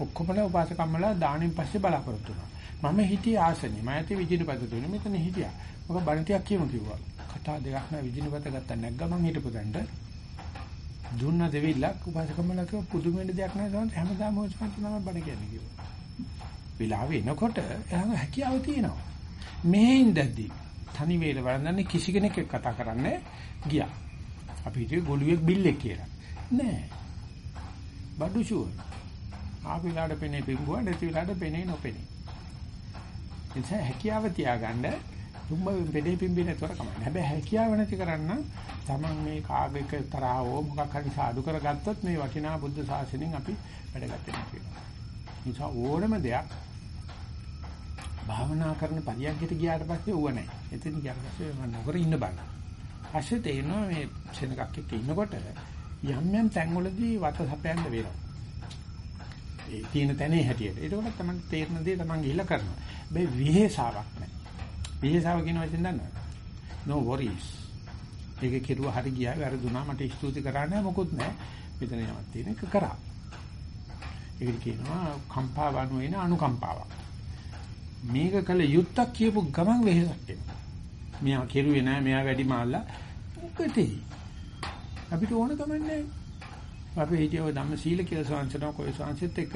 ඔක්කොමලා උපාසකම්මලා දාණයෙන් පස්සේ බලාපොරොත්තු වුණා. මම හිටියේ ආසනේ. මම ඇති විජිනපත දුන්නේ. මෙතන හිටියා. මොකක් බණටියක් කියමු කිව්වා. කතා දෙකක් නෑ විජිනපත ගත්තා නැග්ග මං හිටපු තැනට. දුන්න දෙවිල්ලක් උපාසකම්මලා කිව්ව පුදුම වෙන දෙයක් නෑ තමයි හැමදාම සංස් නම බණ කියන්නේ කිව්වා. වෙලාව එනකොට එයාම හැකියාව තියෙනවා. මේ ඉඳද්දි තනි වේල වරන්දන්නේ කිසි කෙනෙක් එක්ක කතා කරන්නේ ගියා. අපි හිතුවේ ගොළුෙක් බිල්ලෙක් කියලා. නෑ. බඩු ෂුවර්. ආපිලාට පෙනේ පිඹුවා නැති වෙලාවට පෙනේ නොපෙනේ. එතන හැකියාව තියාගන්න දුම්බ පෙනේ පිඹින තොර කමයි. හැබැයි හැකියාව නැති කරන්න තමන් මේ කාගේක තරහව මොකක් හරි සාදු කරගත්තොත් මේ වටිනා බුද්ධ ශාසනයෙන් අපි වැඩ ගන්න වෙනවා. නිසා ඕනම දෙයක් භාවනා කරන පරියන්කට ගියාට පස්සේ ඌව නැහැ. එතන ගියාට පස්සේ මම නොකර ඉන්න බෑ. පස්සේ තේරෙනවා මේ සෙනගක් එක්ක ඉන්නකොට යම් යම් තැන්වලදී වත සපයන්න වෙනවා. ඒ තියෙන තැනේ හැටියට. ඒකෝට තමයි තේරෙන දේ තමයි ගිහිල්ලා කරනවා. මේ විහෙසාවක් නැහැ. විහෙසාව කියන වචෙන් දන්නවද? no worries. ඒක කෙරුවා හරි ගියා වැරදුනා මට ස්තුති කරා නැහැ මොකුත් නැහැ. මෙතන යමක් තියෙන එක කරා. ඒකට කියනවා කම්පා වනු වෙන අනුකම්පාවක්. මේක කළ යුත්තක් කියපු ගමන් වෙහෙසක් එනවා. මෙයා කෙරුවේ නැහැ මෙයා වැඩි මාල්ලා උකටේ. අපිට ඕන ගමන්නේ අපි හිතියව ධම්ම සීල කියලා සංසනෝ කොයි සංසෙත් එක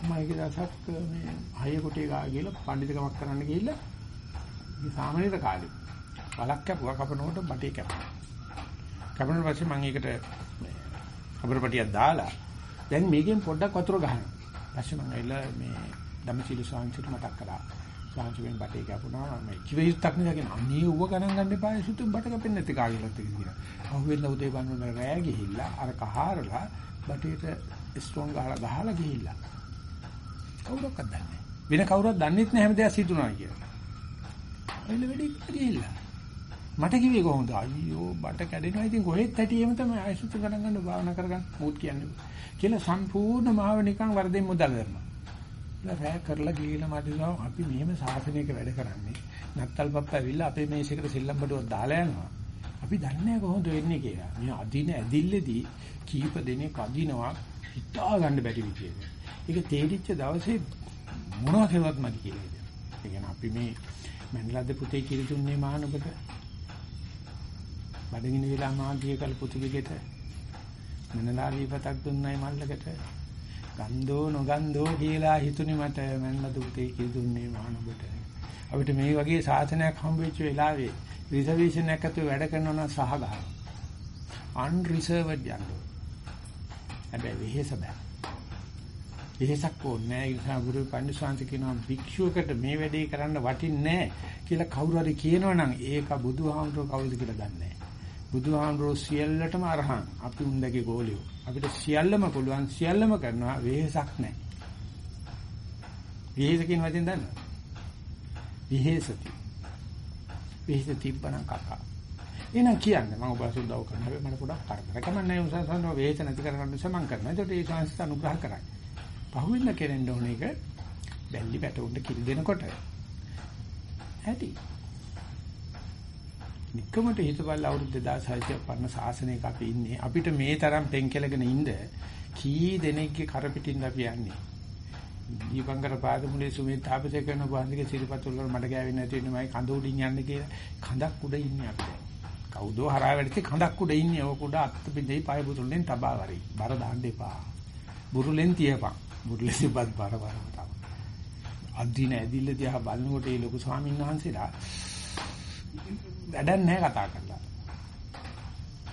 මම ඒක දවසක් මේ හය කොටේ ගා ගිහලා පඬිතුකමක් කරන්න ගිහිල්ලා මේ සාමාන්‍යත කාලේ බලක් කැපුවා කපනකොට බටේ කැපුවා. කපන පස්සේ මම ඒකට කබරපටියක් දාලා දැන් මේකෙන් පොඩ්ඩක් වතුර ගහනවා. ඊපස්සේ මම ඇවිල්ලා මේ ධම්මසීල ස්වාමීන්ට මතක් කරා. ස්වාමීන් බටේ කැපුණා මම කිව යුත්තක් නේ කියන අනේ ඌව ගණන් ගන්න එපා සුතු බට කැපෙන්නේ නැති කාගෙලත් කියලා. අහුවෙන්න උදේ බන්නු රෑ ගිහිල්ලා අර කහාරලා බටේට ස්ට්‍රෝං ගහලා ගහලා ගිහිල්ලා. කවුරක්වත් දන්නේ නැහැ. වෙන කවුරුවත් දන්නෙත් නැහැ හැම දෙයක් සිදුනා කියලා. එළ වෙඩි ගිහිල්ලා. මට කිව්වේ කොහොමද? අයියෝ බට කැඩෙනවා. ඉතින් කොහෙත් ඇටියෙම තමයි ආයසුත් ගණන් ගන්න භාවනා කරගන්න මොකද කියන්නේ. කියලා සම්පූර්ණ මාව නිකන් වරදෙන් මුදල් කරනවා. රෑ කරලා ගිහිල්ලා මදිනවා අපි මෙහෙම සාසනයක වැඩ කරන්නේ. නත්තල් පප්පා ඇවිල්ලා අපේ මේසෙකට සෙල්ලම් බඩුවක් දාලා යනවා. අපි දන්නේ කොහොමද වෙන්නේ කියලා. මේ අදින ඇදිල්ලේදී කීප දෙනෙක් අදිනවා හිතා ගන්න බැරි විදියට. ඒක තේරිච්ච දවසේ මොනවා කෙරුවත් මදි කියලා. ඒ කියන්නේ අපි මේ මන්ලද්ද පුතේ කිරි දුන්නේ මහානකට. බඩගිනි වෙලා මාගිය කල පුතුගෙට මනලාලී පතක් දුන්නයි මල්ලකට. ගන්ධෝ නොගන්ධෝ කියලා හිතුනේ මට මන්ලද්ද පුතේ කිරි දුන්නේ මහානකට. අපිට මේ වගේ සාසනයක් හම්බ වෙච්ච වෙලාවේ රිසර්වේෂන් එකක් ඇතුළේ වැඩ කරනවා නම් සහ ගහනවා. අන්රිසර්වඩ් යනවා. හැබැයි වෙහෙස බෑ. වෙහෙසක් ඕනේ නෑ. ඒ නිසා ගුරු පඬිස්සාන්ති කියනවා භික්ෂුවකට මේ වැඩේ කරන්න වටින්නේ නෑ කියලා කවුරු හරි කියනවනම් ඒක බුදුහාමුදුරුවෝ කවුද කියලා දන්නේ නෑ. බුදුහාමුදුරුවෝ සියල්ලටම අරහන්. අපි උන්දගේ ගෝලියෝ. අපිට සියල්ලම පුළුවන් සියල්ලම කරනවා වෙහෙසක් නෑ. වෙහෙස කියන වචෙන් දන්නවද? විහෙසති. විහෙස තිබ්බනම් කකා. එහෙනම් කියන්නේ මම ඔබට උදව් කරනවා. හැබැයි මට පොඩක් කරදර. කමන්නේ උසසන වේච නැති කරගන්න නිසා මම කරනවා. ඒකට ඒ සංස්ථ අනුග්‍රහ කරයි. පහුවෙන්න කෙරෙන්න ඕන එක බැල්ලි පැටවුන්ට කිරි දෙනකොට ඇති. නිකමට හිතබල් අවුරුදු 2600 පරණ ශාසනයක අපි ඉන්නේ. අපිට මේ තරම් පෙන්කෙලගෙන ඉන්න කී දෙනෙක්ගේ කර පිටින්ද අපි යන්නේ. දීපංකර පාදමුලේ සුමේ තාපසේ කරන වහන්සේගේ සිරිපතුල් වල මඩ ගෑවෙන්නේ නැති වෙන්නේ මයි කඳ උඩින් යන්නේ කියලා කඳක් උඩ ඉන්නේ අපි. කවුදෝ හරහා වැඩිච්ච කඳක් උඩ ඉන්නේ. ඔක උඩ අත් බින්දේ පය බුතුල්ෙන් තබා වරි. බර දාන්න එපා. බුරුලෙන් තියපන්. බුරුලෙන් ඉබත් බර බර තමයි. අදින ඇදිල්ල දිහා බලනකොට ඒ ලොකු ස්වාමීන් වහන්සේලා වැඩක් නැහැ කතා කරලා.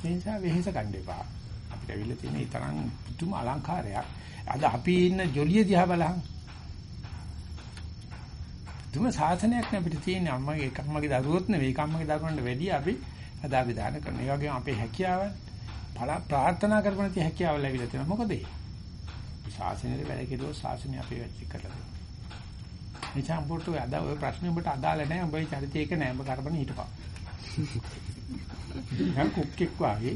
ඒ නිසා වෙහෙස ගන්න එපා. අපිට ඇවිල්ලා තියෙන ඒ තරම් පුදුම අලංකාරයක්. අද අපි ඉන්න ජොලිය දිහා බලහන්. දුම සාසනයක් නේ අපිට තියෙන්නේ අම්මගේ එක අම්මගේ දරුවොත් නෙවෙයි එක අම්මගේ දරුවන්ට වැඩිය අපි අදා විධාන කරන. ඒ වගේම අපේ හැකියාව ප්‍රාර්ථනා කරපු නැති හැකියාව ලැබිලා තියෙනවා. මොකද ඒ? ශාසනයේ වැඩ කෙරුවොත් ශාසනය අපේ වැඩි කරලා දෙනවා. එචා උඹට අද ඔය ප්‍රශ්නේ උඹට අදාළ නැහැ. උඹේ චරිතය එක නෑ. උඹ කරපණ හිටපන්. නිකන් කුක්ෙක් වාගේ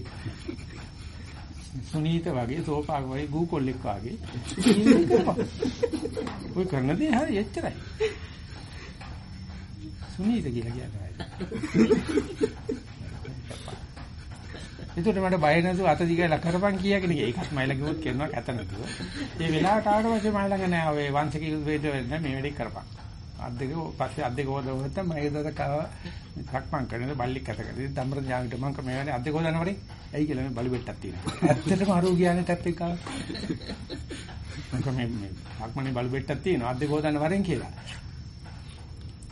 සුනීත වගේ සෝපාක වගේ ගූ කොල්ලෙක් වගේ ඔය කරන දේ හරි එච්චරයි සුනීත කියලා කියන්නේ එතකොට මට බය නැතුව අත දිගලා කරපන් කියාගෙන ඒකත් මයිලා කිව්වොත් කරනවා කැත නැතුව. ඒ වෙලාවට ආවට පස්සේ මම ළඟ නෑ ඔය වංශික වේද වෙන්න මේ වැඩේ කරපන්. අත් දෙක පස්සේ අත් දෙක හොදව නැත්නම් මම ඒකද කව සක්මන් කරනද බල්ලි කැත කරේ. දම්බර ඥානෙට මම මේ වැඩේ අත් දෙක හොදන්න වරේ. ඇයි කියලා මේ බලු බෙට්ටක් තියෙනවා. ඇත්තටම අරෝ කියන්නේ ටැප් එක ගාව. මම මේ මේ සක්මනේ බලු බෙට්ටක් තියෙනවා. අත් දෙක හොදන්න වරෙන් කියලා.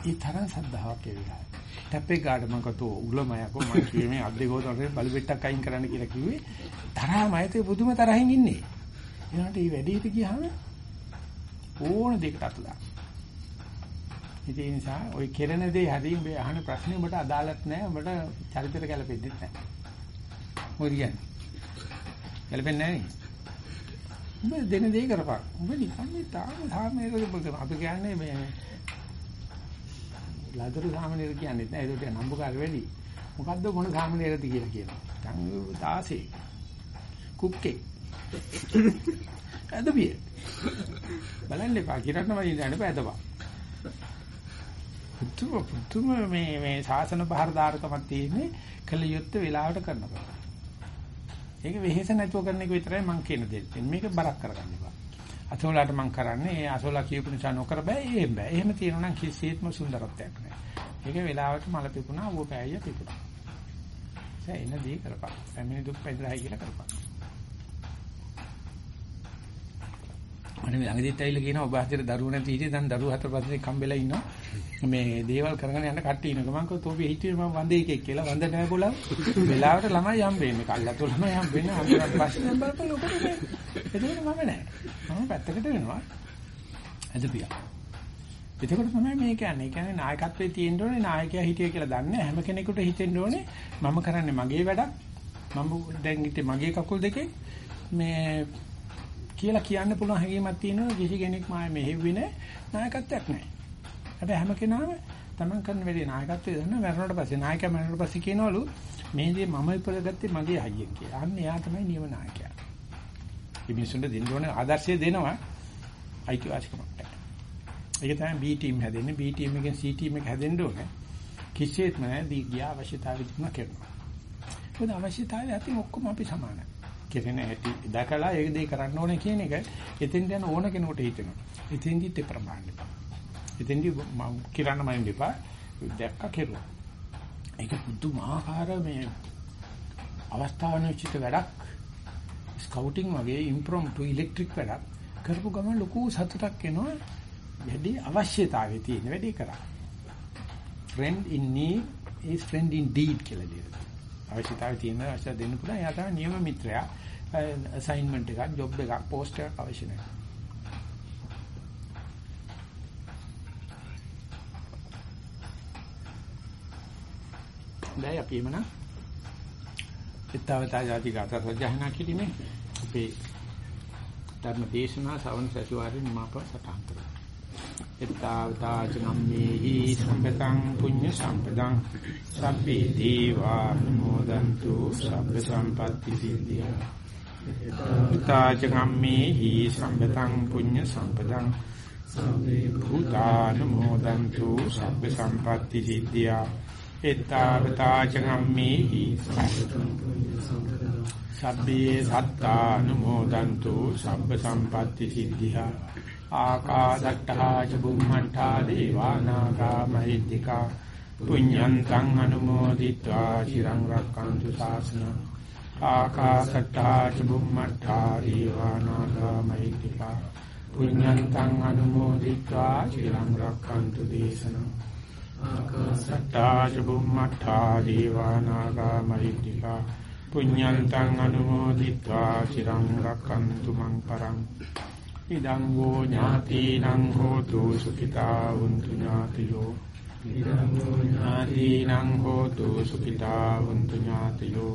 ඒ තරම් සද්ධාාවක් ඒ වෙලාවේ. ටැප් එක ගාඩ මම කතෝ උලමයකෝ මම කිව්වේ මේ අද්දේ ගෝතන බලු බෙට්ටක් අයින් කරන්න කියලා කිව්වේ තරහමයිතේ පුදුම තරහින් ඉන්නේ ඊළඟට මේ වැඩේට ගියාම ඕන දෙයකට අතලා ඉතින් ඒ නිසා ওই කෙරෙන දේ හරිය මේ අහන ප්‍රශ්නේ ඔබට අදාළත් නැහැ ඔබට චරිතයට ගැලපෙන්නේ නැහැ මොකද කියන්නේ ගැලපෙන්නේ නැහැ උඹ දෙන දේ කරපන් උඹ නිකන් මේ තාම සාමයේ අපි කියන්නේ මේ ලදරු සාමනීර කියන්නේ නැහැ. ඒකට නම්බුකාර වැඩි. මොකද්ද මොන සාමනීරද කියලා කියනවා. දැන් 16. කුක්කේ. අදබිය. බලන්න එපා. කිරන්න වලින් යන්න බෑ අදපා. පුතුම පුතුම මේ මේ සාසන බහරදාරකමක් තියෙන්නේ කළ යුත්තේ වෙලාවට කරනකොට. ඒක වෙහෙස නැතුව කරන එක විතරයි මම කියන දේ. මේක බරක් කරගන්න එපා. අසෝලාට මම කරන්නේ ඒ අසෝලා කියපු නිසා නොකර බෑ එහෙම බෑ. එහෙම තියෙනවා නම් කිසිසේත්ම සුන්දරත්වයක් නෑ. ඒක වෙලාවට මල පිපුණා ඌ පෑය පිපුණා. ඒ එන දේ කරපන්. පැමිණි දුක් පැදලා කියලා කරපන්. මම මේ ළඟදිත් ඇවිල්ලා කියනවා ඔබ හතර දරුවෝ නැති හිටියේ දැන් දරුවෝ හතර පස්සේ කම්බෙලා ඉන්නවා. මේ දේවල් කරගෙන යන කට්ටිය ඉන්නක මම කිව්වා තෝපි හිටියේ මම වන්දේ එකෙක් කියලා වන්ද නැහැ બોලා. වෙලාවට ළමයි හම්බෙන්නේ. කල්ලාතු ළමයි හම්බෙන්නේ. අන්තිමට ප්‍රශ්න බලපන් ලොකෝ නේ. එතකොට මම නැහැ. මම පැත්තකට වෙනවා. අදපියා. එතකොට තමයි මේ කියන්නේ. කියන්නේ නායකත්වයේ තියෙන්න ඕනේ නායකයා හිටිය කියලා දන්නේ හැම කෙනෙකුට හිතෙන්න ඕනේ මම කරන්නේ මගේ වැඩක්. මම දැන් ඉතින් මගේ කකුල් දෙකේ මේ කියලා කියන්න පුළුවන් හැඟීමක් තියෙනවා කිසි කෙනෙක් මාය මෙහෙව්වේ නැහැ නායකත්වයක් නැහැ. හැබැයි හැම කෙනාම තමන් කරන වැඩේ නායකත්වයේ දන්න මරණයට පස්සේ නායකයා මරණයට පස්සේ කියනවලු මේ දේ මම ඉපදගත්තේ මගේ අයියෙන් කියලා. අන්න එයා තමයි නියම නායකයා. මේ මිනිසුන්ට දෙන්න ඕන ආදර්ශය දෙනවා අයිතිවාසිකමක්. ඒක තමයි B ටීම් හැදෙන්නේ. B ටීම් එකෙන් C ටීම් එක හැදෙන්න ඕනේ. කිසිසේත්ම නැහැ දී ගියා අවශ්‍යතාවය තිබුණා කරනවා. මොකද අවශ්‍යතාවය ඇති ඔක්කොම අපි සමානයි. කෙරෙන හැටි දැකලා ඒ දේ කරන්න ඕනේ කියන එක එතෙන් යන ඕන කෙනෙකුට හිතෙනවා. එතෙන්දි තේ ප්‍රමාණය. එතෙන්දි මම කිරන්න මයින් දෙපා දැක්ක කෙරුවා. ඒක පුදුමාකාර මේ අවස්ථාවනෝචිත වැඩක්. ස්කවුටින් වගේ ඉම්ප්‍රොම්ප්ටු ඉලෙක්ට්‍රික් වැඩක් කරපු ගමන් ලොකු සතුටක් එනවා. වැඩි අවශ්‍යතාවය තියෙන වැඩි කරා. friend in need is friend in deed කියලා දෙනවා. අවශ්‍යතාවය තියෙන අවශ්‍ය දෙන්න පුළුවන්. එයා තමයි නියම මිත්‍රයා. අසයින්මන්ට් එකක්, ජොබ් එකක්, පෝස්ට් එකක් අවශ්‍ය නැහැ. දැන් අපි එමන ඊතාවතා ජාති ගාථා සජ්ජහනා කිරීමේ අපේ ධර්ම දේශනා ශ්‍රවණ සතිවාරේ නිමාප සටහන් කරා. ඊතාවතා චනම්මේහි සම්පතං පුඤ්ඤ සම්පතං සබ්බේ දීවා නමෝදන්තු සබ්බ සම්පත්‍ති සිද්ධියා. හිතාච ගම්මේ හි සම්බතං පුඤ්ඤ සම්පදං සම්මේ භූතානුමෝදන්තු සබ්බ සම්පatti සිද්ධියා එත්තාවතාච ගම්මේ හි සබ්බේ සත්තානුමෝදන්තු සබ්බ සම්පatti සිද්ධියා ආකාදට්ඨා ච බුම්මණ්ඨා දේවානාගා මහිද්దికා පුඤ්ඤන්තං අනුමෝදිත්වා චිරං රක්칸තු ශාසනං ආකාසට්ටා චුම්මට්ටා දීවානාගා මහිත්‍තිකා. පුඤ්ඤන්තං අනුමෝදිත්වා. චිරං රක්ඛන්තු දේශනං. ආකාසට්ටා චුම්මට්ටා දීවානාගා මහිත්‍තිකා. පුඤ්ඤන්තං අනුමෝදිත්වා. චිරං රක්ඛන්තු මං පරං. ඉදං වූ ඥාතිනං හෝතු සුඛිතා වന്തു ඥාතියෝ. ඉදං වූ ඥාතිනං හෝතු සුඛිතා වന്തു ඥාතියෝ.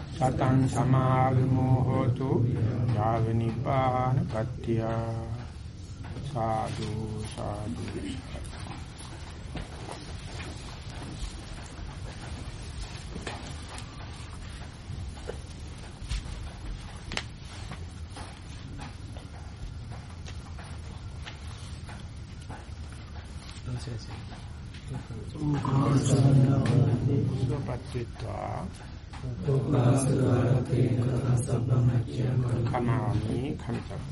සතං සමාගමෝ හෝතු යාව නිපාතපත්තිය සාදු සාදු. කමාමි කමිතබ්බ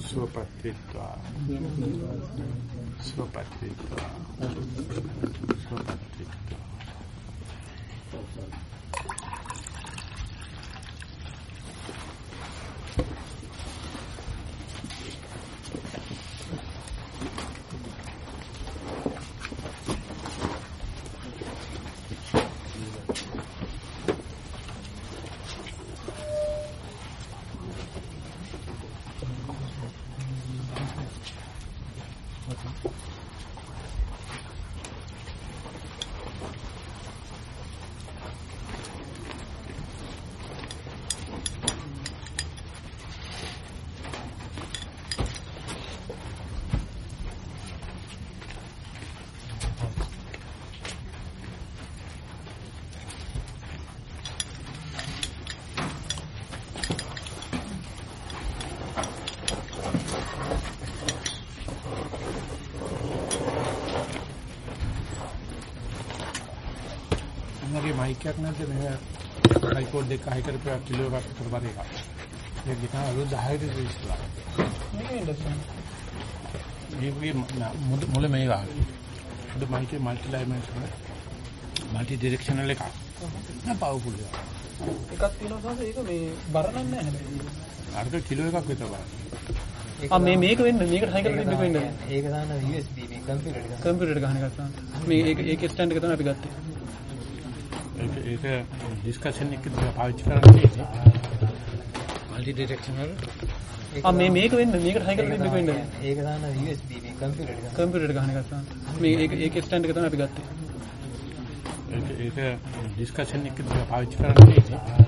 සුපත්ත්වා සුපත්ත්වා සුපත්ත්වා මගේ මයික් එකක් නැද්ද මේ ට්‍රයිපෝඩ් දෙක හයි කරපුවා කිලෝ විතර බර එකක්. ඒක ගිතා අලුත් 10ට ඉස්සලා. මේකේ මුල මේ ගහන්නේ. උඩ මයිකේ මල්ටි ඩයිමන්ෂනල් මල්ටි ඩිරෙක්ෂනල් එකක්. නෑ පවර්ෆුල් එකක්. එකක් තියෙනවා ඒක මේ බර නැහැ හැබැයි. අරක කිලෝ එකක් විතර බර. ආ මේ මේක වෙන්න මේකට හයි කරලා දෙන්න වෙන්න. ඒක දාන USB මේ කම්පියුටර් එක. කම්පියුටර් එක එකක් තමයි. මේ ඒක ඒක ස්ටෑන්ඩ් එක තමයි අපි ගත්තේ. ඩිස්කෂන් එක පාවිච්චි කරන්නේ මල්ටි ඩිරෙක්ෂනල් ආ මේ මේක වෙන්න මේකට හයි කරලා දෙන්න වෙන්න. ඒක දාන USB මේ කම්පියුටර් එක. කම්පියුටර් එක එකක් තමයි. මේ ඒක ඒක ස්ටෑන්ඩ් එක තමයි අපි ගත්තේ. ඒක ඒක ඩිස්කෂන් එක පාවිච්චි කරන්නේ